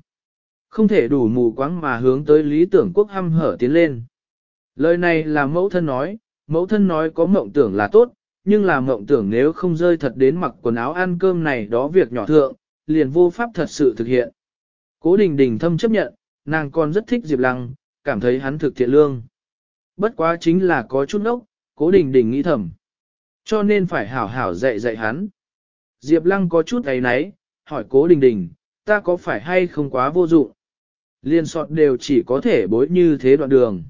Không thể đủ mù quáng mà hướng tới lý tưởng quốc hăm hở tiến lên. Lời này là mẫu thân nói, mẫu thân nói có mộng tưởng là tốt, nhưng là mộng tưởng nếu không rơi thật đến mặc quần áo ăn cơm này đó việc nhỏ thượng, liền vô pháp thật sự thực hiện. Cố đình đình thâm chấp nhận, nàng còn rất thích Diệp Lăng, cảm thấy hắn thực thiện lương. Bất quá chính là có chút ốc, cố đình đình nghĩ thầm. Cho nên phải hảo hảo dạy dạy hắn. Diệp Lăng có chút ấy nấy, hỏi cố đình đình, ta có phải hay không quá vô dụng? Liên sọt đều chỉ có thể bối như thế đoạn đường.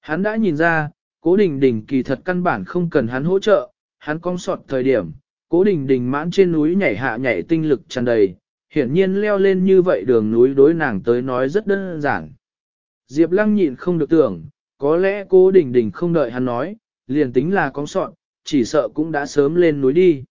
Hắn đã nhìn ra, cố đình đình kỳ thật căn bản không cần hắn hỗ trợ, hắn cong sọt thời điểm, cố đình đình mãn trên núi nhảy hạ nhảy tinh lực tràn đầy, hiển nhiên leo lên như vậy đường núi đối nàng tới nói rất đơn giản. Diệp lăng nhịn không được tưởng, có lẽ cố đình đình không đợi hắn nói, liền tính là cong sọt, chỉ sợ cũng đã sớm lên núi đi.